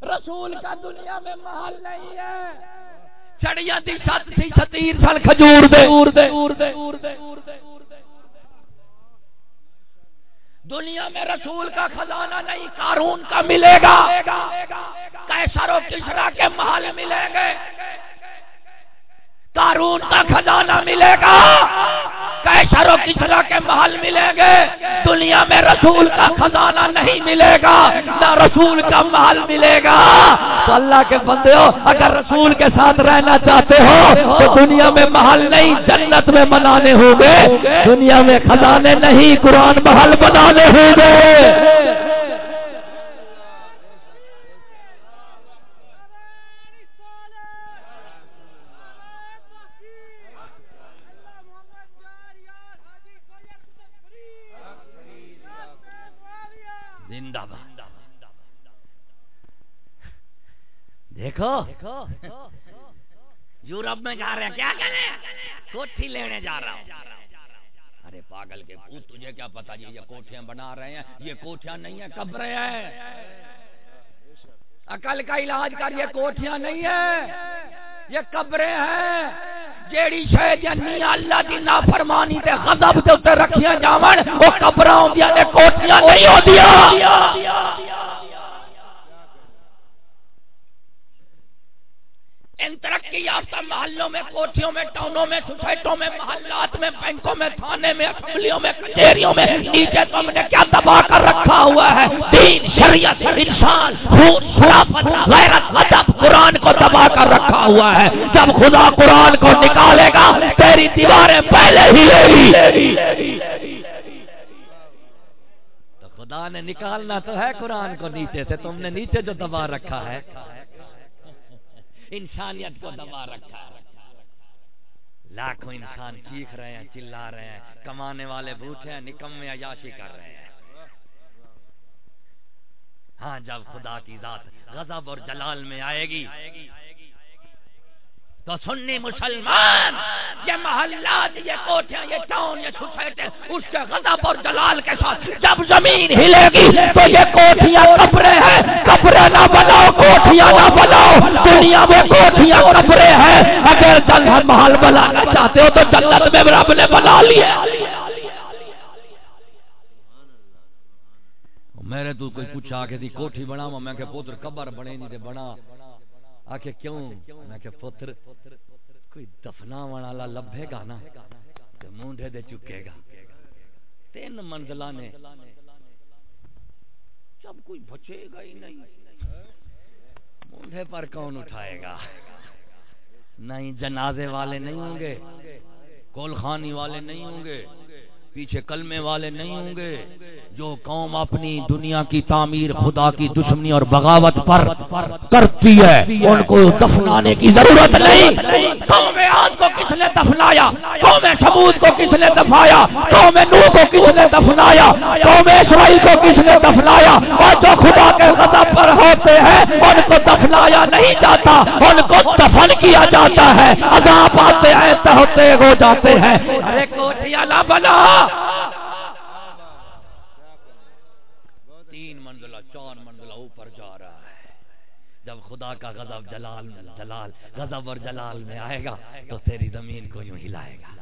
D: رسول کا دنیا میں محل نہیں ہے۔ چڑیا دی سات تھی ستیر سن کھجور دے۔ دنیا میں رسول کا خزانہ نہیں، قارون کا ملے گا۔ کیسر و کسرا کے محل ملیں گے۔ قارون کا خزانہ ملے گا۔ کیسر و کسرا کے محل ملیں گے۔ دنیا میں رسول کا خزانہ نہیں ملے گا، نہ رسول کا محل ملے گا۔ تو اللہ کے بندے ہو اگر رسول کے ساتھ رہنا چاہتے ہو، تو دنیا میں محل نہیں، جنت میں بنانے ہوں گے۔ دنیا میں خزانے نہیں، قرآن محل بنانے ہوں گے زندہ باد دیکھو۔ یورپ میں جا رہے ہیں، کیا کریں کوٹھی لینے جا رہا ہوں۔ ارے پاگل کے پوت، تجھے کیا پتا جی یہ کوٹھیاں بنا رہے ہیں؟ یہ کوٹھیاں نہیں ہیں قبریں ہیں؟ عقل کا علاج کر، یہ کوٹھیاں نہیں ہیں۔ یہ قبریں ہیں۔ جیڑی شے جنی اللہ دی نافرمانی تے غضب تے اوتے رکھیاں جاون او قبراں ہوندیاں نے کوٹھیاں نہیں ہوندیاں۔ ان ترقی یافتہ محلوں میں، کوٹھیوں میں، ٹاؤنوں میں، سوسائٹوں میں، محلات میں، بینکوں میں، تھانے میں، اسمبلیوں میں، کچہریوں میں، نیچے تو ہم نے کیا دبا کر رکھا ہوا ہے؟ دین، شریعت، انسان، خون، شرافت، غیرت، ادب، قرآن کو دبا کر رکھا ہوا ہے۔ جب خدا قرآن کو نکالے گا، تیری دیواریں پہلے ہی لے تو خدا نے نکالنا تو ہے قرآن کو نیچے سے، تم نے نیچے جو دبا رکھا ہے۔ انسانیت کو دبا رکھا ہے۔ لاکھوں انسان چیخ رہے ہیں، چلا رہے ہیں، کمانے والے بھوٹے ہیں، نکمے عیاشی کر رہے ہیں۔ ہاں جب خدا کی ذات غضب اور جلال میں آئے گی تو سنی مسلمان، یہ محلات یہ کوٹیاں یہ ٹاؤن، یہ سوسائٹی، اس کے غضب اور جلال کے ساتھ جب زمین ہلے گی تو یہ کوٹیاں کپڑے ہیں۔ کپڑے نہ بناؤ کوٹیاں نہ بناؤ۔ دنیا میں کوٹیاں کپڑے ہیں۔ اگر جنت محل بنانا چاہتے ہو تو جنت میں رب نے بنا لیا میرے تو کوئی پوچھا کہ دی کوٹھی بنا میں کہ پوتر قبر بنے نہیں تے بنا۔
A: آکے کیوں؟ میں کہ پتر، کوئی دفنا والا لبھے گا نا تو مونڈے دے چکے گا۔ تین منزلہ نے۔ جب کوئی بچے گا ہی نہیں مونڈے پر کون اٹھائے گا؟ نہیں جنازے والے نہیں ہوں گے، کول خانی والے نہیں ہوں گے۔ پیچھے کلمے والے نہیں ہوں گے جو قوم اپنی دنیا کی تعمیر خدا کی دشمنی اور بغاوت پر کرتی ہے، ان کو دفنانے کی ضرورت نہیں۔ قوم عاد کو کس نے دفنایا؟ قوم سمود کو کس نے دفنایا؟ قوم نو کو کس نے دفنایا؟ قوم اسرائیل کو کس نے دفنایا؟ اور جو خدا کے غضب پر ہوتے ہیں، ان کو دفنایا نہیں جاتا، ان کو دفن کیا جاتا ہے۔ عذاب آتے ہیں ہوتے ہو جاتے ہیں۔ ارے کوٹھیا نہ بنا۔ تین منزلہ، چار منزلہ اوپر جا رہا ہے۔ جب خدا کا غضب جلال جلال، غضب اور جلال میں آئے گا، تو تیری زمین کو یوں ہلائے گا۔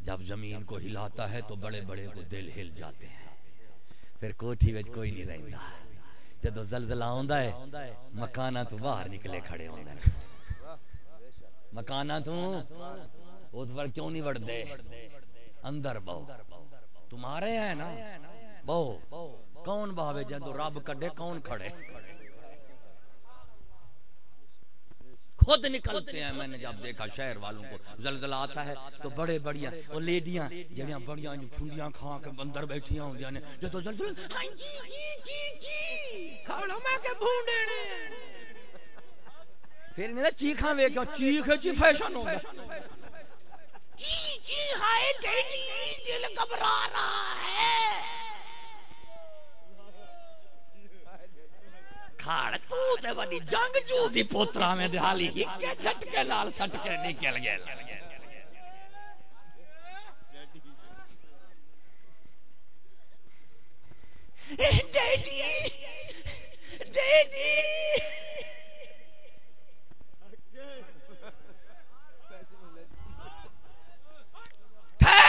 A: جب زمین کو ہلاتا ہے، تو بڑے بڑے کو دل ہل جاتے ہیں۔ پھر کوٹھی میں کوئی نہیں رہتا جب زلزلہ آندا ہے مکانہ تو باہر نکلے کھڑے ہوندے مکانہ تو اس پر کیوں نہیں بڑھ دے اندر بہو۔ تمہارے ہیں نا؟ بہو، کون بہاوے جدو رب کڈے، کون کھڑے؟ خود نکلتے ہیں۔ میں نے جب دیکھا شہر والوں کو زلزلہ آتا ہے تو بڑے بڑیاں وہ لیڈیاں جڑیاں بڑیاں جو پھنڈیاں کھا کے اندر بیٹھیاں ہوندیاں نے۔ جو تو زلزلہ ہاں جی جی جی جی کھڑو میں کے بھونڈے نے۔ پھر میرا چیخاں ویکھو چیخ چی فیشن ہو گیا جی ہائے ڈیڈی دل گھبرا رہا ہے۔ کھاڑ تو تے بڑی جنگ جو دی پوترا میں دہالی ہی کے جھٹکے نال سٹکے نکل گئے۔ Daddy daddy.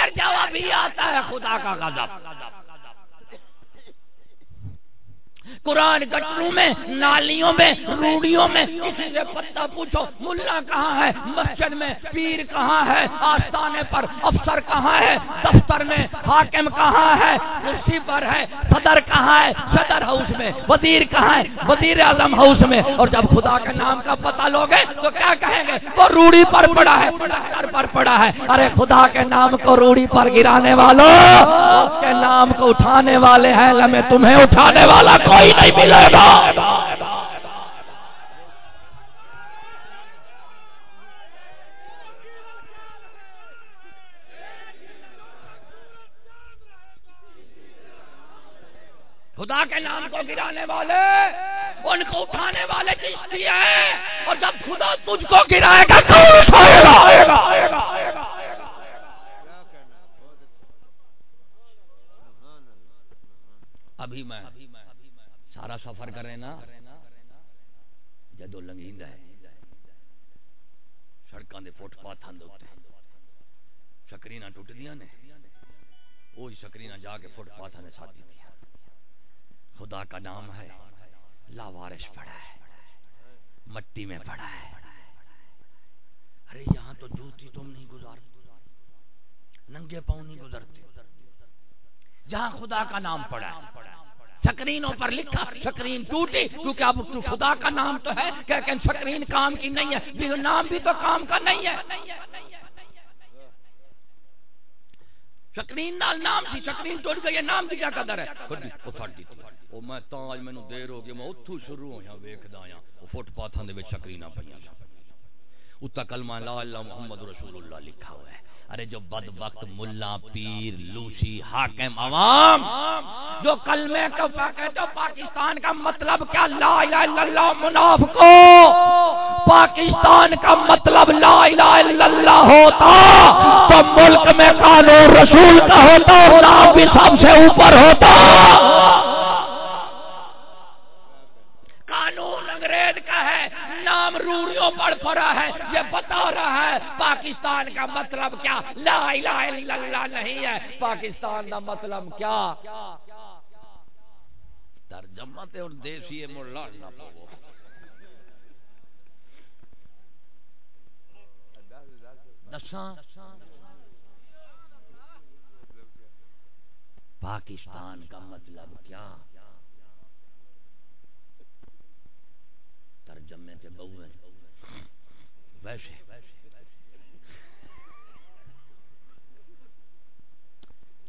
A: ٹھہر جاؤ ابھی آتا ہے خدا کا غضب۔ قرآن گٹروں میں، نالیوں میں، روڑیوں میں۔ کسی سے پتہ پوچھو، ملا کہاں ہے؟ مسجد میں، پیر کہاں ہے؟ آستانے پر، افسر کہاں ہے؟ دفتر میں، حاکم کہاں ہے؟ کرسی پر ہے، صدر کہاں ہے؟ صدر ہاؤس میں۔ وزیر کہاں ہے؟ وزیر اعظم ہاؤس میں۔ اور جب خدا کے نام کا پتہ لوگے، تو کیا کہیں گے؟ وہ روڑی پر پڑا ہے سر پر پڑا ہے۔ ارے خدا کے نام کو روڑی پر گرانے والوں اس کے نام کو اٹھانے والے ہیں لمے تمہیں اٹھانے والا کوئی نہیں ملے گا۔ خدا کے نام کو گرانے والے، ان کو اٹھانے والے چشتی ہیں۔ اور جب خدا تجھ کو گرائے گا کون اٹھائے گا۔ ابھی میں سارا سفر کرے نا، جدو لنگیند ہے۔ سڑکاں دے فٹ پاتھاں دے اوتے شکرینا ٹوٹدیاں نے۔ وہی شکرینا جا کے فٹ پاتھاں نے ساتھ دیتی خدا کا نام ہے لاوارش پڑا ہے۔ مٹی میں پڑا ہے۔ ارے یہاں تو جوتی تم نہیں گزارتے۔ ننگے پاؤں نہیں گزرتے جہاں خدا کا نام پڑا ہے۔ سکرینوں پر لکھا، سکرین ٹوٹی، کیونکہ اب خدا کا نام تو ہے لیکن سکرین کام کی نہیں ہے نام بھی تو کام کا نہیں ہے۔ سکرین نال نام سی سکرین ٹوٹ گئی نام کی کیا قدر ہے؟ وہ پھٹ دی وہ میں تا اج مینوں دیر ہو گئی، میں اوتھوں شروع ہویا، ویکھدا آیا۔ وہ فٹ پاتھاں دے وچ سکریناں پیاں اتا کلمہ لا الہ محمد رسول اللہ لکھا ہوا ہے۔ ارے جو بد وقت ملا، پیر لوسی حاکم، عوام، جو کلمے کو جو پاکستان کا مطلب کیا؟ لا الہ الا اللہ، منافقو! پاکستان کا مطلب لا الہ الا اللہ ہوتا تو ملک میں قانون رسول کا ہوتا نام بھی سب سے اوپر ہوتا۔ امام روریوں پر پڑا ہے، یہ بتا رہا ہے، پاکستان کا مطلب کیا؟ لا الہ الا اللہ نہیں ہے۔ پاکستان کا مطلب کیا؟ ترجمہ تے اور دیسی ملا نہ پو دساں؟ پاکستان کا مطلب کیا؟ ترجمے تے بہویں ویسے۔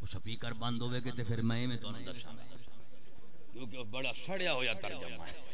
A: وہ سپیکر بند ہوئے کہ تے پھر میں میں تو دساں گا کیونکہ بڑا سڑیا ہویا ترجمہ ہے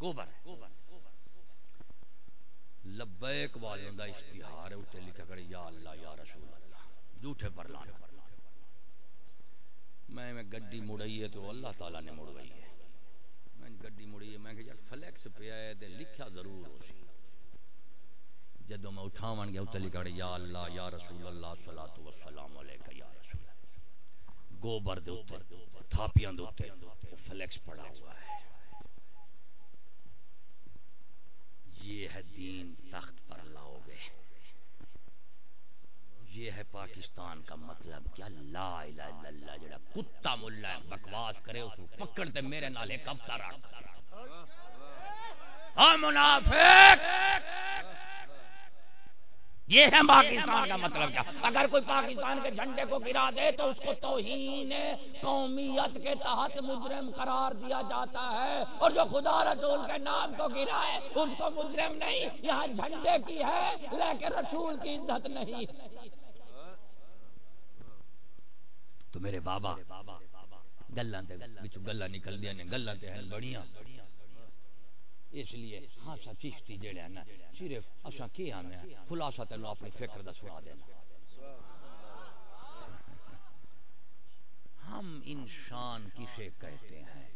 A: گوبر لبیک والوں دا اشتہار ہے اتنے لکھا کرے، یا اللہ، یا رسول اللہ۔ جھوٹے پر لانا۔ میں میں گڈی مڑائی ہے تو اللہ تعالیٰ نے مڑوائی ہے۔ میں گڈی مڑی ہے، میں کہ یار فلیکس پہ آئے تے لکھا ضرور ہو سی۔ جدو میں اٹھاون گیا اتنے لکھا کرے، یا اللہ، یا رسول اللہ صلاۃ والسلام علیکہ، یا رسول اللہ۔ گوبر دے اوپر، تھاپیاں دے اوپر، فلیکس پڑا ہوا ہے۔ یہ ہے دین تخت پر لاؤ گے یہ ہے پاکستان کا مطلب کیا لا الہ الا اللہ جڑا کتا ملا ہے، بکواس کرے، اس کو پکڑتے، میرے نالے کب تارا ہاں، منافق! یہ ہے پاکستان کا مطلب کیا؟ اگر کوئی پاکستان کے جھنڈے کو گرا دے تو اس کو توہین، قومیت کے تحت مجرم قرار دیا جاتا ہے۔ اور جو خدا رسول کے نام کو گرا ہے اس کو مجرم نہیں، یہاں جھنڈے کی ہے لیکن رسول کی عزت نہیں۔ تو میرے بابا گلاں تے نکل دیا نے، گلاں تے ہیں، بڑیاں۔ اس لیے ہاں سا چشتی جڑے نا، صرف اساں کی آنے خلاصہ تینوں اپنی فکر دا سنا دینا۔ ہم انسان کسے کہتے ہیں؟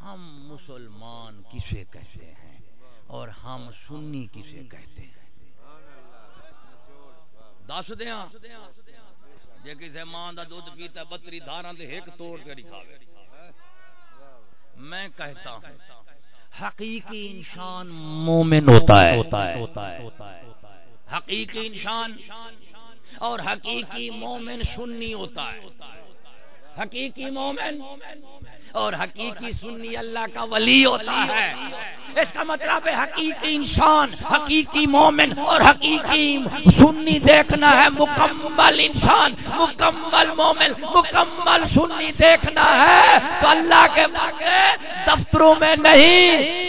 A: ہم مسلمان کسے کہتے ہیں؟ اور ہم سنی کسے کہتے ہیں؟ دس دیاں، جے کسے ماں دا دودھ پیتا بتری دھاراں دے ایک توڑ کے دکھاوے۔ میں کہتا ہوں حقیقی انسان مومن ہوتا ہے۔ حقیقی انسان اور حقیقی مومن سنی ہوتا ہے۔ حقیقی مومن اور حقیقی سنی اللہ کا ولی ہوتا ہے۔ اس کا مطلب ہے حقیقی انسان، حقیقی مومن اور حقیقی سنی دیکھنا ہے مکمل انسان، مکمل مومن، مکمل سنی دیکھنا ہے۔ تو اللہ کے دفتروں میں نہیں،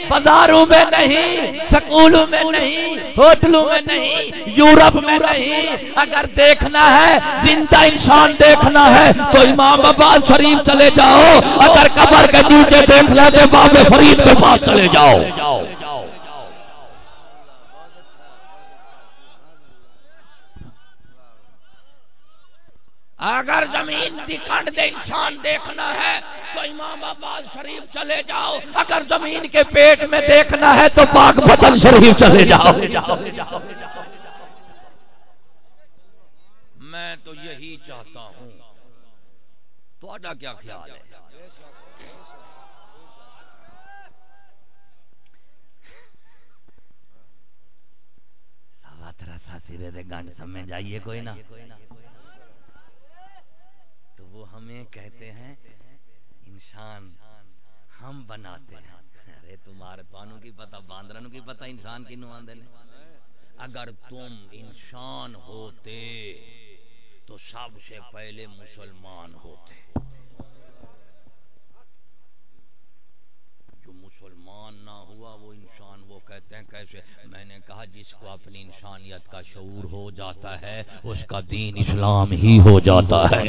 A: بازاروں میں نہیں، سکولوں میں نہیں، ہوٹلوں میں نہیں، یورپ میں نہیں۔ اگر دیکھنا ہے، زندہ انسان دیکھنا ہے، تو امام آباد شریف چلے جاؤ۔ اگر قبر کے نیچے دیکھنا تو باب فرید کے پاس چلے جاؤ۔ اگر زمین دکھنڈ دے انسان دیکھنا ہے تو امام آباد شریف چلے جاؤ۔ اگر زمین کے پیٹ میں دیکھنا ہے تو پاک بدن شریف چلے جاؤ۔ میں تو یہی چاہتا ہوں۔ تو کیا خیال ہے؟ گنڈ سمجھ آئیے کوئی نہ تو وہ ہمیں کہتے ہیں، انسان ہم بناتے ہیں۔ ارے تمہارے پانوں کی پتہ، باندروں کی پتہ، انسان کی نو آندے اگر تم انسان ہوتے تو سب سے پہلے مسلمان ہوتے۔ جو مسلمان نہ ہوا، وہ انسان وہ کہتے ہیں کیسے؟ میں نے کہا جس کو اپنی انسانیت کا شعور ہو جاتا ہے، اس کا دین اسلام ہی ہو جاتا ہے۔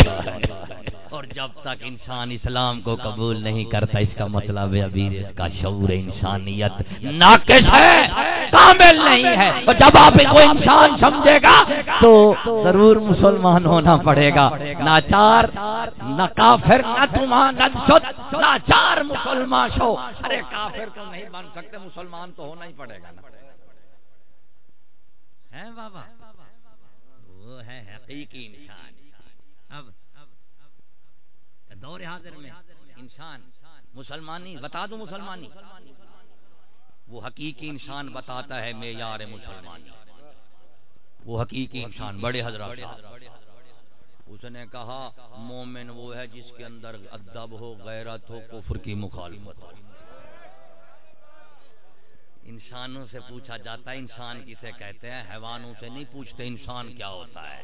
A: اور جب تک انسان اسلام کو قبول نہیں کرتا، اس کا مطلب ہے ابھی اس کا شعور انسانیت ناقص ہے، کامل نہیں ہے۔ تو جب آپ کو انسان سمجھے گا، تو ضرور مسلمان ہونا پڑے گا۔ ناچار، نہ کافر، نہ تمہاں، نہ شد ناچار مسلمان شو۔ ارے کافر تو نہیں بن سکتے، مسلمان تو ہونا ہی پڑے گا نا۔ ہے بابا؟ وہ ہے حقیقی انسان۔ اب دور حاضر میں انسان، مسلمانی، بتا دوں مسلمانی۔ وہ حقیقی انسان بتاتا ہے معیار مسلمانی۔ وہ حقیقی انسان، بڑے حضرات اس نے کہا، مومن وہ ہے جس کے اندر ادب ہو، غیرت ہو، کفر کی مخالفت ہو۔ انسانوں سے پوچھا جاتا ہے، انسان کسے کہتے ہیں؟ حیوانوں سے نہیں پوچھتے انسان کیا ہوتا ہے۔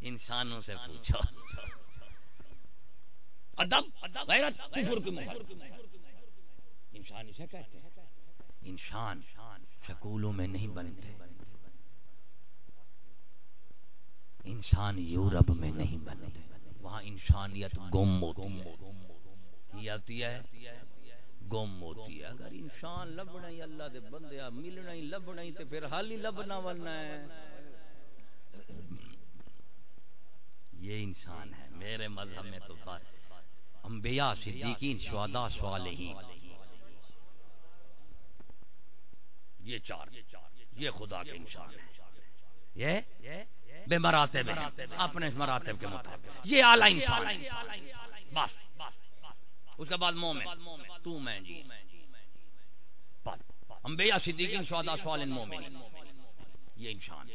A: انسانوں سے پوچھو۔ ادب، غیرت، کفر کی انسان اسے کہتے ہیں۔ انسان شکولوں میں نہیں بنتے۔ انسان یورپ میں نہیں بنتے۔ وہاں انسانیت گم ہوتی ہے گم ہوتی ہے۔ اگر انسان لبنا ہی اللہ دے بندے ملنا ہی، لبنا ہی، تے پھر حال ہی لبنا ورنا ہے۔ یہ انسان ہے۔ میرے مذہب میں تو انبیاء صدیقین، شہداء صالحین۔ یہ چار۔ یہ خدا کے انسان ہے یہ بے مراتب ہے اپنے مراتب کے مطابق۔ یہ اعلی انسان بس۔ اس کے بعد مومن۔ تو میں جی۔ انبیاء صدیقین شہداء سوال مومن۔ یہ انسان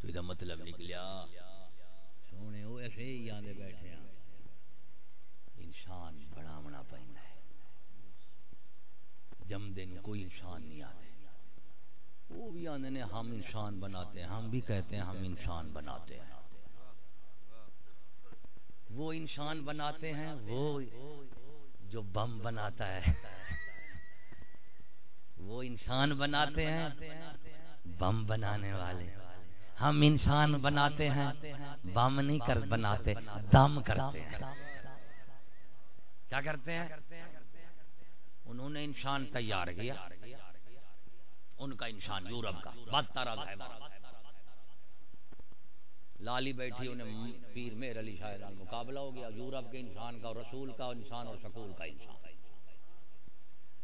A: تو یہ مطلب نکلیا سونے، وہ ایسے ہی آندے بیٹھے ہیں۔ انسان بڑا بنا پہنا ہے۔ جم دن کوئی انسان نہیں آتے۔ وہ بھی آنے نے، ہم انسان بناتے ہیں، ہم بھی کہتے ہیں ہم انسان بناتے ہیں۔ وہ انسان بناتے ہیں، وہ جو بم بناتا ہے۔ وہ انسان بناتے ہیں، بم بنانے والے۔ ہم انسان بناتے ہیں، بم نہیں کر بناتے، دم کرتے ہیں۔ کیا کرتے ہیں؟ انہوں نے انسان تیار کیا۔ ان کا انسان یورپ کا، بدتر لالی بیٹھی، انہیں پیر میر علی شاہ لال مقابلہ ہو گیا۔ یورپ کے انسان کا اور رسول کا اور انسان اور سکول کا انسان۔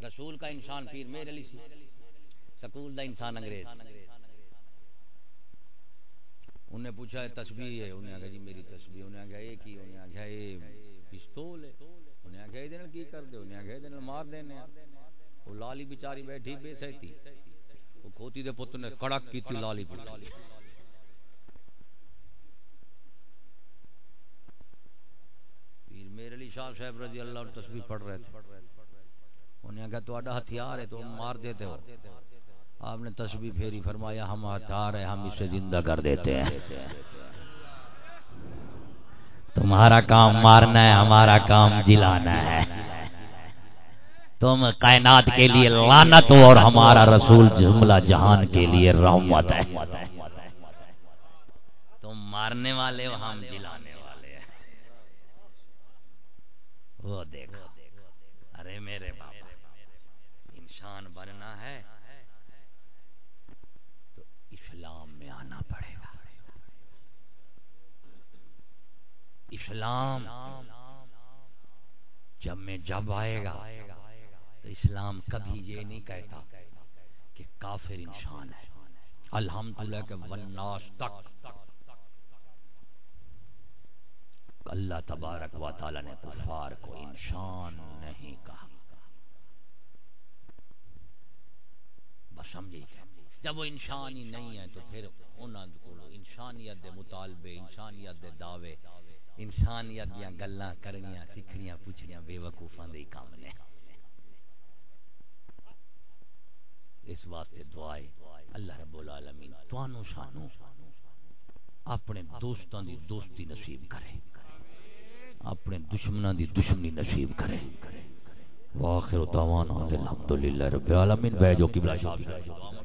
A: رسول کا انسان پیر میر علی سی۔ سکول دا انسان انگریز۔ انہیں پوچھا ہے تسبیح ہے؟ انہیں آگا جی میری تسبیح انہیں آگا یہ کی؟ انہیں آگا یہ پستول ہے۔ انہیں آگا یہ کی کر دے انہیں آگا یہ مار دینے وہ لالی بیچاری بیٹھی، بے سہتی وہ کھوتی دے پتر نے کڑک کی تھی لالی پوچھ میرے علی شاہ صاحب رضی اللہ عنہ تسبیح پڑھ رہے تھے۔ انہیں کہا تو اڈا ہتھیار ہے تو مار دیتے ہو۔ آپ نے تسبیح پھیری، فرمایا ہم ہتھیار ہے ہم اسے زندہ کر دیتے ہیں۔ تمہارا کام مارنا ہے، ہمارا کام جلانا ہے۔ تم کائنات کے لیے لانت ہو اور ہمارا رسول جملہ جہان کے لیے رحمت ہے۔ تم مارنے والے ہو، ہم جلانے والے ہیں وہ دیکھو ارے میرے باپ، انسان بننا ہے تو اسلام میں آنا پڑے گا۔ اسلام جب میں جب آئے گا تو اسلام کبھی یہ نہیں کہتا کہ کافر انسان ہے۔ الحمدللہ کہ والناس تک اللہ تبارک و تعالی نے کفار کو انسان نہیں کہا۔ بس سمجھے جب وہ انسان ہی نہیں ہے تو پھر انہوں کو انسانیت دے مطالبے، انسانیت دے دعوے، انسانیت دیا گلاں کرنیاں، سیکھنیاں، پوچھنیاں بے وقوفاں دے کام نے۔ اس واسطے دعائے اللہ رب العالمین توانو شانو اپنے دوستاں دی دوستی نصیب کرے۔ اپنے دشمناں دی دشمنی نصیب کرے۔ واخر دعوانا الحمدللہ رب العالمین۔ بے جو قبلہ شاہ۔